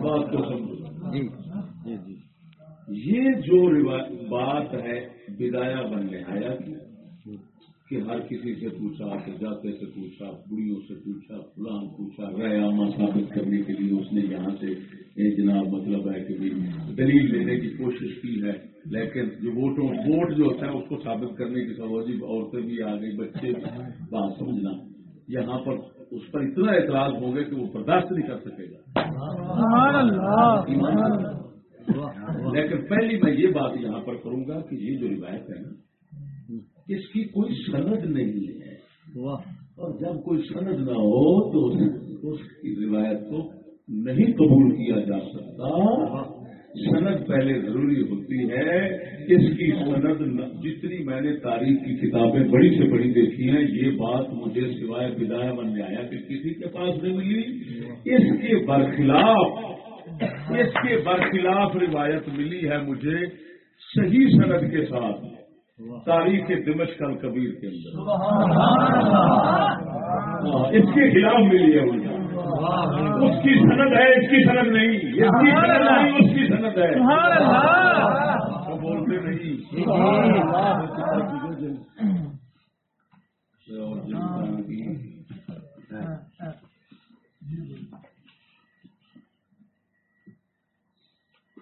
بات کو سمجھو۔ جی جی جی۔ یہ جو بات ہے بدایا بننے آیا کی کہ ہر کسی سے پوچھا جاتے سے پوچھا بڑھیوں سے پوچھا فلان پوچھا رائے عامہ ثابت کرنے کے لیے اس نے یہاں سے یہ جناب مطلب ہے کہ بھی دلیل لینے کی کوشش کی ہے۔ لیکن جو ووٹوں ووٹ جو ہوتا ہے اس کو ثابت کرنے کی سوجی عورتیں بھی آ گئی بچے بھی بات سمجھنا۔ یہاں پر اس پر اتنا اعتراض ہوں گے کہ وہ برداشت نہیں کر سکے گا۔ لیکن پہلی میں یہ بات یہاں پر کروں گا کہ یہ جو روایت ہے نا اس کی کوئی سند نہیں ہے۔ اور جب کوئی سند نہ ہو تو اس- کی روایت کو نہیں قبول کیا جا سکتا۔ سند پہلے ضروری ہوتی ہے۔ اس کی سند جتنی میں نے تاریخ کی کتابیں بڑی سے بڑی دیکھی ہیں یہ بات مجھے سوائے بدایا بن آیا کہ کسی کے پاس نہیں ملی۔ اس کے برخلاف اس کے برخلاف روایت ملی ہے مجھے صحیح سند کے ساتھ۔ تاریخ دمشق الکبیر کے اندر۔ اس کے خلاف ملی ہے اس کی سند ہے اس کی سند نہیں۔ اس کی سند نہیں اس کی سند ہے۔ بولتے نہیں۔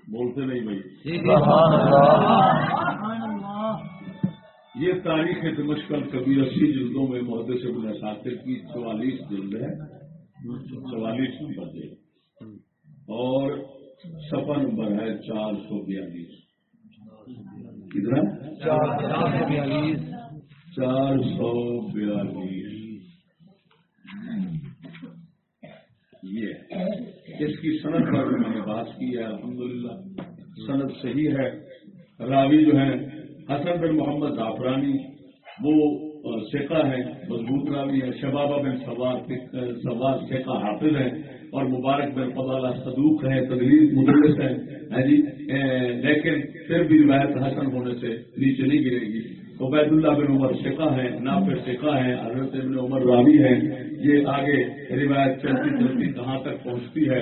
بولتے نہیں بھائی۔ یہ تاریخ دمشق کبھی اسی جلدوں میں محدث ابن اساطر کی چوالیس جلد ہے، چوالیس نمبر ہے اور سفا نمبر ہے چار سو بیالیس۔ کتنا بیالیس چار سو بیالیس۔ یہ اس کی صنعت پر میں نے بات کی ہے، الحمدللہ۔ صنعت صحیح ہے، راوی جو ہیں حسن بن محمد زعفرانی وہ سیکا ہے، مضبوط راوی ہے، شبابہ بن سوار سوار سیکا حافظ ہے اور مبارک بن فضالہ صدوق ہے تدریس مدرس ہے ہاں جی لیکن پھر بھی روایت حسن ہونے سے نیچے نہیں گرے گی۔ عبید اللہ بن عمر شکا ہے نافر شکا ہے حضرت ابن عمر راوی ہیں۔ یہ آگے روایت چلتی چلتی کہاں تک پہنچتی ہے؟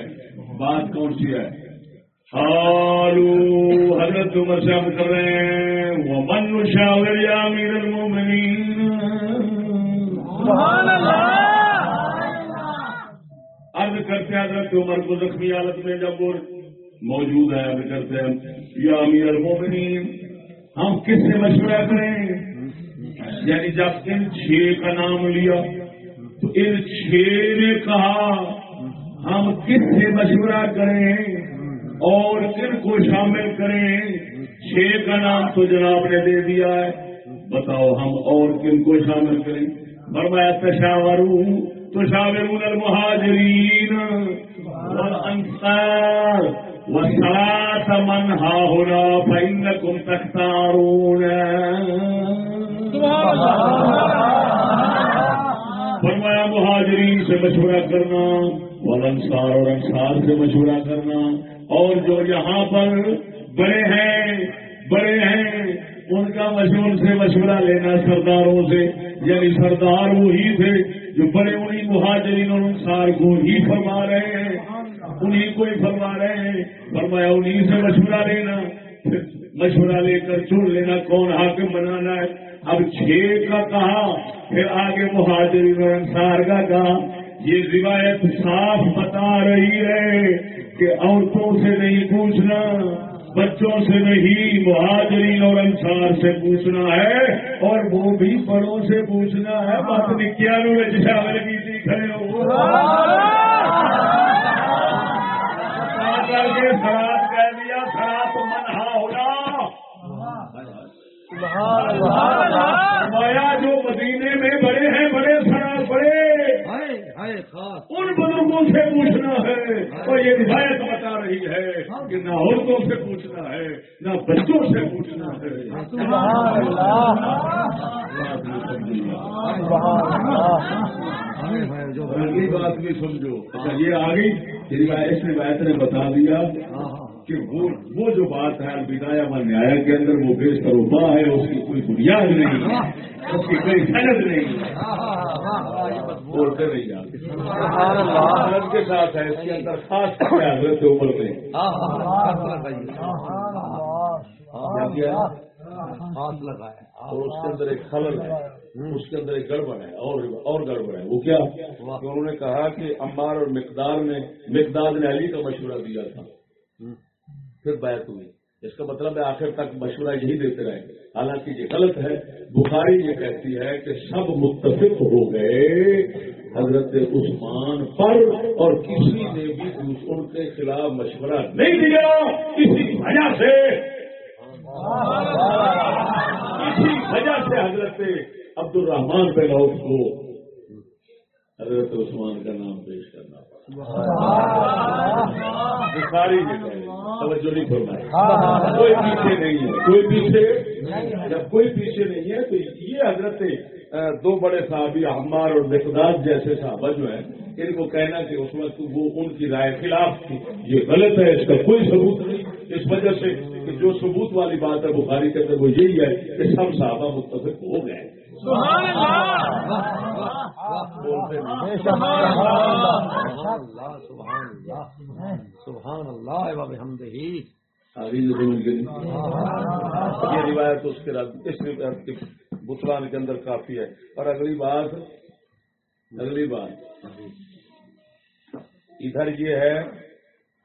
بات کون سی ہے؟ حالو حضرت عمر سے ہم کر رہے ہیں وہ من شاور یا امیر المومنین عرض کرتے ہیں حضرت عمر کو زخمی حالت میں جب وہ موجود ہے عرض کرتے ہیں یا امیر المومنین ہم کس سے مشورہ کریں؟ یعنی جب ان چھ کا نام لیا تو ان چھ نے کہا ہم کس سے مشورہ کریں؟ اور کن کو شامل کریں؟ چھ کا نام تو جناب نے دے دیا ہے۔ بتاؤ ہم اور کن کو شامل کریں؟ فرمایا تشاور تشاور المہاجرین۔ والانصار وسرات من ها هنا فإنكم تختارون۔ فرمایا، مہاجرین سے مشورہ کرنا اور انصار اور انصار سے مشورہ کرنا۔ اور جو یہاں پر بڑے ہیں بڑے ہیں، ان کا مشہور سے مشورہ لینا سرداروں سے یعنی سردار وہی تھے جو بڑے انہیں مہاجرین اور انصار کو ہی فرما رہے ہیں انہیں کو ہی فرما رہے ہیں۔ فرمایا انہیں سے مشورہ لینا۔ پھر مشورہ لے کر چن لینا، کون حاکم بنانا ہے؟ اب چھ کا کہا، پھر آگے مہاجرین اور انصار کا کہا، یہ روایت صاف بتا رہی ہے کہ عورتوں سے نہیں پوچھنا بچوں سے نہیں مہاجرین اور انصار سے پوچھنا ہے اور وہ بھی بڑوں سے پوچھنا ہے۔ بات نکیانوں میں شامل کی کھڑے ہو۔ کر کے سرات کہہ دیا سرات منہا ہوگا فرمایا جو مدینے میں بڑے ہیں بڑے سرات بڑے۔ ان بزرگوں سے پوچھنا ہے اور یہ روایت بتا رہی ہے کہ نہ عورتوں سے پوچھنا ہے نہ بچوں سے پوچھنا ہے۔ اگلی بات بھی سمجھو۔ اچھا یہ آ گئی یہ روایت اس روایت نے بتا دیا۔ ہاں ہاں۔ کہ وہ وہ جو بات ہے الوداع و نیا کے اندر وہ بے سروپا ہے، اس کی کوئی بنیاد نہیں ہے، اس کی کوئی صنعت نہیں ہے۔ بولتے نہیں جاتے کے ساتھ ہے، اس کے اندر خاص کر حضرت عمر میں۔ ہاتھ لگائے اور اس کے اندر ایک خلل ہے، اس کے اندر ایک گڑبڑ ہے، اور اور گڑبڑ ہے۔ وہ کیا؟ انہوں نے کہا کہ امار اور مقدار نے، مقداد نے علی کا مشورہ دیا تھا۔ پھر بیعت ہوئی۔ اس کا مطلب ہے آخر تک مشورہ یہی دیتے رہے حالانکہ یہ غلط ہے۔ بخاری یہ کہتی ہے کہ سب متفق ہو گئے حضرت عثمان پر اور کسی نے بھی ان کے خلاف مشورہ نہیں دیا کسی وجہ سے۔ اسی وجہ سے حضرت عبد الرحمان بن عوف کو حضرت عثمان کا نام پیش کرنا پڑا۔ بخاری یہ کہہ ہیں، توجہ نہیں فرمائی۔ کوئی پیچھے نہیں ہے۔ کوئی پیچھے؟ جب کوئی پیچھے نہیں ہے تو یہ حضرت دو بڑے صحابی عمار اور مقداد جیسے صحابہ جو ہیں ان کو کہنا کہ اس وقت وہ ان کی رائے خلاف تھی۔ یہ غلط ہے اس کا کوئی ثبوت نہیں۔ اس وجہ سے جو ثبوت والی بات ہے بخاری کے اندر وہ یہی ہے کہ سب صحابہ متفق ہو گئے۔ سبحان اللہ! باب حمدہی آگے کے یہ روایت اس کے رد اس روایت کے بتلان کے اندر کافی ہے۔ اور اگلی بات اگلی بات۔ ادھر یہ ہے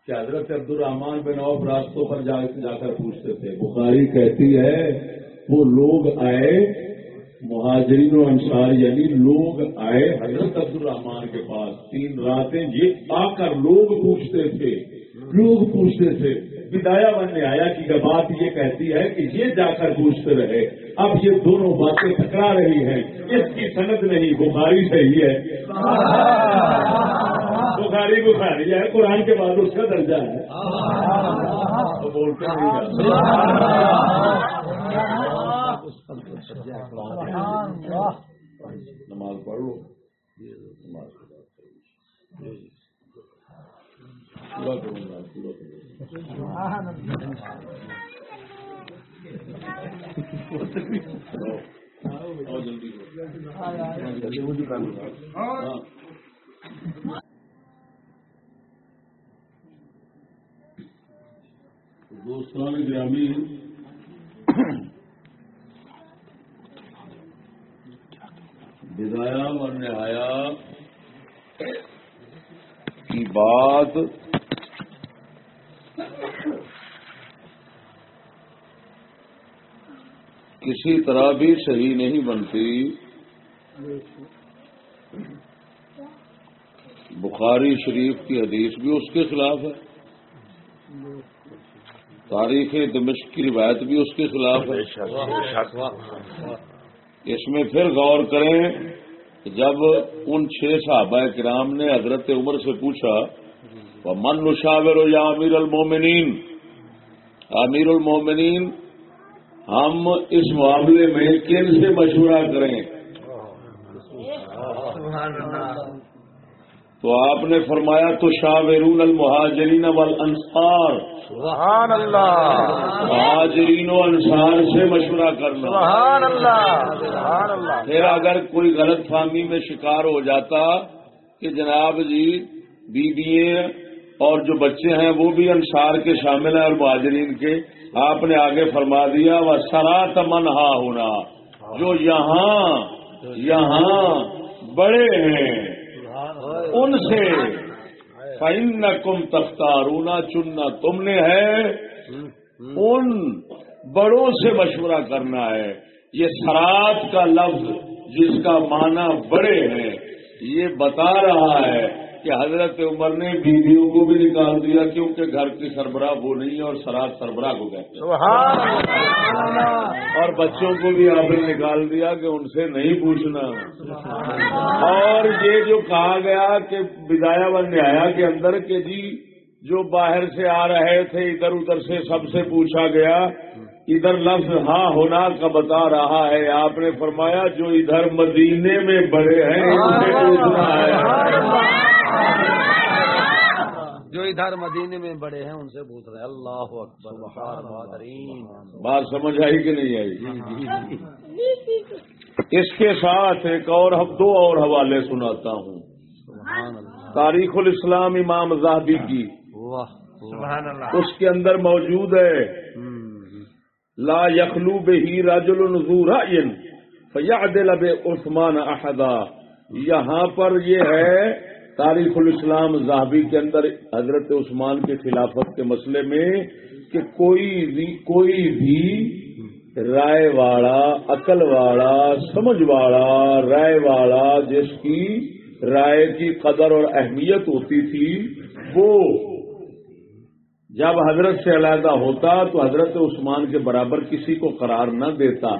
کہ حضرت عبد الرحمان بن عوف راستوں پر جا کر پوچھتے تھے۔ بخاری کہتی ہے، وہ لوگ آئے مہاجرین و انصار یعنی لوگ آئے حضرت عبد الرحمان کے پاس۔ تین راتیں یہ آ کر لوگ پوچھتے تھے لوگ پوچھتے تھے بدایا بن نے آیا کی بات یہ کہتی ہے کہ یہ جا کر پوچھتے رہے۔ اب یہ دونوں باتیں ٹکرا رہی ہیں۔ اس کی صنعت نہیں بخاری صحیح ہے۔ بخاری بخاری ہے قرآن کے بعد اس کا درجہ ہے۔ بولتے نماز پڑھ لو جی۔ نماز پورا کروں گا پورا کروں گا جلدی۔ ہاں۔ دوستان گرامی بدایا اور نہایا کی بات کسی طرح بھی صحیح نہیں بنتی۔ بخاری شریف کی حدیث بھی اس کے خلاف ہے۔ تاریخ دمشق کی روایت بھی اس کے خلاف ہے۔ اس میں پھر غور کریں کہ جب ان چھ صحابہ کرام نے حضرت عمر سے پوچھا من نشاور یا امیر المومنین؟ امیر المومنین، ہم اس معاملے میں کن سے مشورہ کریں؟ تو آپ نے فرمایا تو شاورون المہاجرین والانصار۔ سبحان اللہ مہاجرین و انصار سے مشورہ کرنا۔ سبحان اللہ سبحان اللہ پھر اگر کوئی غلط فہمی میں شکار ہو جاتا کہ جناب جی بیویے اور جو بچے ہیں وہ بھی انصار کے شامل ہیں اور مہاجرین کے آپ نے آگے فرما دیا وہ سرا تمنہا ہونا جو یہاں یہاں بڑے ہیں۔ ان سے فن کم تختارونا چننا تم نے ہے۔ ان بڑوں سے مشورہ کرنا ہے۔ یہ سرات کا لفظ جس کا معنی بڑے ہیں، یہ بتا رہا ہے۔ کہ حضرت عمر نے بیویوں کو بھی نکال دیا کیونکہ گھر کی سربراہ وہ نہیں اور سرات سربراہ کو کہتے اور بچوں کو بھی آپ نے نکال دیا کہ ان سے نہیں پوچھنا۔ اور یہ جو کہا گیا کہ بدایا و نہایا کے اندر کہ جی جو باہر سے آ رہے تھے ادھر ادھر سے سب سے پوچھا گیا ادھر لفظ ہاں ہونا کا بتا رہا ہے۔ آپ نے فرمایا جو ادھر مدینے میں بڑے ہیں ان سے پوچھنا ہے۔ جو ادھر مدینے میں بڑے ہیں ان سے پوچھ رہے ہیں۔ اللہ اکبر بات سمجھ آئی کہ نہیں آئی؟ اس کے ساتھ ایک اور ہم دو اور حوالے سناتا ہوں۔ سبحان اللہ۔ تاریخ الاسلام امام زاہبی کی۔ واہ۔ سبحان اللہ۔ اس کے اندر موجود ہے۔ لا یخلو بہی راجل نظور فیعدل بے عثمان احدا۔ یہاں پر یہ ہے، تاریخ الاسلام زاہبی کے اندر حضرت عثمان کے خلافت کے مسئلے میں کہ کوئی بھی کوئی بھی رائے والا، عقل والا، سمجھ والا، رائے والا جس کی رائے کی قدر اور اہمیت ہوتی تھی، وہ جب حضرت سے علیحدہ ہوتا تو حضرت عثمان کے برابر کسی کو قرار نہ دیتا۔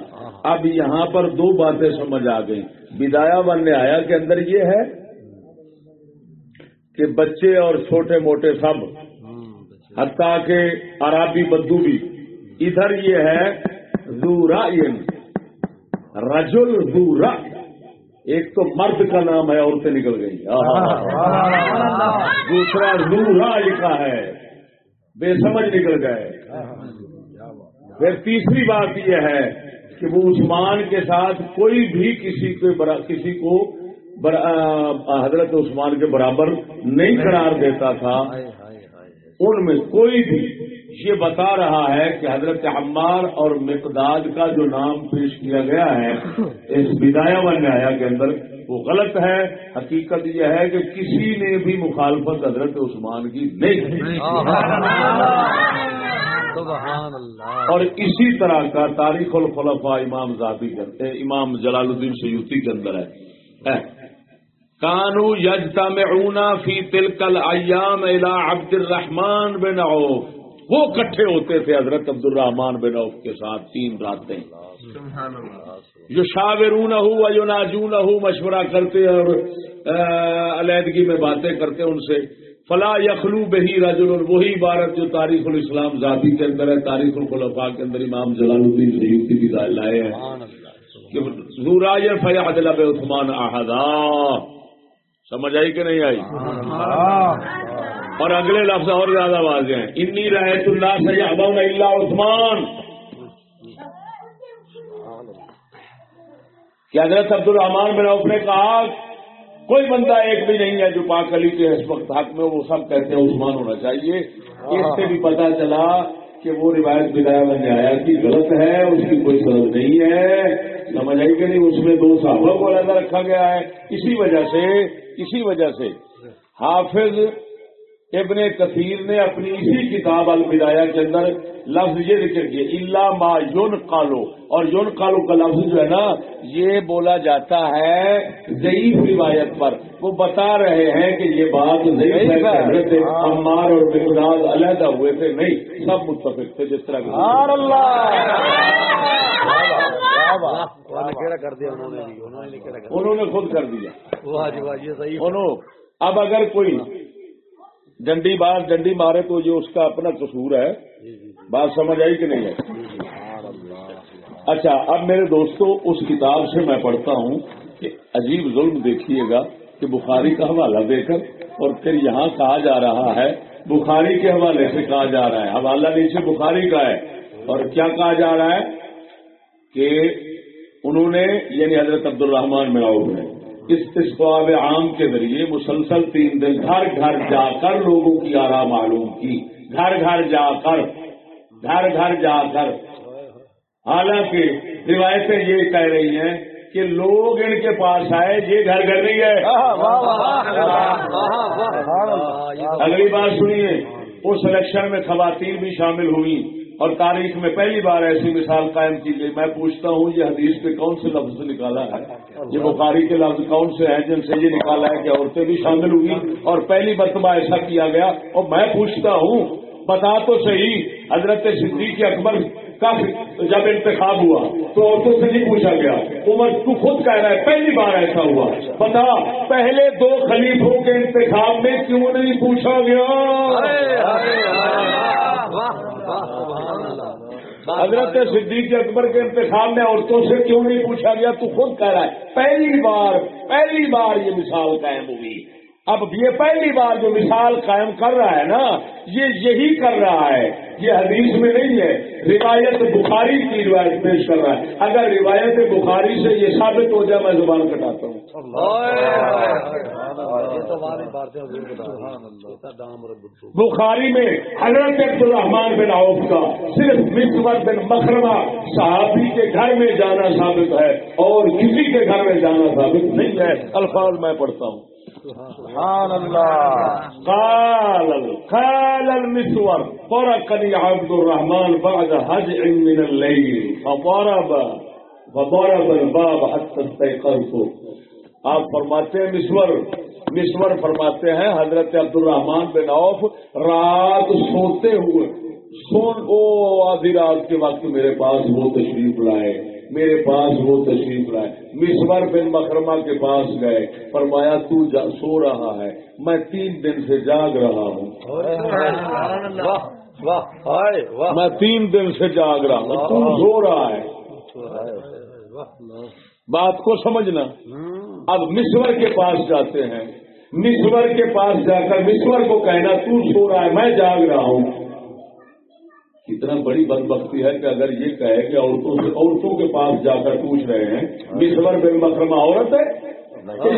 اب یہاں پر دو باتیں سمجھ آ گئی بدایا و نہایا کے اندر یہ ہے کہ بچے اور چھوٹے موٹے سب حتیٰ کہ عرابی بدو بھی ادھر یہ ہے زورا رجل زورا ایک تو مرد کا نام ہے عورتیں نکل گئی دوسرا زورا لکھا ہے۔ بے سمجھ نکل گئے۔ پھر تیسری بات یہ ہے کہ وہ عثمان کے ساتھ کوئی بھی کسی کو برا، کسی کو برا حضرت عثمان کے برابر نہیں قرار دیتا تھا۔ ان میں کوئی بھی یہ بتا رہا ہے کہ حضرت عمار اور مقداد کا جو نام پیش کیا گیا ہے، اس بدایا و نیا کے اندر وہ غلط ہے۔ حقیقت یہ ہے کہ کسی نے بھی مخالفت حضرت عثمان کی نہیں کی۔ سبحان اللہ۔ اور اسی طرح کا تاریخ الخلفاء امام ذاتی کرتے امام جلال الدین سیوتی کے اندر ہے۔ کانو یجتا میں اونا فی تلکل ایام الا عبد الرحمان بن عوف۔ وہ کٹھے ہوتے تھے حضرت عبد الرحمان بن عوف کے ساتھ تین راتیں۔ جو شاورون ہو جو ناجون ہو مشورہ کرتے اور علیحدگی میں باتیں کرتے ان سے۔ فلا یخلو بہی رجل وہی عبارت جو تاریخ الاسلام ذاتی کے اندر ہے تاریخ الخلفاء کے اندر امام جلال الدین سیوتی بھی لائے ہیں۔ کہ فیاد لب عثمان احدا۔ سمجھ آئی کہ نہیں آئی؟ اور اگلے لفظ اور زیادہ واضح ہیں. انی رحت اللہ سیاب اللہ عثمان. کہ حضرت عبد الرحمان بن عوف نے کہا، کوئی بندہ ایک بھی نہیں ہے جو پاک علی کے اس وقت حق میں وہ سب کہتے ہیں عثمان ہونا چاہیے. اس سے بھی پتا چلا کہ وہ روایت بدایا بن آیا کہ غلط ہے، اس کی کوئی غلط نہیں ہے۔ سمجھ آئی کہ نہیں؟ اس میں دو صاحبوں کو علیحدہ رکھا گیا ہے۔ اسی وجہ سے، اسی وجہ سے حافظ ابن کثیر نے اپنی اسی کتاب البدایا کے اندر لفظ یہ ذکر کیا اللہ ما یون کالو اور یون کالو کا لفظ جو ہے نا یہ بولا جاتا ہے ضعیف روایت پر۔ وہ بتا رہے ہیں کہ یہ بات ضعیف ہے حضرت عمار اور مقداد علیحدہ ہوئے تھے۔ نہیں سب متفق تھے جس طرح کر دیا انہوں نے انہوں نے خود کر دیا۔ واہ جی واہ یہ صحیح انہوں اب اگر کوئی ڈنڈی بار ڈنڈی مارے تو یہ اس کا اپنا قصور ہے۔ بات سمجھ آئی کہ نہیں ہے؟ اچھا اب میرے دوستو اس کتاب سے میں پڑھتا ہوں کہ عجیب ظلم دیکھیے گا کہ بخاری کا حوالہ دے کر اور پھر یہاں کہا جا رہا ہے بخاری کے حوالے سے کہا جا رہا ہے۔ حوالہ نیچے بخاری کا ہے۔ اور کیا کہا جا رہا ہے؟ کہ انہوں نے یعنی حضرت عبد الرحمان نے اس استفاب عام کے ذریعے مسلسل تین دن گھر گھر جا کر لوگوں کی آرام معلوم کی گھر گھر جا کر گھر گھر جا کر حالانکہ روایتیں یہ کہہ رہی ہیں کہ لوگ ان کے پاس آئے یہ گھر گھر نہیں ہے اگلی بات سنیے اس الیکشن میں خواتین بھی شامل ہوئی اور تاریخ میں پہلی بار ایسی مثال قائم کی گئی۔ میں پوچھتا ہوں، یہ حدیث پہ کون سے لفظ نکالا ہے؟ یہ بخاری کے لفظ کون سے ہیں جن سے یہ نکالا ہے کہ عورتیں بھی شامل ہوئی اور پہلی مرتبہ ایسا کیا گیا؟ اور میں پوچھتا ہوں، بتا تو صحیح، حضرت صدیق اکبر کا جب انتخاب ہوا تو عورتوں سے نہیں پوچھا گیا، عمر، تو خود کہہ رہا ہے، پہلی بار ایسا ہوا۔ بتا، پہلے دو خلیفوں کے انتخاب میں کیوں نہیں پوچھا گیا؟ حضرت صدیق اکبر کے انتخاب میں عورتوں سے کیوں نہیں پوچھا گیا؟ تو خود کہہ رہا ہے، پہلی بار پہلی بار یہ مثال قائم ہوئی۔ اب یہ پہلی بار جو مثال قائم کر رہا ہے نا، یہ یہی کر رہا ہے۔ یہ حدیث میں نہیں ہے۔ روایت بخاری کی روایت پیش کر رہا ہے۔ اگر روایت بخاری سے یہ ثابت ہو جائے، میں زبان کٹاتا ہوں۔ بخاری میں حضرت عبد الرحمان بن عوف کا صرف مصور بن مکرمہ صحابی کے گھر میں جانا ثابت ہے اور کسی کے گھر میں جانا ثابت نہیں ہے۔ الفاظ میں پڑھتا ہوں۔ سبحان اللہ. قال قال المسور. فرقني عبد الرحمن بعد هجع من الليل فضرب فضرب الباب حتى استيقظت. آپ فرماتے ہیں مسور. مسور فرماتے ہیں حضرت عبد الرحمان بن عوف رات سوتے ہوئے. سون او آدھی رات کے وقت میرے پاس وہ تشریف لائے. میرے پاس وہ تشریف لائے۔ مسور بن مکرمہ کے پاس گئے۔ فرمایا تو جا سو رہا ہے۔ میں تین دن سے جاگ رہا ہوں۔ میں تین دن سے جاگ رہا ہوں۔ تو سو رہا ہے۔ بات کو سمجھنا۔ اب مسور کے پاس جاتے ہیں۔ مسور کے پاس جا کر مسور کو کہنا تو سو رہا ہے میں جاگ رہا ہوں۔ کتنا بڑی بد بختی ہے کہ اگر یہ کہے کہ عورتوں سے عورتوں کے پاس جا کر پوچھ رہے ہیں مسور بن مکرمہ عورت ہے؟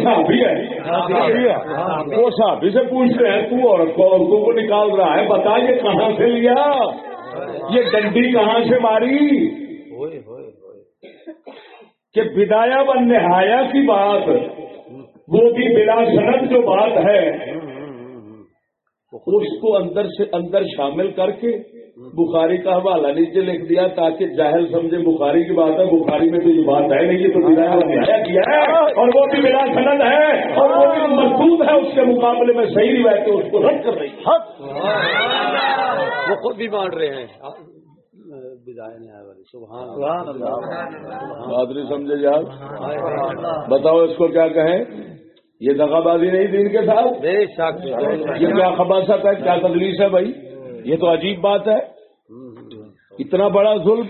صحابی ہے۔ وہ صحابی سے پوچھ رہے ہیں تو عورت کو عورتوں کو نکال رہا ہے بتا یہ کہاں سے لیا؟ یہ ڈنڈی کہاں سے ماری؟ کہ بدایا و نہایا کی بات وہ بھی بلا صنعت جو بات ہے اس کو اندر سے اندر شامل کر کے بخاری کا حوالہ نیچے لکھ دیا تاکہ جاہل سمجھے بخاری کی بات ہے بخاری میں تو یہ بات ہے نہیں یہ تو نہایا کیا ہے؟ اور وہ بھی بلا صنعت ہے اور وہ بھی مضبوط ہے اس کے مقابلے میں صحیح روایت ہے اس کو رد کر رہی ہے۔ وہ خود بھی بانٹ رہے ہیں۔ نہیں سمجھے یار بتاؤ اس کو کیا کہیں؟ یہ دغا بازی نہیں دین کے ساتھ؟ بے شک۔ یہ کیا خباست ہے کیا تدلیس ہے بھائی؟ یہ تو عجیب بات ہے۔ اتنا بڑا ظلم۔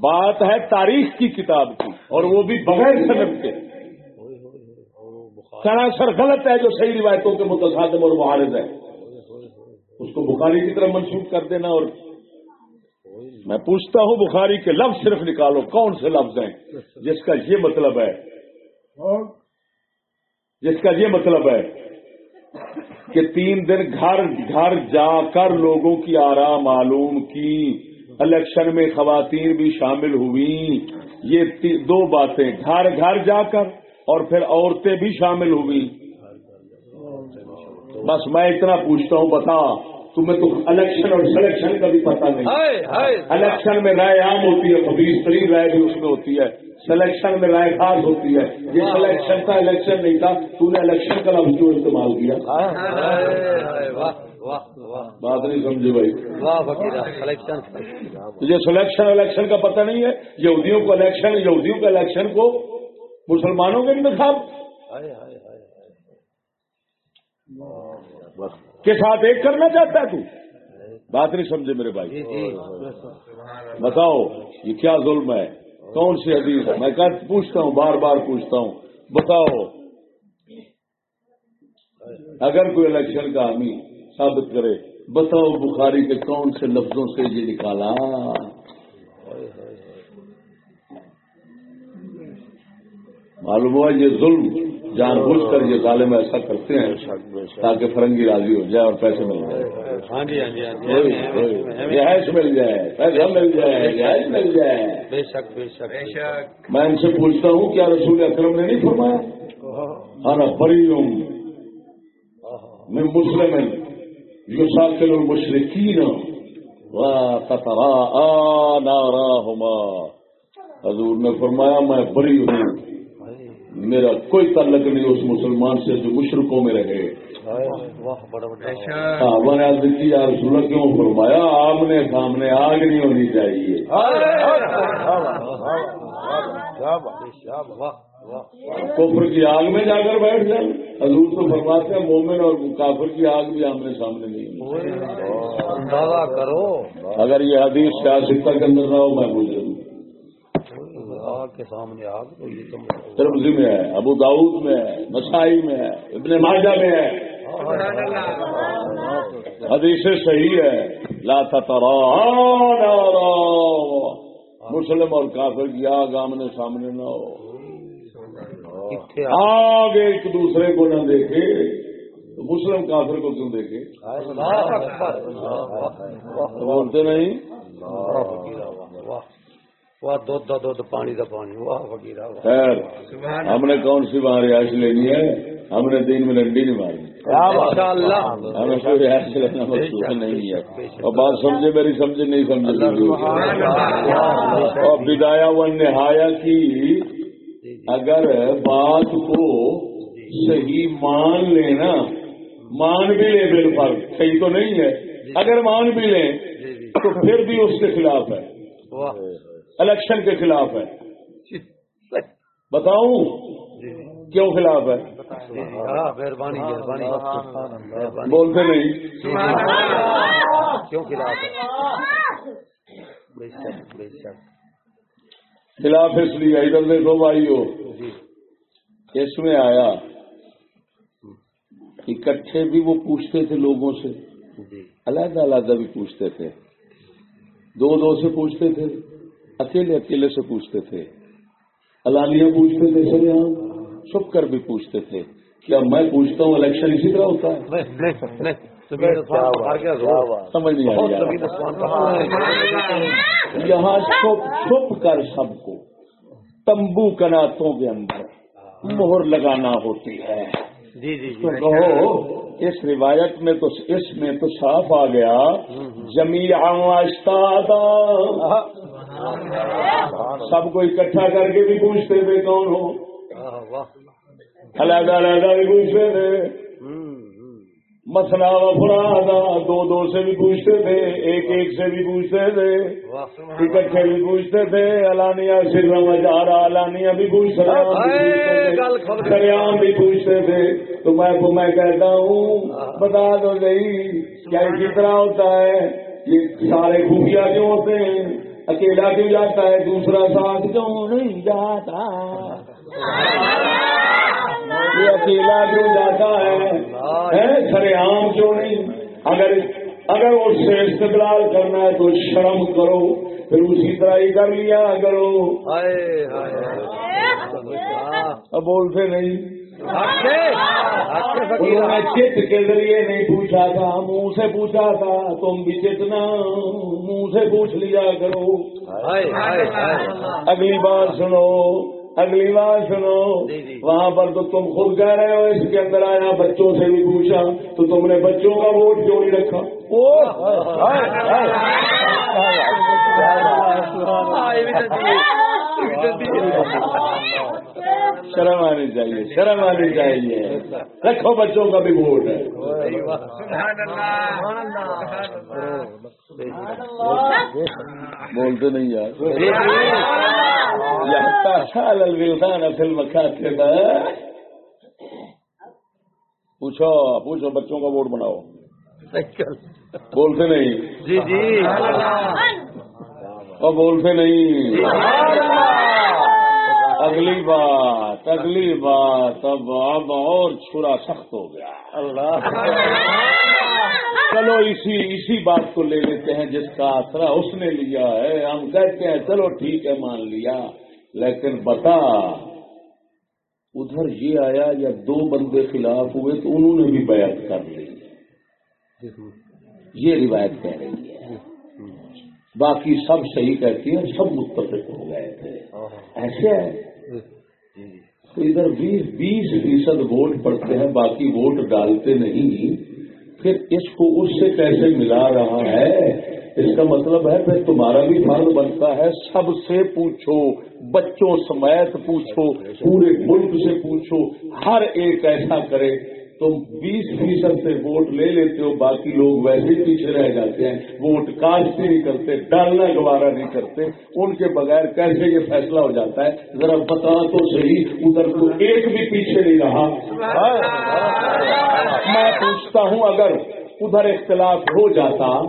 بات ہے تاریخ کی کتاب کی، اور وہ بھی بغیر صنعت کے۔ سراسر غلط ہے جو صحیح روایتوں کے متصادم اور معارض ہے اس کو بخاری کی طرف منسوخ کر دینا اور میں پوچھتا ہوں، بخاری کے لفظ صرف نکالو، کون سے لفظ ہیں؟ جس کا یہ مطلب ہے۔ جس کا یہ مطلب ہے۔ کہ تین دن گھر گھر جا کر لوگوں کی آرام معلوم کی الیکشن میں خواتین بھی شامل ہوئی یہ دو باتیں گھر گھر جا کر اور پھر عورتیں بھی شامل ہوئی بس میں اتنا پوچھتا ہوں بتا تمہیں تو الیکشن اور سلیکشن کا بھی پتا نہیں۔ الیکشن میں رائے عام ہوتی ہے خبیز ترین رائے بھی اس میں ہوتی ہے۔ سلیکشن میں رائے خاص ہوتی ہے۔ یہ سلیکشن تھا الیکشن نہیں تھا۔ تو نے الیکشن کا لفظ کیوں استعمال کیا۔ بات نہیں سمجھے بھائی۔ تجھے سلیکشن الیکشن کا پتہ نہیں ہے۔ یہودیوں کو الیکشن یہودیوں کا الیکشن کو مسلمانوں کے انتخاب کے ساتھ ایک کرنا چاہتا ہے تو۔ بات نہیں سمجھے میرے بھائی۔ بتاؤ یہ کیا ظلم ہے؟ کون سی حدیث میں پوچھتا ہوں بار بار پوچھتا ہوں۔ بتاؤ۔ اگر کوئی الیکشن کا حامی ثابت کرے بتاؤ بخاری کے کون سے لفظوں سے یہ نکالا؟ معلوم ہوا یہ ظلم جان بوجھ کر یہ ظالم ایسا کرتے ہیں تاکہ فرنگی راضی ہو جائے اور پیسے مل جائے۔ ہاں جی ہاں جی رہائش مل جائے پیسہ مل جائے رہائش مل جائے۔ بے شک بے شک میں ان سے پوچھتا ہوں کیا رسول اکرم نے نہیں فرمایا؟ ہاں بڑی ہوں میں مسلم یو ساکل المشرقین نارا حضور نے فرمایا میں بری ہوں۔ میرا کوئی تعلق نہیں اس مسلمان سے جو مشرقوں میں رہے۔ صحابہ نے کی یا رسول کیوں فرمایا آمنے سامنے آگ نہیں ہونی چاہیے کفر کی آگ میں جا کر بیٹھ جائیں حضور تو فرماتے ہیں مومن اور کافر کی آگ بھی آمنے سامنے نہیں کرو اگر یہ حدیث سیاستہ کے اندر نہ ہو میں بول دوں آگ کے سامنے آگ تو یہ تو میں ہے ابو داؤد میں ہے نسائی میں ہے ابن ماجہ میں ہے حدیث صحیح ہے۔ لا ترا مسلم اور کافر کی آگ آمنے سامنے نہ ہو۔ آگ ایک دوسرے کو نہ دیکھے۔ تو مسلم کافر کو کیوں دیکھے؟ بولتے نہیں؟ واہ دودھ دا دودھ پانی دا پانی۔ واہ وغیرہ خیر ہم نے کون سی وہاں رہائش لینی ہے؟ ہم نے تین میں ڈنڈی نہیں مارنی۔ ہمیں کوئی رہائش لینا مقصود نہیں ہے۔ اور بات سمجھے میری سمجھے نہیں سمجھے۔ اور بدایا و نہایا کی۔ اگر بات کو صحیح مان لینا مان بھی لے بل پر صحیح تو نہیں ہے۔ اگر مان بھی لیں تو پھر بھی اس کے خلاف ہے۔ الیکشن کے خلاف ہے۔ بتاؤں کیوں خلاف ہے؟ مہربانی مہربانی مہربانی۔ بولتے نہیں۔ کیوں خلاف اس لیے ادھر دیکھو بھائی ہو جی۔ اس میں آیا اکٹھے بھی وہ پوچھتے تھے لوگوں سے۔ جی۔ علیحدہ علیحدہ بھی پوچھتے تھے۔ دو دو سے پوچھتے تھے اکیلے اکیلے سے پوچھتے تھے۔ علانیہ پوچھتے تھے سر یہاں۔ چھپ کر بھی پوچھتے تھے کیا میں پوچھتا ہوں الیکشن اسی طرح ہوتا ہے۔ سمجھ نہیں یہاں چھپ چھپ کر سب کو۔ تمبو کناتوں کے اندر مہر لگانا ہوتی ہے۔ جی جی تو جی کہو اس روایت میں تو اس میں تو صاف آ گیا۔ جمی استاد سب کو اکٹھا کر کے بھی پوچھتے تھے کون ہو۔ علیحدہ علیحدہ بھی پوچھتے تھے مسنا وفرادا دو دو سے بھی پوچھتے تھے ایک ایک سے بھی پوچھتے تھے اکٹھے بھی پوچھتے تھے الانیہ سر مزارا الانیہ بھی پوچھتے تھے کے- سریام بھی پوچھتے تھے تو میں میں کہتا ہوں بتا دو صحیح کیا اسی طرح ہوتا ہے یہ سارے خفیہ کیوں ہوتے ہیں اکیلا کیوں جاتا ہے دوسرا ساتھ کیوں نہیں جاتا یہ اکیلا کیوں جاتا ہے سر عام کیوں نہیں؟ اگر اگر اس سے استقلال کرنا ہے تو شرم کرو پھر اسی طرح ہی کر لیا کرو۔ اب بولتے نہیں۔ انہوں نے چت کے ذریعے نہیں پوچھا تھا منہ سے پوچھا تھا تم بھی چتنا منہ سے پوچھ لیا کرو۔ اگلی بار سنو اگلی بار سنو جی، جی۔ وہاں پر تو تم خود کہہ رہے ہو اس کے اندر آیا بچوں سے بھی پوچھا تو تم نے بچوں کا ووٹ کیوں نہیں رکھا شرم آنی چاہیے شرم آنی چاہیے رکھو بچوں کا بھی ووٹ ہے بولتے نہیں یار۔ فلم کھاتے پوچھو پوچھو بچوں کا ووٹ بناؤ۔ بولتے نہیں۔ جی جی۔ اور بولتے نہیں۔ اگلی بات اگلی بات اب اب اور چھرا سخت ہو گیا۔ اللہ۔ چلو اسی اسی بات کو لے لیتے ہیں جس کا آسرا اس نے لیا ہے۔ ہم کہتے ہیں چلو ٹھیک ہے مان لیا۔ لیکن بتا ادھر یہ آیا یا دو بندے خلاف ہوئے تو انہوں نے بھی بیعت کر لی۔ یہ روایت کہہ رہی ہے۔ باقی سب صحیح کہتی ہیں سب متفق ہو گئے تھے۔ ایسے ہے تو ادھر بیس بیس فیصد ووٹ پڑتے ہیں باقی ووٹ ڈالتے نہیں۔ پھر اس کو اس سے کیسے ملا رہا ہے؟ اس کا مطلب ہے پھر تمہارا بھی فرض بنتا ہے سب سے پوچھو بچوں سمیت پوچھو پورے ملک سے پوچھو ہر ایک ایسا کرے۔ تم بیس فیصد سے ووٹ لے لیتے ہو، باقی لوگ ویسے پیچھے رہ جاتے ہیں۔ ووٹ کاشت نہیں کرتے، ڈالنا گوارا نہیں کرتے۔ ان کے بغیر کیسے یہ فیصلہ ہو جاتا ہے؟ ذرا بتا تو صحیح، ادھر تو ایک بھی پیچھے نہیں رہا۔ میں پوچھتا ہوں، اگر ادھر اختلاف ہو جاتا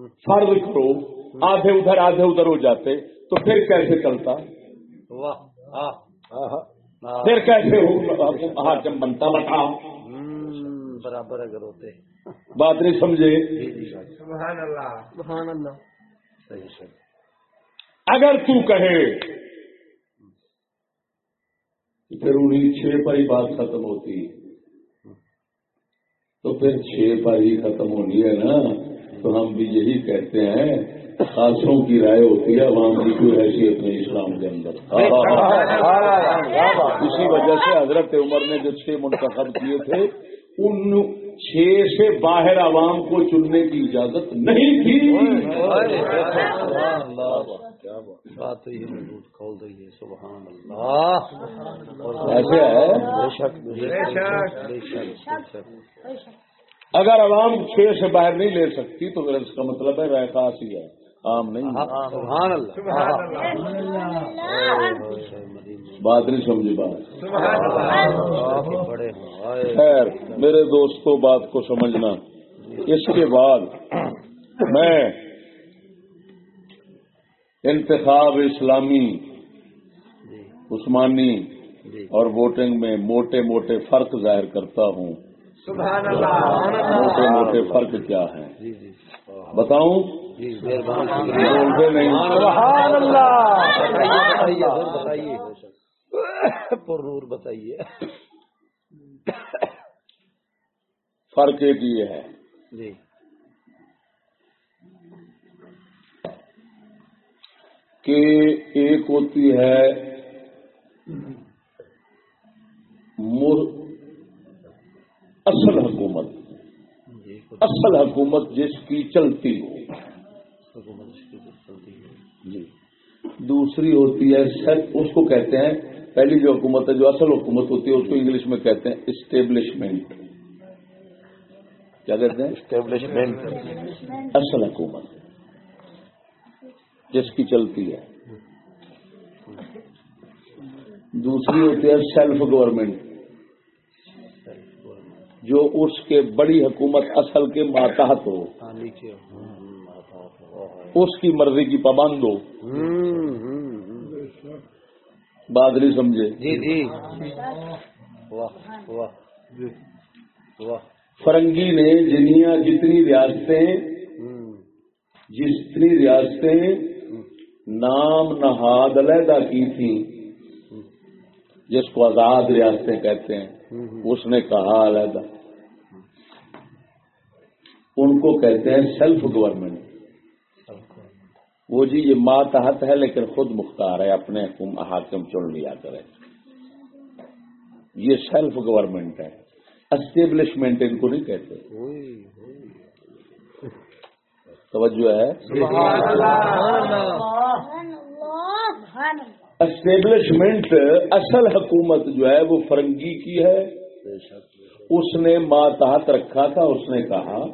فرض کرو آدھے ادھر آدھے ادھر ہو جاتے، تو پھر کیسے چلتا؟ واہ۔ پھر کیسے ہو؟ حاکم بنتا بتا برابر اگر ہوتے۔ بات نہیں سمجھے۔ سبحان اللہ۔ صحیح صحیح۔ اگر تو کہے۔ پھر انہیں چھ پر ہی بات ختم ہوتی۔ تو پھر چھ پر ہی ختم ہونی ہے نا۔ تو ہم بھی یہی کہتے ہیں۔ خاصوں کی رائے ہوتی ہے عوام کی کوئی حیثیت نہیں اسلام کے اندر؟ اسی وجہ سے حضرت عمر نے جو چھ منتخب کیے تھے ان چھ سے باہر عوام کو چننے کی اجازت نہیں تھی۔ ہے سبحان اللہ۔ ایسے ہے؟ بے شک بے شک۔ بے شک بے شک۔ اگر عوام چھ سے باہر نہیں لے سکتی تو پھر اس کا مطلب ہے رائے خاص ہی ہے۔ عام نہیں ہے۔ سبحان اللہ۔ بات نہیں سمجھی بات۔ خیر میرے دوستوں بات کو سمجھنا۔ اس کے بعد میں انتخاب اسلامی عثمانی اور ووٹنگ میں موٹے موٹے فرق ظاہر کرتا ہوں۔ سبحان اللہ۔ موٹے موٹے فرق کیا ہیں؟ جی جی۔ بتاؤں جی سبحان اللہ۔ بتائیے بتائیے بتائیے پر نور بتائیے۔ فرق ایک یہ ہے۔ جی۔ کہ ایک ہوتی ہے اصل حکومت۔ جی اصل حکومت جس کی چلتی ہو۔ جی۔ دوسری ہوتی ہے سیٹ اس کو کہتے ہیں پہلی جو حکومت ہے جو اصل حکومت ہوتی ہے اس کو انگلش میں کہتے ہیں اسٹیبلشمنٹ کیا کہتے ہیں؟ اسٹیبلشمنٹ اصل حکومت جس کی چلتی ہے۔ دوسری ہوتی ہے سیلف گورنمنٹ جو اس کے بڑی حکومت اصل کے ماتحت ہو۔ ہاں اس کی مرضی کی پابند ہو۔ بات نہیں سمجھے۔ جی جی۔ واہ واہ۔ واہ۔ فرنگی نے جنیاں جتنی ریاستیں جتنی ریاستیں نام نہاد علیحدہ کی تھیں جس کو آزاد ریاستیں کہتے ہیں اس نے کہا علیحدہ۔ ان کو کہتے ہیں سیلف گورنمنٹ وہ جی یہ ماتحت ہے لیکن خود مختار ہے اپنے حاکم چن لیا کرے۔ یہ سیلف گورنمنٹ ہے۔ اسٹیبلشمنٹ ان کو نہیں کہتے۔ توجہ ہے۔ اسٹیبلشمنٹ اصل حکومت جو ہے وہ فرنگی کی ہے۔ اس نے ماتحت رکھا تھا اس نے کہا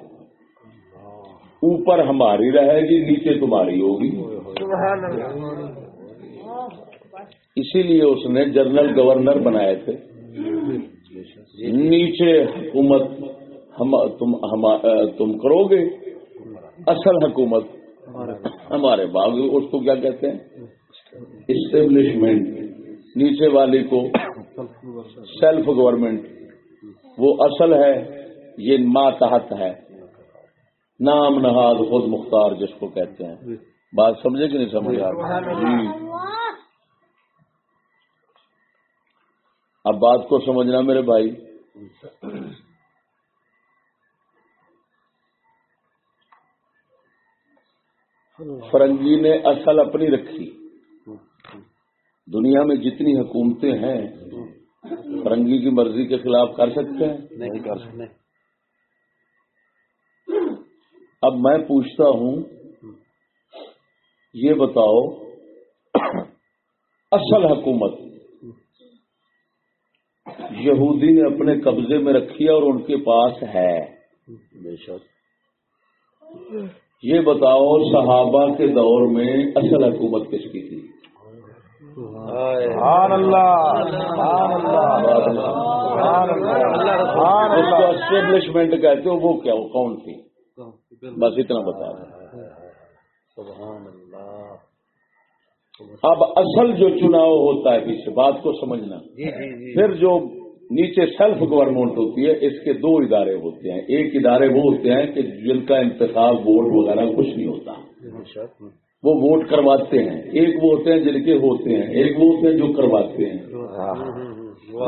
اوپر ہماری رہے گی، نیچے تمہاری ہوگی۔ اسی لیے اس نے جنرل گورنر بنائے تھے۔ نیچے حکومت تم کرو گے۔ اصل حکومت ہمارے باغ، اس کو کیا کہتے ہیں؟ اسٹیبلشمنٹ نیچے والی کو سیلف گورنمنٹ وہ اصل ہے، یہ ماتحت ہے۔ نام نہاد خود مختار جس کو کہتے ہیں۔ بات سمجھے کہ نہیں سمجھ جی۔ اب بات کو سمجھنا میرے بھائی۔ فرنگی نے اصل اپنی رکھی۔ دنیا میں جتنی حکومتیں ہیں فرنگی کی مرضی کے خلاف کر سکتے ہیں؟ نہیں کر سکتے۔ اب میں پوچھتا ہوں یہ بتاؤ اصل حکومت یہودی نے اپنے قبضے میں رکھی اور ان کے پاس ہے؟ بے شک۔ یہ بتاؤ صحابہ کے دور میں اصل حکومت کس کی تھی؟ اسٹیبلشمنٹ کہتے ہو وہ کیا وہ کون تھی؟ بس اتنا بتا رہے اب اصل جو چناؤ ہوتا ہے اس بات کو سمجھنا۔ پھر جو نیچے سیلف گورنمنٹ ہوتی ہے اس کے دو ادارے ہوتے ہیں۔ ایک ادارے وہ ہوتے ہیں کہ جن کا انتخاب ووٹ وغیرہ کچھ نہیں ہوتا۔ وہ ووٹ کرواتے ہیں۔ ایک وہ ہوتے ہیں جن کے ہوتے ہیں۔ ایک وہ ہوتے ہیں جو کرواتے ہیں۔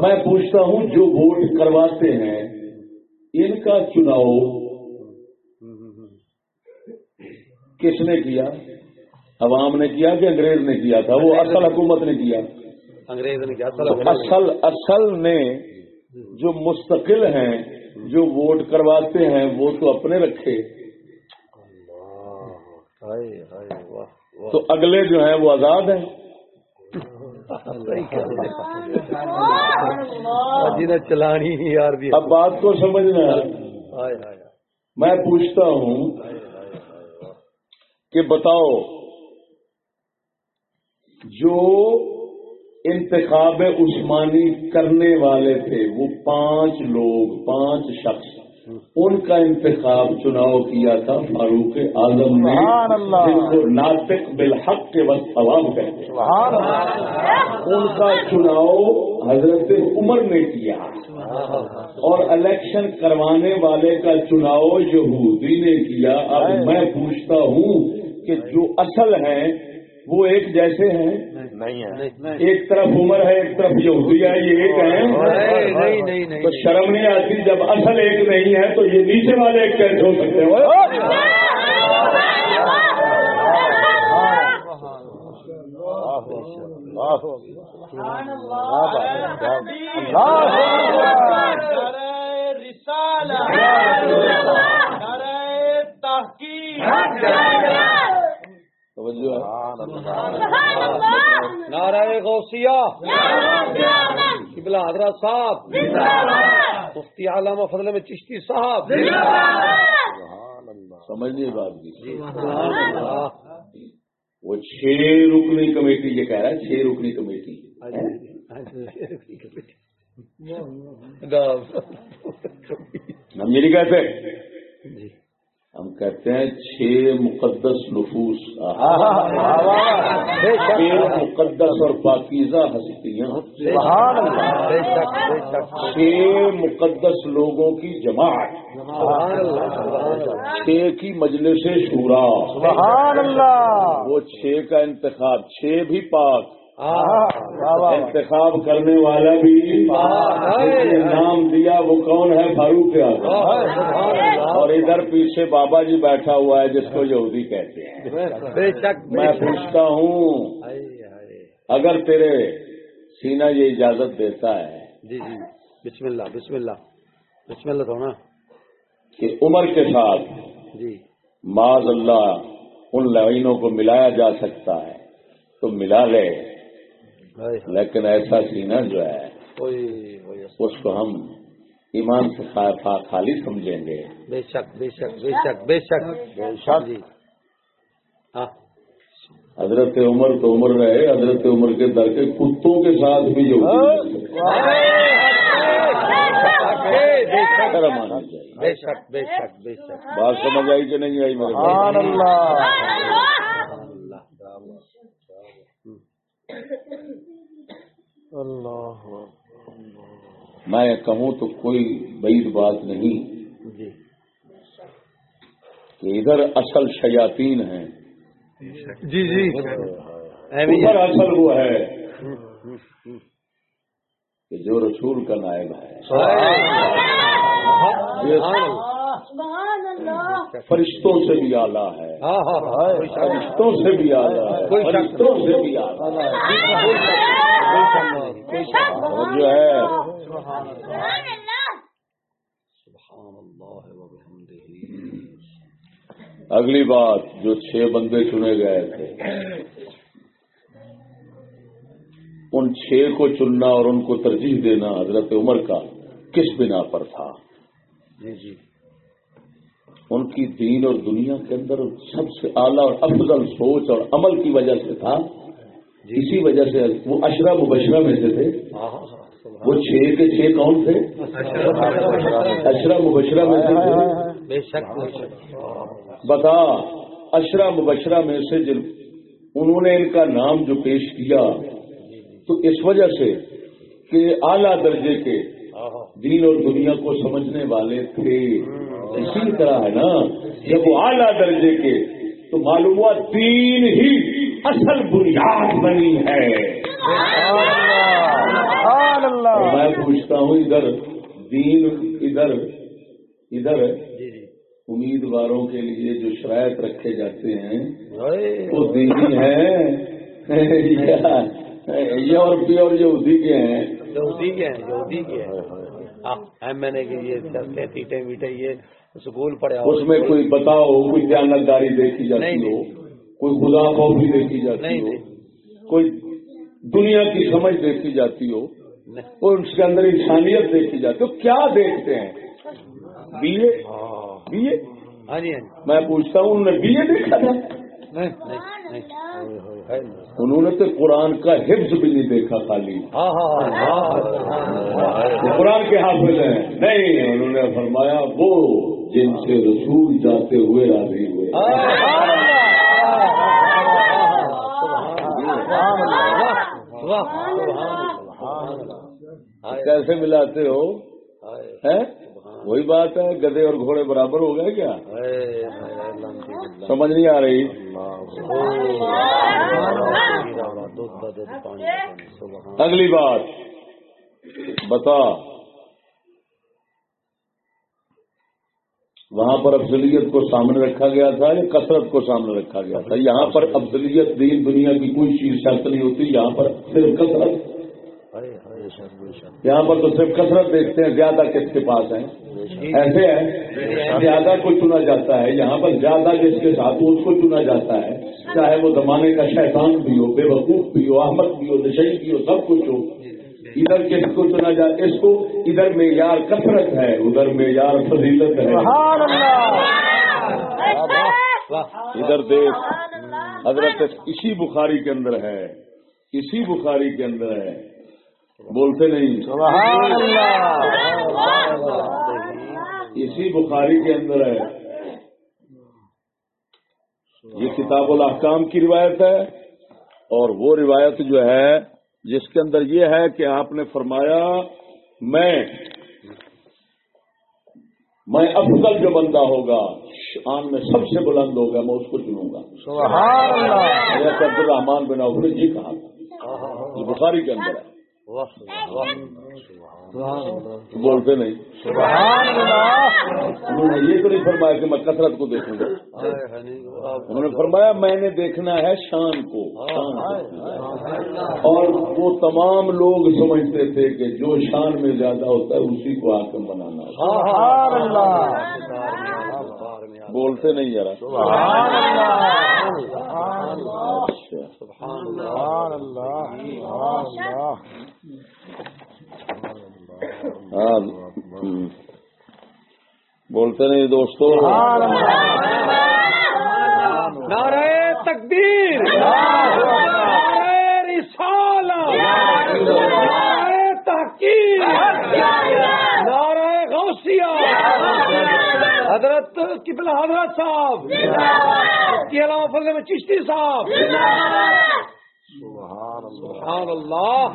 میں پوچھتا ہوں جو ووٹ کرواتے ہیں ان کا چناؤ کس نے کیا؟ عوام نے کیا کہ انگریز نے کیا تھا؟ وہ اصل حکومت نے کیا۔ انگریز نے کیا اصل اصل نے جو مستقل ہیں جو ووٹ کرواتے ہیں وہ تو اپنے رکھے۔ تو اگلے جو ہیں وہ آزاد ہیں۔ جنہیں چلانی اب بات کو سمجھنا میں پوچھتا ہوں کہ بتاؤ جو انتخاب عثمانی کرنے والے تھے وہ پانچ لوگ پانچ شخص ان کا انتخاب چناؤ کیا تھا فاروق اعظم نے جن کو ناطق بالحق کے وقت ثواب کہتے ان کا چناؤ حضرت عمر نے کیا۔ اور الیکشن کروانے والے کا چناؤ یہودی نے کیا۔ اب میں پوچھتا ہوں کہ جو اصل ہیں وہ ایک جیسے ہیں نہیں ایک طرف عمر ہے ایک طرف یہودی ہے یہ ایک ہے تو شرم نہیں آتی جب اصل ایک نہیں ہے تو یہ نیچے والے ایک کیسے ہو سکتے ہیں توجہ ہے نعرہ غوثیہ۔ قبلہ حضرت صاحب۔ مفتی علامہ فضل میں چشتی صاحب۔ سمجھنے بات کی وہ چھ رکنی کمیٹی یہ کہہ رہا ہے چھ رکنی کمیٹی۔ ہم یہ نہیں کہتے ہم کہتے ہیں چھ مقدس نفوس چھ مقدس اور پاکیزہ ہستیاں چھ مقدس لوگوں کی جماعت۔ چھ کی مجلس شورا۔ وہ چھ کا انتخاب چھ بھی پاک۔ انتخاب کرنے والا بھی نام دیا وہ کون ہے؟ فاروق اعظم۔ اور ادھر پیچھے بابا جی بیٹھا ہوا ہے جس کو یہودی کہتے ہیں۔ میں پوچھتا ہوں اگر تیرے سینہ یہ اجازت دیتا ہے جی جی۔ بسم اللہ بسم اللہ۔ بسم اللہ تو نا کہ عمر کے ساتھ جی۔ معاذ اللہ ان لائنوں کو ملایا جا سکتا ہے۔ تو ملا لے۔ لیکن ایسا سینہ جو ہے اس کو ہم ایمان سے خا- خالی سمجھیں گے۔ بے شک بے شک بے شک بے شک۔ بے شک۔ جی۔ ہاں حضرت عمر تو عمر رہے حضرت عمر کے در کے کتوں کے ساتھ بھی جو بے شک چاہیے بے شک۔ بے شک۔ بے شک۔ بات سمجھ آئی کہ نہیں آئی میرے بھائی؟ اللہ میں کہوں تو کوئی بعید بات نہیں جی۔ کہ ادھر اصل شیاطین ہیں۔ جی جی۔ ادھر اصل وہ ہے کہ جو رسول کا نائب ہے۔ فرشتوں سے بھی اعلیٰ ہے۔ ہاں ہاں ہاں۔ فرشتوں سے بھی اعلیٰ ہے۔ فرشتوں سے بھی اعلیٰ ہے۔ جو ہے۔ اگلی بات جو چھ بندے چنے گئے تھے۔ ان چھ کو چننا اور ان کو ترجیح دینا حضرت عمر کا کس بنا پر تھا؟ جی جی۔ ان کی دین اور دنیا کے اندر سب سے اعلیٰ اور افضل سوچ اور عمل کی وجہ سے تھا۔ اسی وجہ سے وہ اشرا مبشرہ میں سے تھے۔ ہاں ہاں ہاں وہ چھ کے چھ کون تھے؟ اشرا مبشرہ میں سے تھے۔ بتا اشرا مبشرہ میں سے جن انہوں نے ان کا نام جو پیش کیا تو اس وجہ سے کہ اعلیٰ درجے کے دین اور دنیا کو سمجھنے والے تھے۔ اسی طرح ہے نا جب وہ اعلیٰ درجے کے تو معلوم ہوا دین ہی اصل بنیاد بنی ہے۔ اور میں پوچھتا ہوں ادھر دین ادھر ادھر جی جی۔ امیدواروں کے لیے جو شرائط رکھے جاتے ہیں وہ دینی ہے یورپی اور یہودی کے ہیں۔ یہودی کے ہیں یہودی کے ہیں۔ ایم این اے کے یہ دستے تیٹے میٹے یہ سکول پڑے اس میں کوئی بتاؤ کوئی دیانتداری دیکھی جاتی ہو کوئی خدا خوفی دیکھی جاتی ہو۔ کوئی دنیا کی سمجھ دیکھی جاتی ہو کوئی اس کے اندر انسانیت دیکھی جاتی ہو کیا دیکھتے ہیں؟ B A? B A? ہاں جی ہاں جی۔ میں پوچھتا ہوں انہوں نے بی اے دیکھا تھا؟ انہوں نے تو قرآن کا حفظ بھی نہیں دیکھا خالی۔ ہاں ہاں قرآن کے حافظ ہیں۔ نہیں انہوں نے فرمایا وہ جن سے رسول جاتے ہوئے راضی ہوئے۔ کیسے ملاتے ہو؟ وہی بات ہے گدے اور گھوڑے برابر ہو گئے کیا؟ سمجھ نہیں آ رہی۔ اگلی بات، بتا۔ وہاں پر افضلیت کو سامنے رکھا گیا تھا یا کثرت کو سامنے رکھا گیا تھا؟ یہاں پر افضلیت دین دنیا کی کوئی چیز شرط نہیں ہوتی یہاں پر صرف کثرت۔ یہاں پر تو صرف کثرت دیکھتے ہیں زیادہ کس کے پاس ہیں؟ ایسے ہے زیادہ کو چنا جاتا ہے یہاں پر زیادہ جس کے ساتھ اس کو چنا جاتا ہے چاہے وہ زمانے کا شیطان بھی ہو بے وقوف بھی ہو احمد بھی ہو نشئی بھی ہو سب کچھ ہو۔ ادھر کس کو چنا جاتا اس کو ادھر میں یار کثرت ہے ادھر میں یار فضیلت ہے۔ ادھر دیکھ حضرت اسی بخاری کے اندر ہے اسی بخاری کے اندر ہے۔ بولتے نہیں۔ اسی بخاری کے اندر ہے۔ یہ کتاب الاحکام کی روایت ہے اور وہ روایت جو ہے جس کے اندر یہ ہے کہ آپ نے فرمایا میں میں افضل جو بندہ ہوگا شان میں سب سے بلند ہوگا میں اس کو چنوں گا۔ سبحان اللہ۔ حضرت عبد الرحمان بن نے یہ کہا تھا۔ بخاری کے اندر ہے۔ بولتے نہیں۔ انہوں نے یہ تو نہیں فرمایا کہ میں کثرت کو دیکھوں گا۔ انہوں نے فرمایا میں نے دیکھنا ہے شان کو۔ اور وہ تمام لوگ سمجھتے تھے کہ جو شان میں زیادہ ہوتا ہے اسی کو حاکم بنانا سبحان اللہ بولتے نہیں ذرا سبحان اللہ ہاں بولتے نہیں دوستو۔ نعرہ تکبیر۔ نعرہ نعرہ غوثیہ۔ حضرت قبلہ حضرت صاحب۔ اس کے علاوہ فضل چشتی صاحب۔ سبحان اللہ.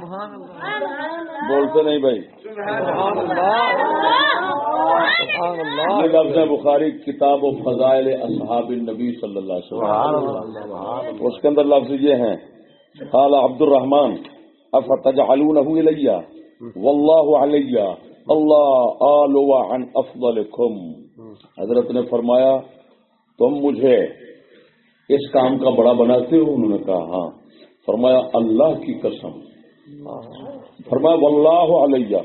بولتے نہیں بھائی. سبحان اللہ. سبحان اللہ یہ لفظ ہے بخاری کتاب و فضائل اصحاب النبی صلی اللہ علیہ وسلم. اس کے اندر لفظ یہ ہیں قال عبد الرحمن افتجعلونه الیہ؟ واللہ علیہ. اللہ آلو عن افضلکم. حضرت نے فرمایا تم مجھے اس کام کا بڑا بناتے ہو انہوں نے کہا ہاں۔ فرمایا اللہ کی قسم۔ فرمایا واللہ علیہ۔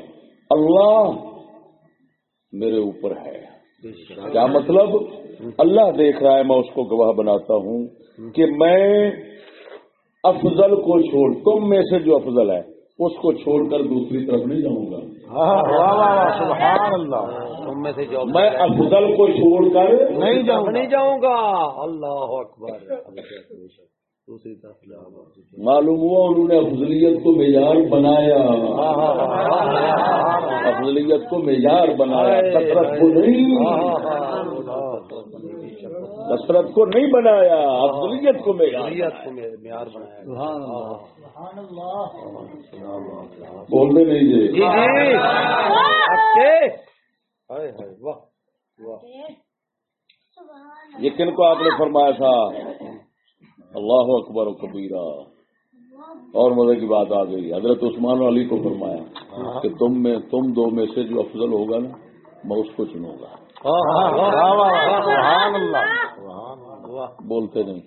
اللہ میرے اوپر ہے۔ کیا مطلب؟ اللہ دیکھ رہا ہے میں اس کو گواہ بناتا ہوں کہ میں افضل کو چھوڑ تم میں سے جو افضل ہے اس کو چھوڑ کر دوسری طرف نہیں جاؤں گا۔ سبحان اللہ۔ تم میں سے جو میں افضل کو چھوڑ کر نہیں جاؤں نہیں جاؤں گا۔ اللہ اکبر۔ معلوم ہوا انہوں نے افضلیت کو معیار بنایا۔ افضلیت کو معیار بنایا۔ کثرت کو نہیں۔ کثرت کو نہیں بنایا افضلیت کو معیار شریعت کو معیار بنایا۔ بولنے نہیں جی۔ جی جی۔ اچھے ہائے ہائے واہ واہ۔ یہ کن کو آپ نے فرمایا تھا۔ اللہ اکبر و کبیرہ۔ اور مزے کی بات آ گئی۔ حضرت عثمان علی کو فرمایا کہ تم میں تم دو میں سے جو افضل ہوگا نا، میں اس کو چنوں گا۔ بولتے نہیں۔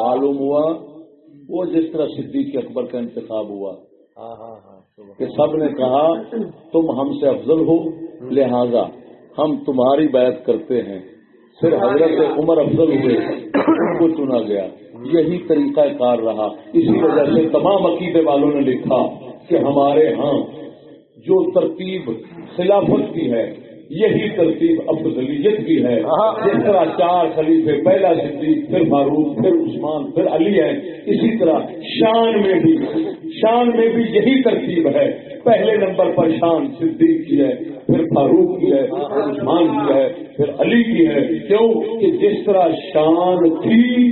معلوم ہوا، وہ جس طرح صدیق اکبر کا انتخاب ہوا کہ سب نے کہا، تم ہم سے افضل ہو، لہذا ہم تمہاری بیعت کرتے ہیں۔ پھر حضرت عمر افضل ہوئے ان کو چنا گیا۔ یہی طریقہ کار رہا۔ اسی وجہ سے تمام عقیدے والوں نے لکھا کہ ہمارے ہاں جو ترتیب خلافت کی ہے یہی ترتیب افضلیت کی ہے۔ جس طرح چار خلیفے پہلا صدیق پھر فاروق پھر عثمان پھر علی ہے اسی طرح شان میں بھی شان میں بھی یہی ترتیب ہے۔ پہلے نمبر پر شان صدیق کی ہے پھر فاروق کی ہے پھر عثمان کی ہے پھر علی کی ہے۔ کیوں؟ کہ جس طرح شان تھی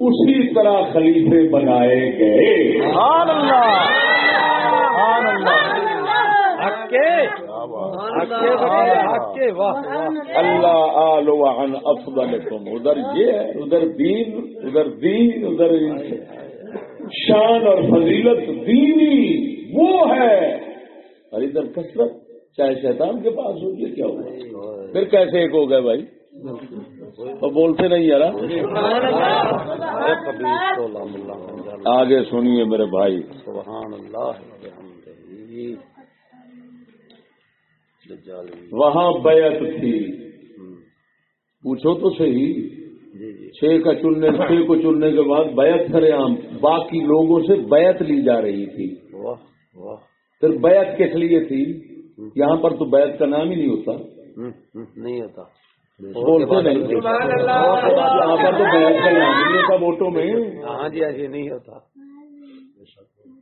اسی طرح خلیفے بنائے گئے۔ اللہ۔ اللہ آلو عن افضلکم۔ ادھر یہ ہے ادھر دین ادھر دین ادھر شان اور فضیلت دینی وہ ہے۔ اور ادھر کثرت چاہے شیطان کے پاس ہو یہ کیا ہوگا پھر کیسے ایک ہو گئے بھائی؟ تو بولتے نہیں یار۔ آگے سنیے میرے بھائی۔ سبحان اللہ۔ وہاں بیعت تھی۔ پوچھو تو صحیح۔ جی جی۔ چھ کا چننے چھ کو چننے کے بعد بیعت کرے عام باقی لوگوں سے بیعت لی جا رہی تھی۔ واہ واہ۔ پھر بیعت کس لیے تھی؟ یہاں پر تو بیعت کا نام ہی نہیں ہوتا۔ نہیں ہوتا۔ بولتے نہیں۔ یہاں پر تو بیعت کا نام ہی نہیں ہوتا ووٹوں میں۔ ہاں جی ایسے نہیں ہوتا۔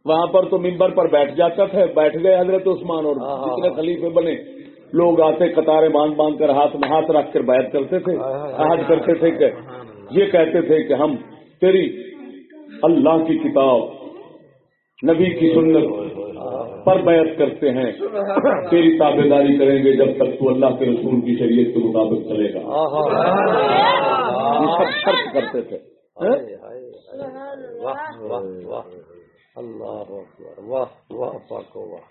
وہاں پر تو ممبر پر بیٹھ جاتا تھا بیٹھ گئے حضرت عثمان اور ہاں، ہاں، جتنے خلیفے بنے لوگ آتے قطاریں باندھ باندھ کر ہاتھ میں ہاتھ رکھ کر بیعت کرتے تھے عہد کرتے تھے کہ یہ کہتے تھے کہ ہم تیری اللہ کی کتاب نبی کی سنت پر بیعت کرتے ہیں۔ تیری تابے داری کریں گے جب تک تو اللہ کے رسول کی شریعت کے مطابق چلے گا۔ یہ سب شرط کرتے تھے۔ اللہ اکبر واہ واہ پاکو واہ۔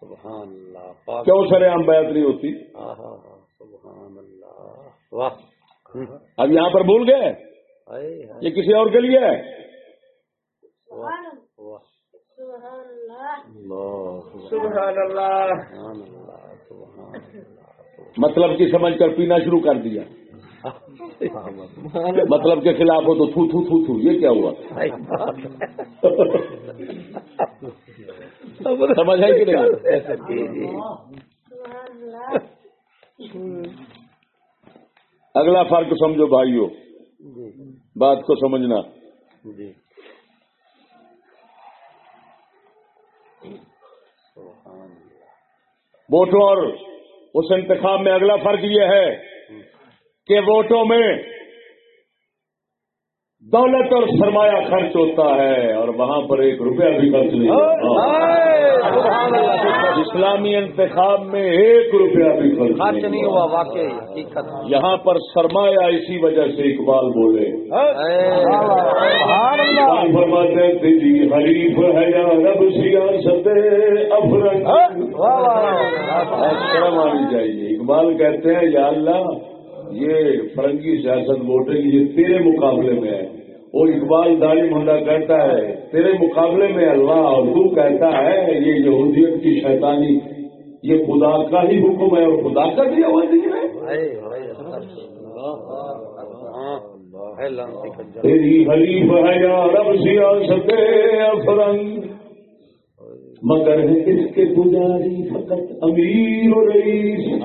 سبحان اللہ پاک کیوں سر عام بیعت نہیں ہوتی؟ آہا سبحان اللہ واہ۔ اب یہاں پر بھول گئے؟ یہ کسی اور کے لیے ہے؟ واہ واہ اللہ۔ سبحان اللہ۔ سبحان اللہ سبحان اللہ مطلب کی سمجھ کر پینا شروع کر دیا۔ مطلب کے خلاف ہو تو تھو تھو تھو تھو یہ کیا ہوا؟ سمجھ ہے کہ نہیں؟ اگلا فرق سمجھو بھائیو جی۔ بات کو سمجھنا۔ جی۔ ووٹوں اور اس انتخاب میں اگلا فرق یہ ہے۔ کہ ووٹوں میں دولت اور سرمایہ خرچ ہوتا ہے اور وہاں پر ایک روپیہ بھی خرچ نہیں ہوتا۔ اسلامی انتخاب میں ایک روپیہ بھی خرچ نہیں ہوا واقعی یہاں پر سرمایہ اسی وجہ سے اقبال بولے۔ فرماتے حریف ہے یا رب سیاست افرن شرم آنی چاہیے اقبال کہتے ہیں یا اللہ یہ فرنگی سیاست ووٹنگ یہ تیرے مقابلے میں ہے وہ اقبال داڑی منڈا کہتا ہے تیرے مقابلے میں اللہ اور تو کہتا ہے یہ یہودیت کی شیطانی یہ خدا کا ہی حکم ہے اور خدا کا بھی ہے تیری حریف ہے یا رب سیاست افرنگ۔ مگر ہے اس کے پجاری فقط امیر و رئیس۔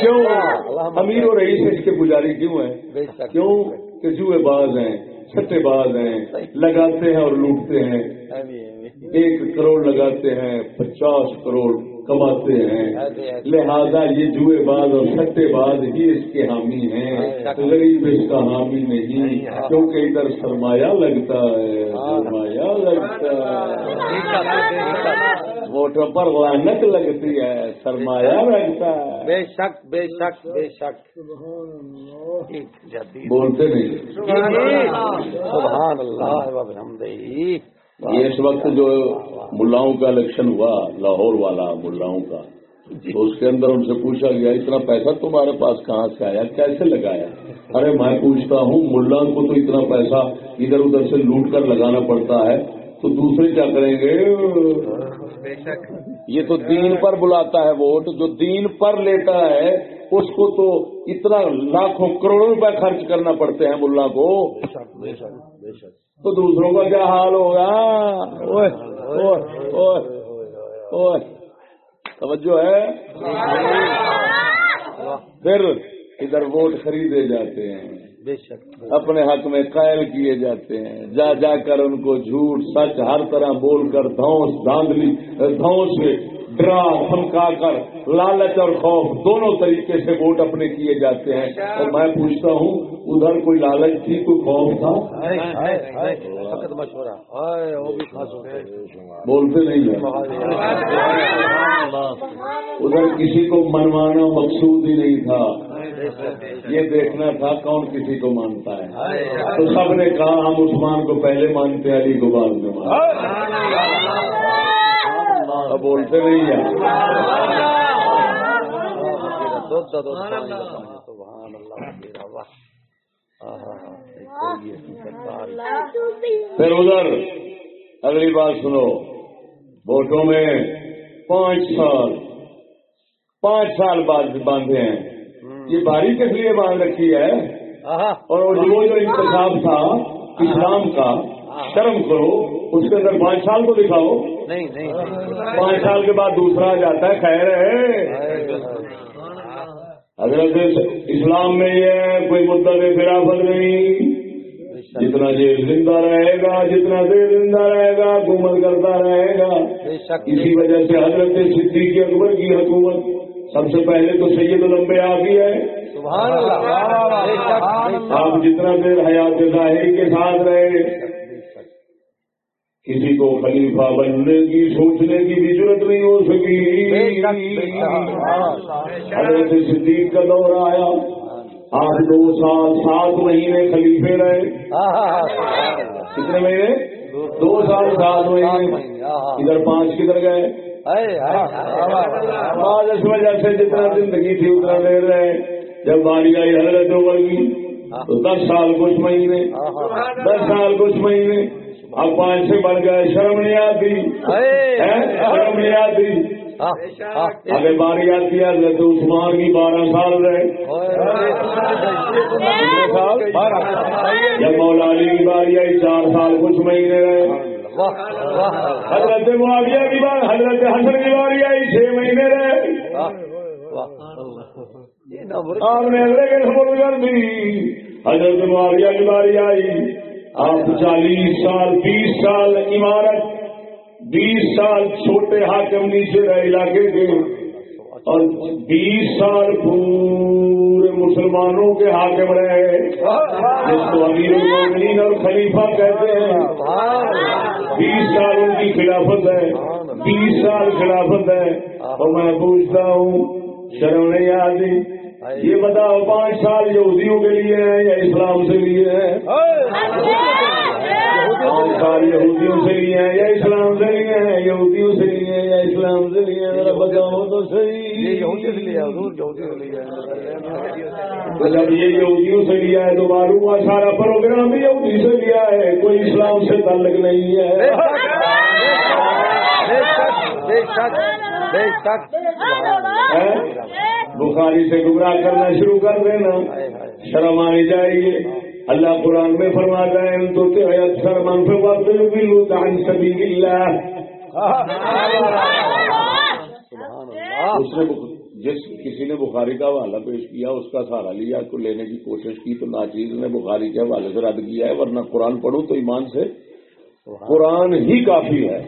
کیوں؟ امیر و رئیس اس کے پجاری کیوں ہیں؟ کیوں؟ کہ جوئے باز ہیں چھٹے باز ہیں لگاتے ہیں اور لوٹتے ہیں۔ ایک کروڑ لگاتے ہیں پچاس کروڑ۔ کماتے ہیں۔ لہذا یہ جوئے باز اور سٹے باز ہی اس کے حامی ہیں۔ غریب اس کا حامی نہیں کیونکہ ادھر سرمایہ لگتا ہے سرمایہ لگتا ہے۔ ووٹوں پر لعنت لگتی ہے سرمایہ لگتا ہے۔ بے شک بے شک بے شک۔ بولتے نہیں۔ سبحان اللہ۔ یہ اس وقت جو ملاؤں کا الیکشن ہوا لاہور والا ملاؤں کا تو اس کے اندر ان سے پوچھا گیا اتنا پیسہ تمہارے پاس کہاں سے آیا؟ کیسے لگایا؟ ارے میں پوچھتا ہوں ملا کو تو اتنا پیسہ ادھر ادھر سے لوٹ کر لگانا پڑتا ہے تو دوسرے کیا کریں گے؟ یہ تو دین پر بلاتا ہے ووٹ جو دین پر لیتا ہے اس کو تو اتنا لاکھوں کروڑوں روپے خرچ کرنا پڑتے ہیں ملا کو۔ تو دوسروں کا کیا حال ہوگا؟ توجہ ہے؟ پھر ادھر ووٹ خریدے جاتے ہیں۔ اپنے حق میں قائل کیے جاتے ہیں۔ جا جا کر ان کو جھوٹ سچ ہر طرح بول کر دھوس دھاندلی دھوس ڈرا دھمکا کر لالچ اور خوف دونوں طریقے سے ووٹ اپنے کیے جاتے ہیں۔ اور میں پوچھتا ہوں ادھر کوئی لالچ تھی؟ کوئی خوف تھا؟ بولتے نہیں ہیں۔ ادھر کسی کو منوانا مقصود ہی نہیں تھا۔ یہ دیکھنا تھا کون کسی کو مانتا ہے۔ تو سب نے کہا ہم عثمان کو پہلے مانتے علی کو بعد میں مانتے بولتے نہیں ہیں۔ پھر ادھر اگلی بات سنو۔ ووٹوں میں پانچ سال پانچ سال بعد باندھے ہیں۔ یہ باری کس لیے باندھ رکھی ہے؟ اور وہ جو انتخاب تھا اسلام کا شرم کرو اس کے اندر پانچ سال کو دکھاؤ۔ پانچ سال کے بعد دوسرا جاتا ہے خیر ہے۔ حضرت اسلام میں یہ ہے کوئی مدت خلافت نہیں۔ جتنا دیر زندہ رہے گا جتنا دیر زندہ رہے گا حکومت کرتا رہے گا۔ اسی وجہ سے حضرت صدیق اکبر کی حکومت سب سے پہلے تو سید لمبے آ گئی ہے سبحان اللہ۔ آپ جتنا دیر حیات ظاہری کے ساتھ رہے کسی کو خلیفہ بننے کی سوچنے کی بھی ضرورت نہیں ہو سکی۔ حضرت صدیق کا دور آیا۔ آج دو سال سات مہینے خلیفے رہے۔ کتنے مہینے؟ دو سال سات مہینے۔ ادھر پانچ کدھر گئے؟ اے ہاں آج اس وجہ سے جتنا زندگی تھی اتنا دیر رہے جب باری آئی حضرت عمر کی تو دس سال کچھ مہینے دس سال کچھ مہینے اب پانچ سے بڑھ گئے شرم نہیں آتی شرم نہیں آتی اگر باری آتی ہے حضرت عثمان کی بارہ سال رہے جب مولا علی کی باری آئی چار سال کچھ مہینے رہے حضرت معاویہ کی بار حضرت حسن کی باری آئی چھ مہینے رہے۔ آپ نے حضرت کے سپر کر دی۔ حضرت معاویہ کی باری آئی۔ آپ چالیس سال بیس سال عمارت بیس سال چھوٹے حاکم نیچے رہے علاقے کے۔ اور بیس سال پورے مسلمانوں کے حاکم رہے۔ جس کو امیر المومنین اور خلیفہ کہتے ہیں۔ بیس سال ان کی خلافت ہے۔ بیس سال خلافت ہے۔ اور میں پوچھتا ہوں، شرم نہیں آتی؟ یہ بتاؤ، پانچ سال یہودیوں کے لیے ہیں یا اسلام سے لیے ہیں؟ اچھا! سال یہودیوں سے لیے ہیں یا اسلام سے لیے ہیں یہودیوں سے لیے ہیں یا اسلام سے لیے ہیں ذرا بتاؤ تو صحیح۔ تو جب یہ یہودیوں سے لیا ہے تو معلوم ہوا سارا پروگرام بھی یہودی سے لیا ہے کوئی اسلام سے تعلق نہیں ہے۔ ہے؟ بخاری سے گمراہ کرنا شروع کر دینا شرم آنی چاہیے۔ اللہ قرآن میں فرماتا ہے ان تو اکثر من سے وقت بلو دان سبھی اس نے جس کسی نے بخاری کا حوالہ پیش کیا اس کا سہارا لیا کو لینے کی کوشش کی تو ناچیز نے بخاری کے حوالے سے رد کیا ہے ورنہ قرآن پڑھو تو ایمان سے قرآن ہی کافی ہے۔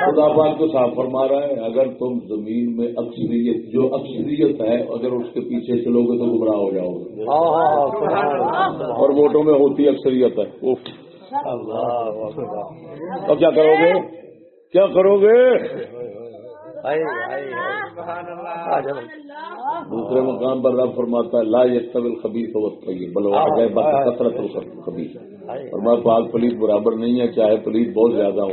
خدا پاک تو صاف فرما رہا ہے اگر تم زمین میں اکثریت جو اکثریت ہے اگر اس کے پیچھے چلو گے تو گمراہ ہو جاؤ گے۔ اور ووٹوں میں ہوتی اکثریت ہے۔ اب کیا کرو گے؟ کیا کرو گے؟ دوسرے مقام پر رب فرماتا ہے لا یہ طبل خبیص ہو طیب بلو آگے بس کثرت ہو خبیص اور میں پاک پلیت برابر نہیں ہے چاہے پلیت بہت زیادہ ہو۔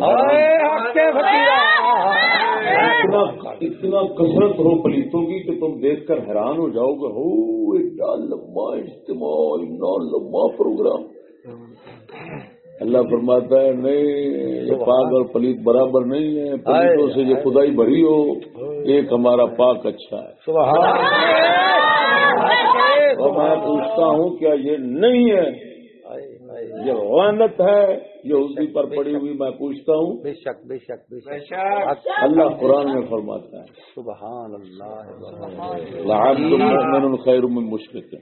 اتنا اتنا کثرت ہو پلیتوں کی کہ تم دیکھ کر حیران ہو جاؤ گے۔ ہو اتنا لمبا اجتماع اتنا لمبا پروگرام۔ اللہ فرماتا ہے نہیں یہ پاک اور پلیت برابر نہیں ہے۔ پلیتوں سے یہ خدائی بھری ہو۔ ایک ہمارا پاک اچھا ہے۔ اور میں پوچھتا ہوں کیا یہ نہیں ہے؟ یہ غانت ہے یہ اسی پر پڑی ہوئی میں پوچھتا ہوں۔ بے شک بے شک بے شک۔ اللہ قرآن میں فرماتا ہے۔ سبحان اللہ۔ خیر من مشرق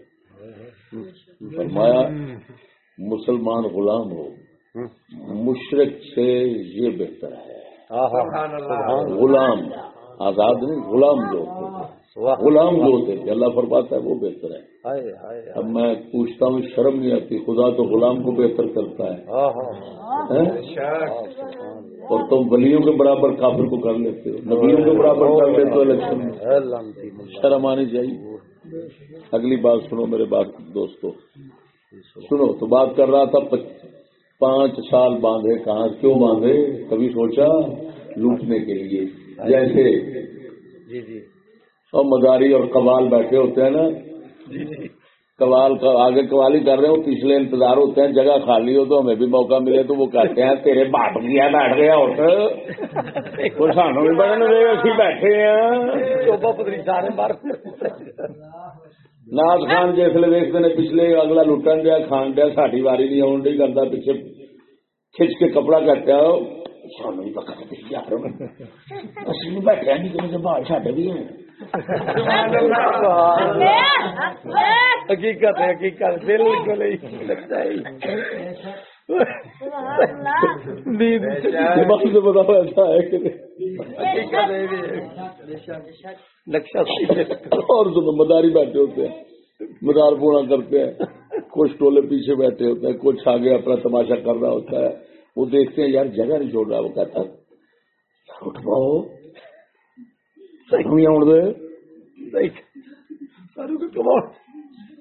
فرمایا مسلمان غلام ہو۔ مشرق سے یہ بہتر ہے۔ غلام۔ آزاد نہیں غلام جو ہوتے غلام جو ہوتے تھے اللہ فرماتا ہے وہ بہتر ہے۔ اب میں پوچھتا ہوں شرم نہیں آتی خدا تو غلام کو بہتر کرتا ہے۔ ہیں؟ اور تم ولیوں کے برابر کافر کو کر لیتے ہو نبیوں کے برابر کر لیتے ہو الیکشن میں۔ شرم آنی چاہیے۔ اگلی بات سنو میرے بات دوستو۔ سنو تو بات کر رہا تھا پانچ سال باندھے کہاں کیوں باندھے؟ کبھی سوچا لوٹنے کے لیے۔ جیسے جی جی۔ اور مزاری اور قوال بیٹھے ہوتے ہیں نا۔ قوال کا آگے قوالی کر رہے ہو پچھلے انتظار ہوتے ہیں جگہ خالی ہو تو ہمیں بھی موقع ملے تو وہ کہتے ہیں تیرے باپ گیا بیٹھ گیا کوئی سانو بھی بڑھنے دے اسی بیٹھے ہیں۔ ناز خان جسے ویکتے نے پچھلے اگلا لٹن دیا کھان دیا ساڈی واری نہیں آن ڈی کرتا پیچھے کھچ کے کپڑا حقیقت ہے حقیقت بالکل لگتا ہے بتاؤ ایسا ہے کہ نقشہ اور مداری بیٹھے ہوتے ہیں مدار پورا کرتے ہیں کچھ ٹولے پیچھے بیٹھے ہوتے ہیں کچھ آگے اپنا تماشا کر رہا ہوتا ہے وہ دیکھتے ہیں یار جگہ نہیں چھوڑ رہا وہ کہتا اٹھ پاؤ۔ نہیں اڑ دے۔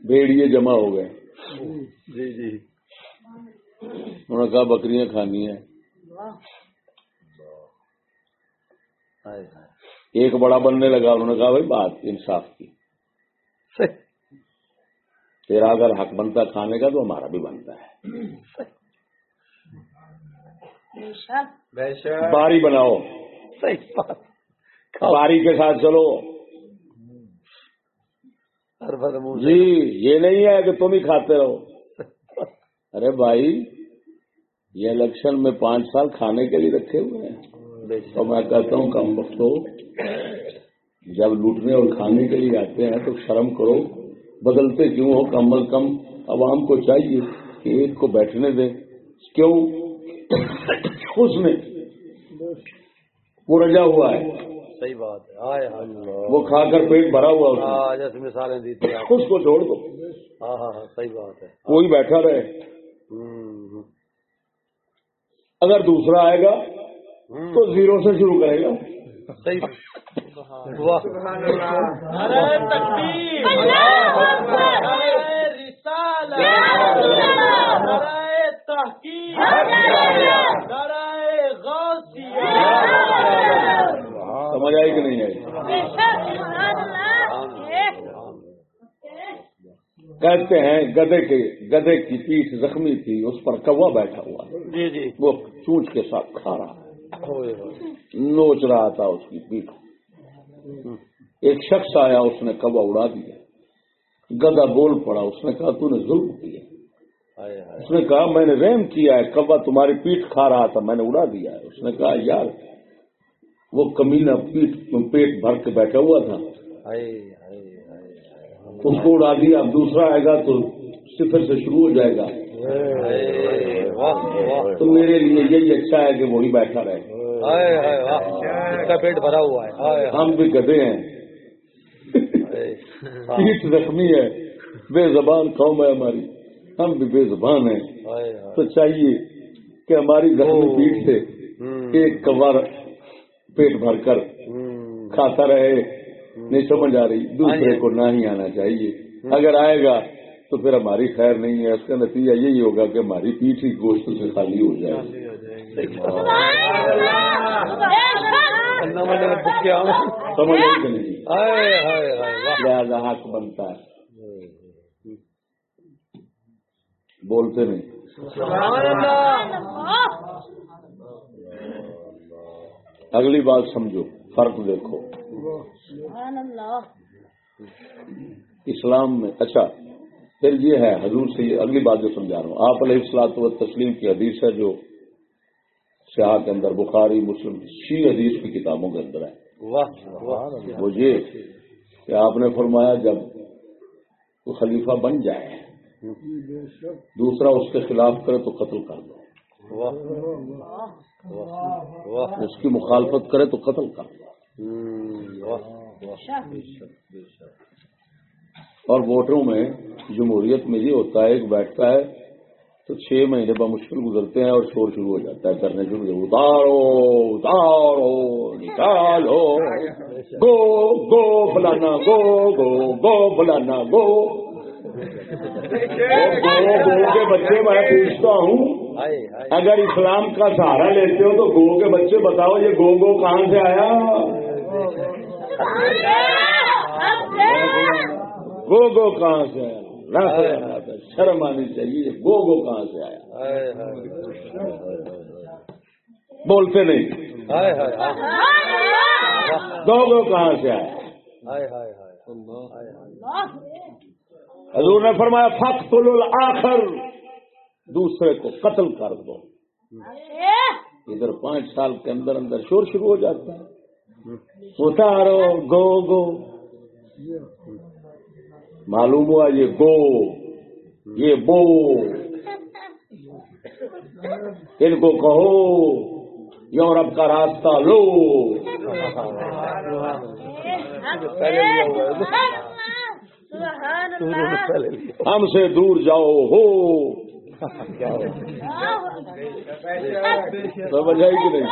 بھیڑیے جمع ہو گئے۔ جی جی۔ انہوں نے کہا بکریاں کھانی ہیں۔ ایک بڑا بننے لگا انہوں نے کہا بھائی بات انصاف کی۔ تیرا اگر حق بنتا کھانے کا تو ہمارا بھی بنتا ہے۔ باری بناؤ۔ صحیح بات۔ باری کے ساتھ چلو۔ جی یہ نہیں ہے کہ تم ہی کھاتے رہو۔ ارے بھائی یہ الیکشن میں پانچ سال کھانے کے لیے رکھے ہوئے ہیں۔ تو میں کہتا ہوں کم وقت ہو۔ جب لوٹنے اور کھانے کے لیے آتے ہیں تو شرم کرو۔ بدلتے کیوں ہو؟ کم از کم عوام کو چاہیے کہ ایک کو بیٹھنے دے۔ کیوں؟ اس میں وہ رجا ہوا ہے۔ صحیح بات ہے۔ وہ کھا کر پیٹ بھرا ہوا ہاں جیسے مثالیں دی تھی آپ۔ اس کو چھوڑ دو۔ ہاں ہاں ہاں صحیح بات ہے۔ کوئی بیٹھا رہے۔ اگر دوسرا آئے گا تو زیرو سے شروع کرے گا۔ صحیح۔ سمجھ آئی کہ نہیں آئی؟ کہتے ہیں گدے کے گدے کی پیٹھ زخمی تھی اس پر کوا بیٹھا ہوا جی جی۔ وہ چونچ کے ساتھ کھا رہا نوچ رہا تھا اس کی پیٹھ ایک شخص آیا اس نے کوا اڑا دیا۔ گدا بول پڑا اس نے کہا تو نے ظلم کیا۔ اس نے کہا میں نے رحم کیا ہے کوا تمہاری پیٹ کھا رہا تھا میں نے اڑا دیا ہے۔ اس نے کہا یار وہ کمینہ پیٹ پیٹ بھر کے بیٹھا ہوا تھا۔ اس کو اڑا دیا اب دوسرا آئے گا تو صفر سے شروع ہو جائے گا۔ تو میرے لیے یہی اچھا ہے کہ وہی بیٹھا رہے۔ کا پیٹ بھرا ہوا ہے۔ ہم بھی گدے ہیں۔ پیٹ زخمی ہے۔ بے زبان قوم ہے ہماری۔ ہم بھی بے زبان ہیں۔ تو چاہیے کہ ہماری زخمی پیٹ سے ایک کور پیٹ بھر کر کھاتا رہے۔ نہیں سمجھ آ رہی دوسرے کو نہ ہی آنا چاہیے۔ اگر آئے گا تو پھر ہماری خیر نہیں ہے۔ اس کا نتیجہ یہی ہوگا کہ ہماری پیٹ ہی گوشت سے خالی ہو جائے۔ لہذا حق بنتا ہے۔ بولتے نہیں۔ اگلی بات سمجھو فرق دیکھو۔ اسلام میں اچھا پھر یہ ہے حضور سے یہ اگلی بات جو سمجھا رہا ہوں۔ آپ علیہ السلاط و تسلیم کی حدیث ہے جو سیاح کے اندر بخاری مسلم شی حدیث کی کتابوں کے اندر ہے۔ وہ یہ کہ آپ نے فرمایا جب وہ خلیفہ بن جائے دوسرا اس کے خلاف کرے تو قتل کر دو۔ اس کی مخالفت کرے تو قتل کر دو۔ اور ووٹروں میں جمہوریت میں یہ ہوتا ہے، ایک بیٹھتا ہے تو چھ مہینے بمشکل گزرتے ہیں اور شور شروع ہو جاتا ہے کرنے شروع ہو اتارو اتارو نکالو۔ گو گو، فلانا، گو گو گو، فلانا، گو۔ گو کے بچے میں پوچھتا ہوں اگر اسلام کا سہارا لیتے ہو تو گو کے بچے بتاؤ یہ گو گو کہاں سے آیا؟ گو گو کہاں سے آیا؟ شرم آنی چاہیے گو گو کہاں سے آیا؟ بولتے نہیں۔ گو گو کہاں سے آیا؟ ہائے ہائے ہائے حضور نے فرمایا فخ آخر دوسرے کو قتل کر دو۔ ادھر پانچ سال کے اندر اندر شور شروع ہو جاتا ہے۔ اتارو، گو گو۔ معلوم ہوا یہ گو، یہ بو۔ ان کو کہو یورپ کا راستہ لو۔ ہم سے دور جاؤ ہو۔ سمجھ آئی کہ نہیں؟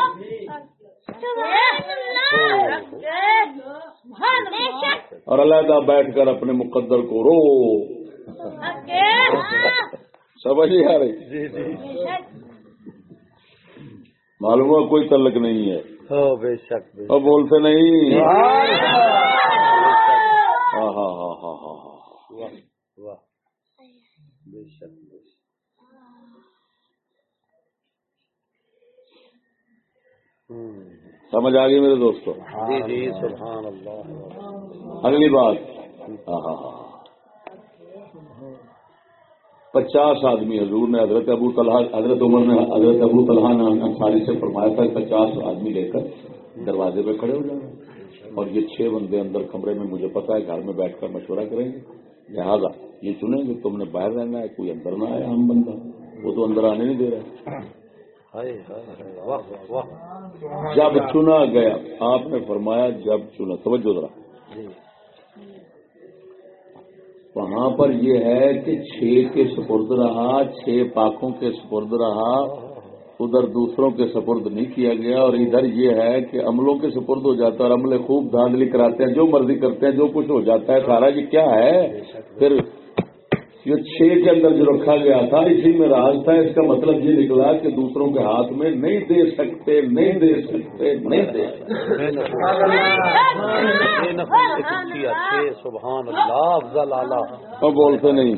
اور علیحدہ بیٹھ کر اپنے مقدر کو رو۔ سمجھ نہیں آ رہی؟ معلوم ہوا کوئی تعلق نہیں ہے۔ ہو بے شک بے اور بولتے نہیں۔ ہاں ہاں ہاں ہاں ہاں ہاں واہ واہ۔ بے شک بے شک۔ ہوں سمجھ آ گئی میرے دوستوں جی جی سبحان اللہ۔ اگلی بات۔ ہاں ہاں ہاں۔ پچاس آدمی حضور نے حضرت ابو طلحہ حضرت عمر نے حضرت ابو طلحہ نے انصاری سے فرمایا تھا پچاس آدمی لے کر دروازے پہ کھڑے ہو جانا۔ اور یہ چھ بندے اندر کمرے میں مجھے پتا ہے گھر میں بیٹھ کر مشورہ کریں گے۔ لہٰذا یہ چنیں گے تم نے باہر رہنا ہے کوئی اندر نہ آئے عام بندہ۔ وہ تو اندر آنے نہیں دے رہا۔ جب چنا گیا آپ نے فرمایا جب چنا۔ توجہ ذرا۔ جی۔ وہاں پر یہ ہے کہ چھ کے سپرد رہا چھ پاکوں کے سپرد رہا۔ ادھر دوسروں کے سپرد نہیں کیا گیا اور ادھر یہ ہے کہ عملوں کے سپرد ہو جاتا ہے اور عملے خوب دھاندلی کراتے ہیں جو مرضی کرتے ہیں جو کچھ ہو جاتا ہے۔ سارا یہ کیا ہے؟ پھر یہ چھ کے اندر جو رکھا گیا تھا اسی میں راز تھا۔ اس کا مطلب یہ نکلا کہ دوسروں کے ہاتھ میں نہیں دے سکتے نہیں دے سکتے نہیں دے سکتے۔ بولتے نہیں۔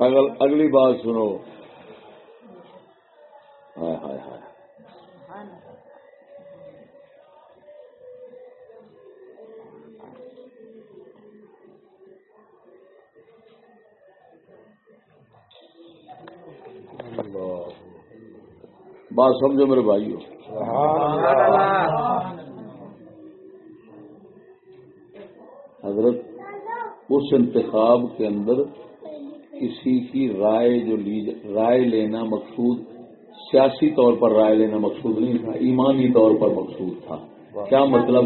اگر اگلی بات سنو۔ ہائے ہائے ہائے۔ بات سمجھو میرے بھائیو۔ حضرت اس انتخاب کے اندر کسی کی رائے جو لی رائے لینا مقصود سیاسی طور پر رائے لینا مقصود نہیں تھا ایمانی طور پر مقصود تھا۔ کیا مطلب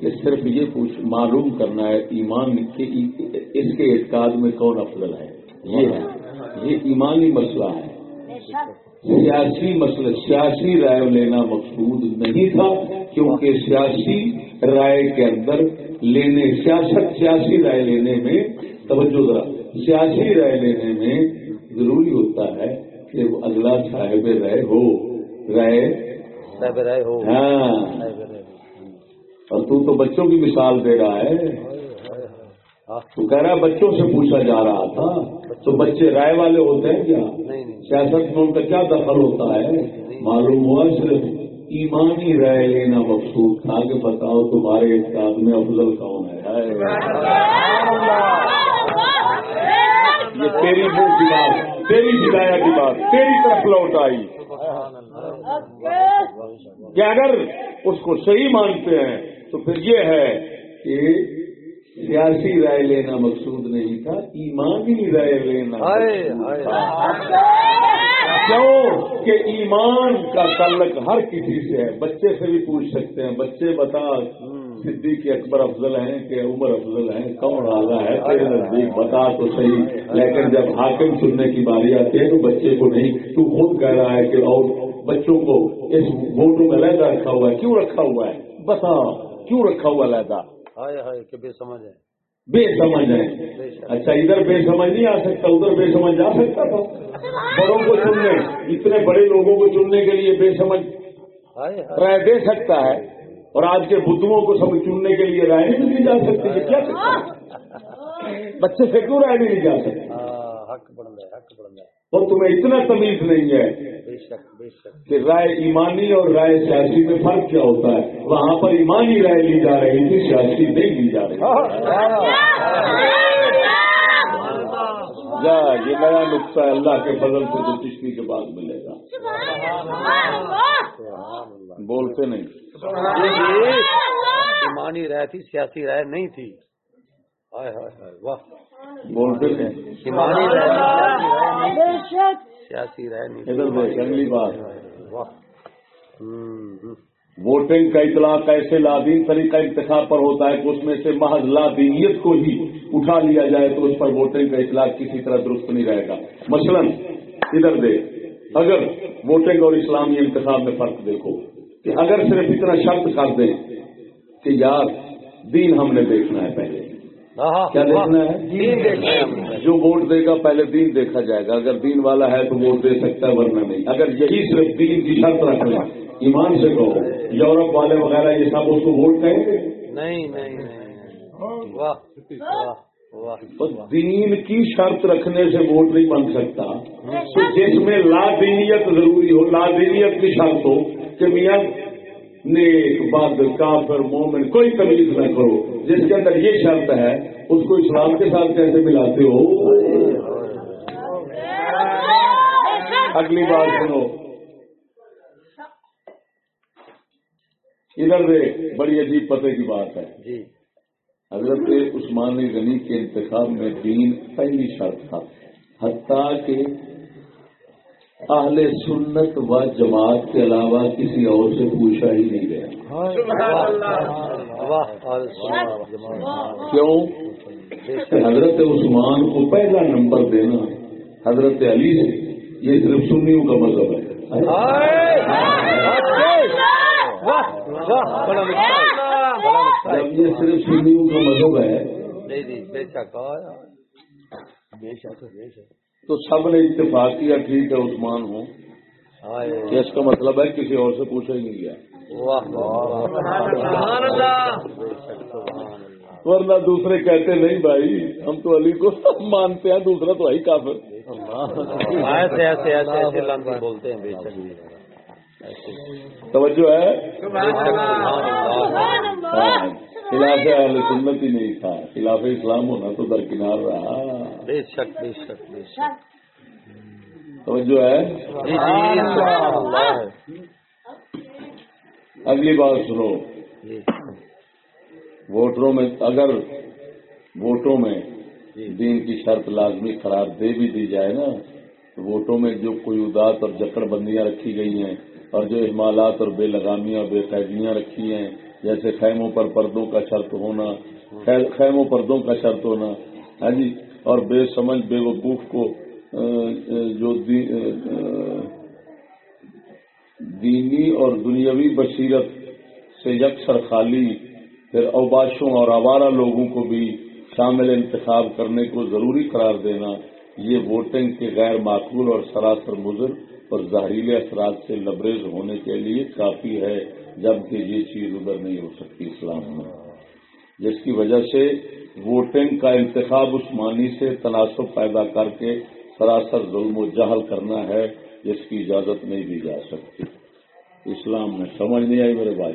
کہ صرف یہ پوچھ معلوم کرنا ہے ایمان کے اس کے اعتقاد میں کون افضل ہے؟ یہ ہے۔ یہ ایمانی مسئلہ ہے۔ سیاسی مسئلہ سیاسی رائے لینا مقصود نہیں تھا کیونکہ سیاسی رائے کے اندر لینے سیاست سیاسی رائے لینے میں توجہ ذرا سیاسی رائے لینے میں ضروری ہوتا ہے کہ وہ اگلا صاحب رائے ہو۔ رائے صاحب رائے ہو۔ ہاں۔ اور تو تو بچوں کی مثال دے رہا ہے۔ تو کہہ رہا بچوں سے پوچھا جا رہا تھا۔ تو بچے رائے والے ہوتے ہیں کیا؟ سیاست میں ان کا کیا دخل ہوتا ہے؟ معلوم ہوا صرف ایمانی رائے لینا مقصود تھا کہ بتاؤ تمہارے اعتقاد میں افضل کون ہے۔ یہ تیری منہ کی بات تیری ہدایہ کی بات تیری طرف لوٹ آئی۔ کہ اگر اس کو صحیح مانتے ہیں تو پھر یہ ہے کہ سیاسی رائے لینا مقصود نہیں تھا ایمانی رائے لینا کیوں؟ کہ ایمان کا تعلق ہر کسی سے ہے۔ بچے سے بھی پوچھ سکتے ہیں بچے بتا صدیق اکبر افضل ہیں کہ عمر افضل ہیں؟ کون اعلیٰ ہے؟ تیرے نزدیک بتا تو صحیح۔ لیکن جب حاکم چننے کی باری آتی ہے تو بچے کو نہیں تو خود کہہ رہا ہے کہ اور بچوں کو اس ووٹوں میں علیحدہ رکھا ہوا ہے۔ کیوں رکھا ہوا ہے؟ بتا کیوں رکھا ہوا علیحدہ ہائے ہائے کہ بے سمجھ ہے بے سمجھ ہے اچھا ادھر بے سمجھ نہیں آ سکتا ادھر بے سمجھ جا سکتا تھا۔ بڑوں کو چننے اتنے بڑے لوگوں کو چننے کے لیے بے سمجھ رائے دے سکتا ہے۔ اور آج کے بدھوؤں کو سب چننے کے لیے رائے نہیں دی جا سکتی یہ کیا ہے۔ بچے سے کیوں رائے نہیں دی جا سکتی؟ ہاں حق بڑھ ہے حق بڑھ ہے اور تمہیں اتنا تمیز نہیں ہے کہ رائے ایمانی اور رائے سیاسی میں فرق کیا ہوتا ہے۔ وہاں پر ایمانی رائے لی جا رہی تھی سیاسی نہیں لی جا رہی جا یہ نیا نقطہ ہے اللہ کے فضل سے جو چشتی کے بعد ملے گا۔ بولتے نہیں۔ ایمانی رائے تھی سیاسی رائے نہیں تھی۔ واہ۔ بولتے سیاسی دیکھ اگلی بات۔ ووٹنگ کا اطلاع کیسے لادین طریقہ انتخاب پر ہوتا ہے کہ اس میں سے محض لادینیت کو ہی اٹھا لیا جائے تو اس پر ووٹنگ کا اطلاع کسی طرح درست نہیں رہے گا۔ مثلا ادھر دے اگر ووٹنگ اور اسلامی انتخاب میں فرق دیکھو کہ اگر صرف اتنا شرط کر دیں کہ یار دین ہم نے دیکھنا ہے پہلے۔ کیا دیکھنا ہے۔ جو ووٹ دے گا پہلے دین دیکھا جائے گا۔ اگر دین والا ہے تو ووٹ دے سکتا ہے ورنہ نہیں۔ اگر یہی صرف دین کی شرط رکھ لیں ایمان سے کہو یورپ والے وغیرہ یہ سب اس کو ووٹ کہیں گے؟ نہیں نہیں واہ دین کی شرط رکھنے سے ووٹ نہیں بن سکتا۔ جس میں لا دینیت ضروری ہو لا دینیت کی شرط ہو کہ میاں نیک بد کافر مومن کوئی تمیز نہ کرو۔ جس کے اندر یہ شرط ہے اس کو اسلام کے ساتھ کیسے ملاتے ہو؟ اگلی بات سنو۔ ادھر بڑی عجیب پتے کی بات ہے۔ جی۔ حضرت عثمان غنی کے انتخاب میں دین پہلی شرط تھا۔ حتیٰ کہ اہل سنت و جماعت کے علاوہ کسی اور سے پوچھا ہی نہیں گیا۔ کیوں؟ حضرت عثمان کو پہلا نمبر دینا حضرت علی سے یہ صرف سنیوں کا مذہب ہے۔ یہ صرف سنیوں کا مذہب ہے نہیں بے شک۔ بے شک بے شک۔ تو سب نے اتفاق کیا ٹھیک ہے عثمان ہوں۔ اس کا مطلب ہے کسی اور سے پوچھا ہی نہیں گیا۔ واہ واہ سبحان اللہ بے شک سبحان اللہ۔ ورنہ دوسرے کہتے نہیں بھائی ہم تو علی کو مانتے ہیں دوسرا تو ہے ہی کافر۔ ایسے ایسے ایسے ایسے لفظ بولتے ہیں بے شک۔ توجہ ہے؟ خلاف اہل سنت ہی نہیں تھا۔ خلاف اسلام ہونا تو درکنار رہا۔ بے شک بے شک بے شک۔ توجہ ہے؟ جی جی اگلی بات سنو۔ جی۔ ووٹروں میں اگر ووٹوں میں دین کی شرط لازمی قرار دے بھی دی جائے نا تو ووٹوں میں جو کوئی ادات اور جکڑ بندیاں رکھی گئی ہیں اور جو احمالات اور بے لگامیاں بے قیدیاں رکھی ہیں جیسے خیموں پر پردوں کا شرط ہونا خیموں پردوں کا شرط ہونا۔ ہاں جی اور بے سمجھ، بے وقوف کو جو دینی اور دنیاوی بصیرت سے یکسر خالی، پھر اوباشوں اور آوارہ لوگوں کو بھی شامل انتخاب کرنے کو ضروری قرار دینا، یہ ووٹنگ کے غیر معقول اور سراسر مضر اور زہریلے اثرات سے لبریز ہونے کے لیے کافی ہے۔ جبکہ یہ چیز ادھر نہیں ہو سکتی اسلام میں۔ جس کی وجہ سے ووٹنگ کا انتخاب عثمانی سے تناسب پیدا کر کے سراسر ظلم و جہل کرنا ہے، جس کی اجازت نہیں دی جا سکتی۔ اسلام میں سمجھ نہیں آئی میرے بھائی۔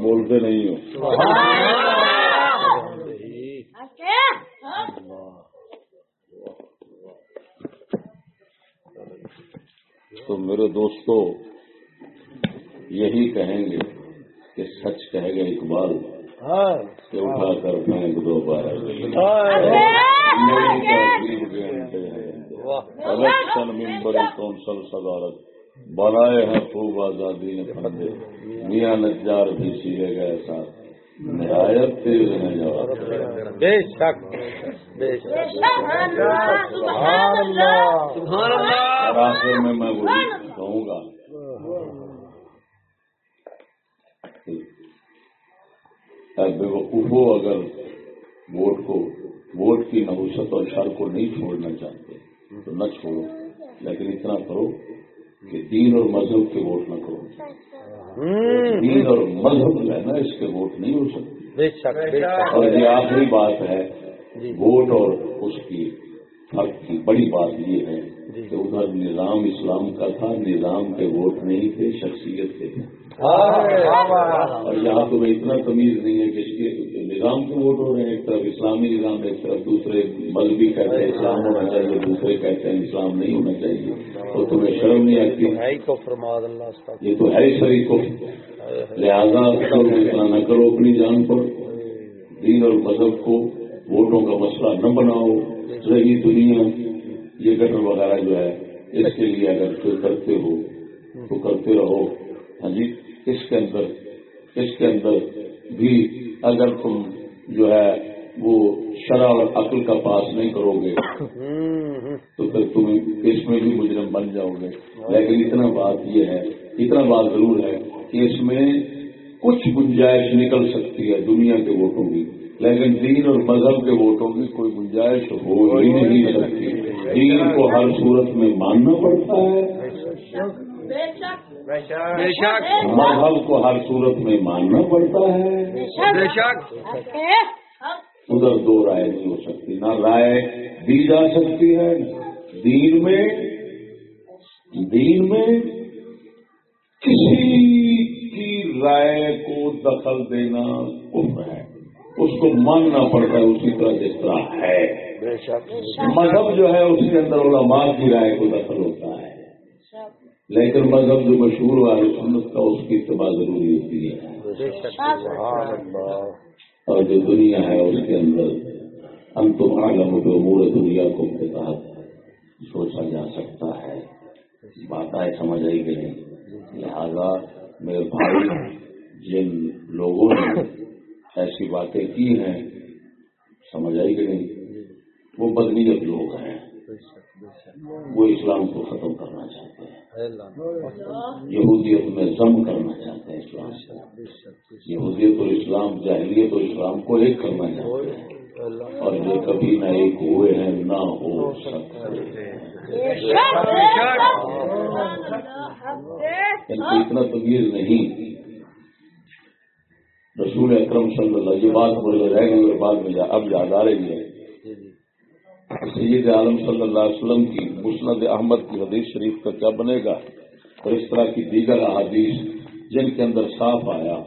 بولتے نہیں ہو۔ تو میرے دوستو یہی کہیں گے کہ سچ کہے گا اقبال کہ اٹھا کر پھینک دو بارہ۔ الیکشن ممبر کونسل صدارت۔ بنائے ہیں خوب آزادی نے پھندے میاں نجار بھی سیلے گئے ساتھ۔ نہایت تیز ہیں جواب بے شک۔ بے شک۔ سبحان اللہ۔ سبحان اللہ۔ آخر میں میں وہی کہوں گا اے بے اگر ووٹ کو ووٹ کی نحوست اور شر کو نہیں چھوڑنا چاہتے تو نہ چھوڑو۔ لیکن اتنا کرو کہ دین اور مذہب کے ووٹ نہ کرو۔ دین اور مذہب جو ہے نا اس کے ووٹ نہیں ہو سکتے۔ اور یہ آخری بات ہے جی۔ ووٹ اور اس کی فرق کی بڑی بات یہ ہے کہ ادھر نظام اسلام کا تھا نظام کے ووٹ نہیں تھے شخصیت کے تھے اور یہاں تو اتنا تمیز نہیں ہے کہ نظام کے ووٹ ہو رہے ہیں ایک طرف اسلامی نظام ایک طرف دوسرے مذہبی کہتے ہیں اسلام ہونا چاہیے دوسرے کہتے ہیں اسلام نہیں ہونا چاہیے تو تمہیں شرم نہیں آتی یہ تو ہے سری کو لہذا نہ کرو اپنی جان پر دین اور مذہب کو ووٹوں کا مسئلہ نہ بناؤ رہی دنیا یہ گٹر وغیرہ جو ہے، اس کے لیے اگر کوئی کرتے ہو، تو کرتے رہو۔ ہاں جی اس کے اندر، اس کے اندر بھی اگر تم جو ہے وہ شرح اور عقل کا پاس نہیں کرو گے، تو پھر تم اس میں بھی مجرم بن جاؤ گے۔ لیکن اتنا بات یہ ہے، اتنا بات ضرور ہے کہ اس میں کچھ گنجائش نکل سکتی ہے دنیا کے ووٹوں کی۔ لیکن دین اور مذہب کے ووٹوں کی کوئی گنجائش ہو ہی نہیں سکتی۔ دین کو ہر صورت میں ماننا پڑتا ہے۔ مذہب کو ہر صورت میں ماننا پڑتا ہے۔ ادھر دو رائے نہیں ہو سکتی۔ نہ رائے دی جا سکتی ہے۔ دین میں دین میں کسی کی رائے کو دخل دینا کفر ہے۔ اس کو ماننا پڑتا ہے اسی طرح جس طرح ہے۔ مذہب جو ہے اس کے اندر علماء کی رائے کو دخل ہوتا ہے۔ لیکن مذہب جو مشہور ہوا ہے سنت کا اس کی اتباع ضروری ہوتی ہے۔ اور جو دنیا ہے اس کے اندر انتم عالم جو امور دنیا کو کے تحت سوچا جا سکتا ہے۔ بات آئے سمجھ آئی کہ نہیں؟ لہذا میرے بھائی جن لوگوں نے ایسی باتیں کی ہیں سمجھ آئی کہ نہیں؟ وہ بدنیت لوگ ہیں۔ وہ اسلام کو ختم کرنا چاہتے ہیں۔ یہودیت میں ضم کرنا چاہتے ہیں اسلام سے یہودیت اور اسلام جاہلیت اور اسلام کو ایک کرنا چاہتے ہیں۔ اور یہ کبھی نہ ایک ہوئے ہیں نہ ہو سکتے اتنا تمیز نہیں۔ رسول اکرم صلی اللہ یہ بات مجھے رہ گئی اور بعد میں اب یاد آ رہی ہے۔ سید عالم صلی اللہ علیہ وسلم کی مسند احمد کی حدیث شریف کا کیا بنے گا؟ اور اس طرح کی دیگر احادیث جن کے اندر صاف آیا۔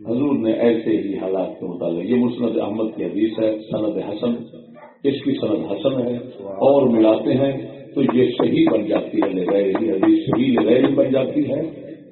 حضور نے ایسے ہی حالات کے متعلق یہ مسند احمد کی حدیث ہے سند حسن اس کی سند حسن ہے اور ملاتے ہیں تو یہ صحیح بن جاتی ہے لگائی حدیث صحیح لگائی بن جاتی ہے۔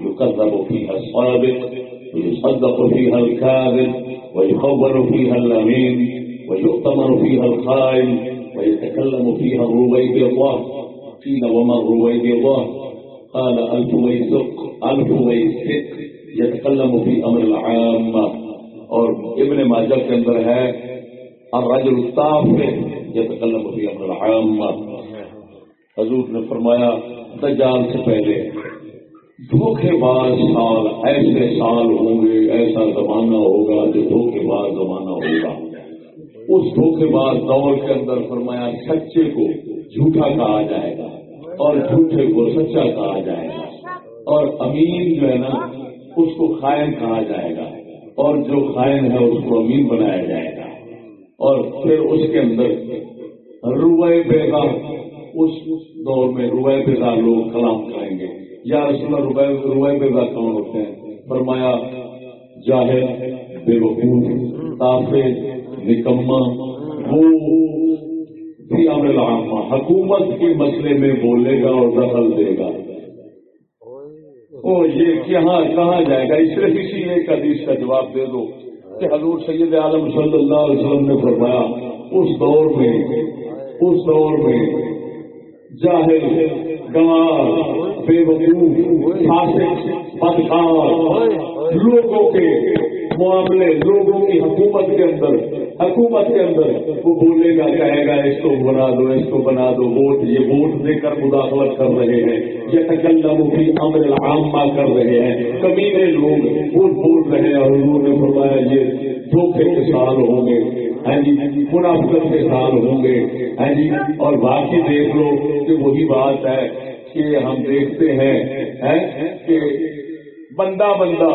يكذب فيها الصادق ويصدق فيها الكاذب ويخبر فيها الامين ويؤتمر فيها الخائن ويتكلم فيها الرويبضة قيل وما الرويبضة قال الفويسق الفويسق يتكلم في أمر العامه اور ابن ماجہ کے اندر ہے، الرجل الطافل يتكلم في امر العامه حضور نے فرمایا، دجال سے پہلے دھوکے باز سال، ایسے سال ہوں گے، ایسا زمانہ ہوگا جو دھوکے باز زمانہ ہوگا۔ اس دھوکے باز دور کے اندر فرمایا، سچے کو جھوٹا کہا جائے گا اور جھوٹے کو سچا کہا جائے گا۔ اور امین جو ہے نا، اس کو خائن کہا جائے گا۔ اور جو خائن ہے اس کو امین بنایا جائے گا۔ اور پھر اس کے اندر روئے بیگم اس دور میں روئے بزار لوگ کلام کریں گے۔ یا رسول روئے بزار کون ہوتے ہیں؟ فرمایا جاہر بے وقوف تافے نکما وہ بھی عمل عامہ حکومت کے مسئلے میں بولے گا اور دخل دے گا۔ او یہ کہاں کہاں جائے گا؟ اس لیے کسی ایک حدیث کا جواب دے دو کہ حضور سید عالم صلی اللہ علیہ وسلم نے فرمایا، اس دور میں، اس دور میں جاہل، گوار، بے وقوف، فاسق، بدکار، لوگوں کے معاملے، لوگوں کی حکومت کے اندر حکومت کے اندر وہ بولے گا، کہے گا، اس کو بنا دو، اس کو بنا دو، ووٹ، یہ ووٹ دے کر مداخلت کر رہے ہیں یہ تکلم کی امر عامہ کر رہے ہیں۔ کبھی لوگ ووٹ بول رہے ہیں اور انہوں نے فرمایا، یہ دھوکے کے سال ہوں گے۔ ہاں جی منافقت کے سال ہوں گے۔ ہاں جی اور باقی دیکھ لو کہ وہی بات ہے کہ ہم دیکھتے ہیں ہیں کہ بندہ بندہ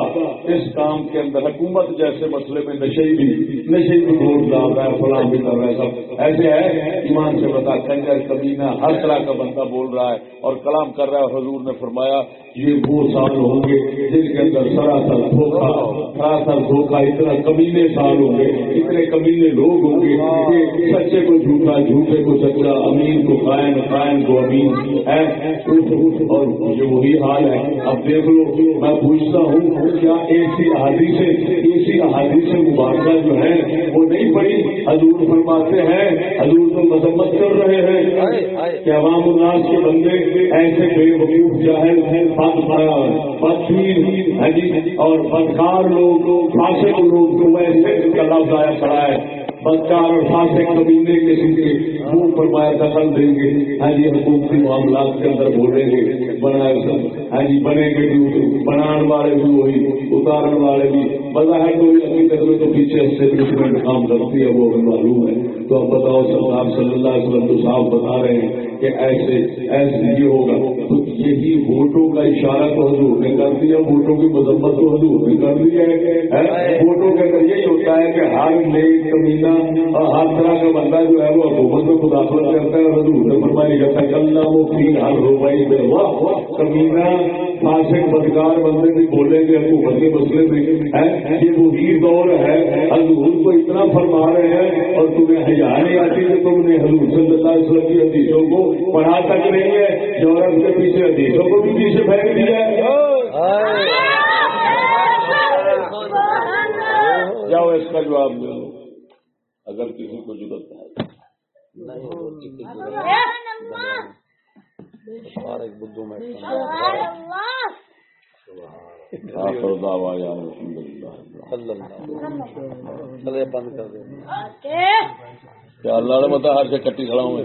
اس کام کے اندر، حکومت جیسے مسئلے میں نشے بھی نشے بھی ووٹ ڈال رہا ہے، فلاں بھی کر رہا ہے، سب ایسے ہے ایمان سے بتا، کنجر کبینہ ہر طرح کا بندہ بول رہا ہے اور کلام کر رہا ہے، حضور نے فرمایا، یہ وہ سال ہوں گے جن کے اندر سراسر دھوکا سراسر دھوکا اتنا کمینے سال ہوں گے، اتنے کمینے لوگ ہوں گے سچے کو جھوٹا، جھوٹے کو سچا، امین کو قائم قائم کو امین ہے اور یہ وہی حال ہے۔ اب دیکھ لو، میں پوچھتا ہوں کیا ایسی حادث ایسی حادث مبارکہ جو ہے وہ نہیں پڑی حضور فرماتے ہیں حضور تو مذمت کر رہے ہیں۔ کہ عوام الناس کے بندے ایسے بے وقوف جاہل ہیں بدفیر اور بدکار لوگ فاسق لوگ جو ایسے لفظ آیا کھڑا ہے۔ بدکار اور فاسق کمینے کے منہ فرمایا دخل دیں گے۔ ہاں جی حکومتی معاملات کے اندر بولیں گے۔ بنائے سب۔ ہاں جی بنے گے بھی۔ بنان والے بھی وہی اتارن والے بھی۔ بظاہر کوئی حقیقت میں تو پیچھے اسٹیبلشمنٹ کام کرتی ہے وہ ہمیں معلوم ہے۔ تو اب بتاؤ سرکار صلی اللہ علیہ وسلم تو صاحب بتا رہے ہیں کہ ایسے ایسے یہ ہوگا۔ تو یہی ووٹوں کا اشارہ تو حضور نے کر دیا ووٹوں کی مذمت تو حضور نے کر دیا ہے۔ ووٹوں کے اندر یہی ہوتا ہے کہ ہر نیک کمینہ اور ہر طرح کا بندہ جو ہے وہ حکومت میں مداخلت کرتا ہے حضور نے فرمائی کرتا ہے اللہ وہ پھر ہر روبائی میں واہ کمینہ فاسق بدکار بندے بھی بولیں گے حکومت کے مسئلے میں یہ وہی دور ہے۔ حضور کو اتنا فرما رہے ہیں اور تمہیں حیا نہیں آتی کہ تم نے حضور صلی اللہ علیہ وسلم کی حدیثوں کو پڑھا تک نہیں ہے۔ یورپ کے پیچھے حدیثوں کو بھی پیچھے پھینک دیا ہے۔ جاؤ اس کا جواب دو۔ اگر کسی کو ضرورت ہے۔ میں چلے بند کر دیں۔ کیا اللہ نے بتا ہر سے کٹی کھڑا ہوں۔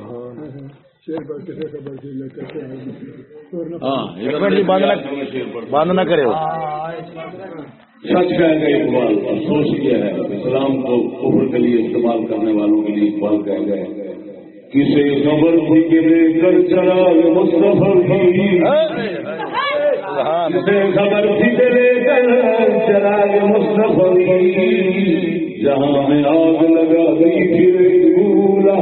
ہاں بند نہ کرے سچ کہہ گئے اقبال افسوس یہ ہے اسلام کو کفر کے لیے استعمال کرنے والوں کے لیے اقبال کہہ گئے۔ کسی خبر تھی کہ لے کر چلا مستفر کسی خبر تھی کہ لے کر چلا مستفر جہاں میں آگ لگا دی پھر بھولا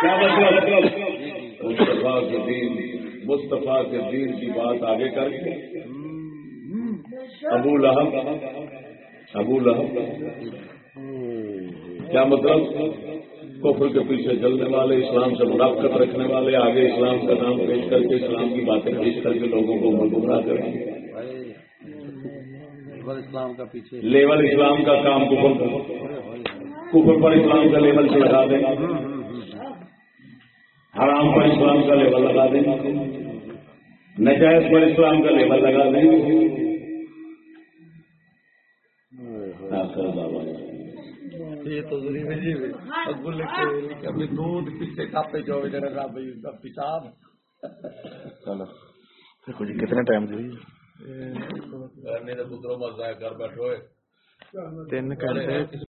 کیا مطلب؟ مصطفیٰ کے دین کی بات آگے کر کے۔ ابو لہب۔ ابو لہب۔ کیا مطلب؟ کفر کے پیچھے چلنے والے اسلام سے منافقت رکھنے والے آگے اسلام کا نام پیش کر کے اسلام کی باتیں پیش کر کے لوگوں کو گمراہ کریں گے اسلام کا پیچھے۔ لیول اسلام کا کام کفر۔ کفر پر اسلام کا لیول سے لگا دیں۔ حرام پر اسلام کا لیول لگا دیں۔ نجائز پر اسلام کا لیول لگا دیں یہ تو ضروری ہے۔ جی دودھ پیچھے کاپے چلو۔ کتنے ٹائم دی میرے پتروں مزہ کر بیٹھو تین گھنٹے۔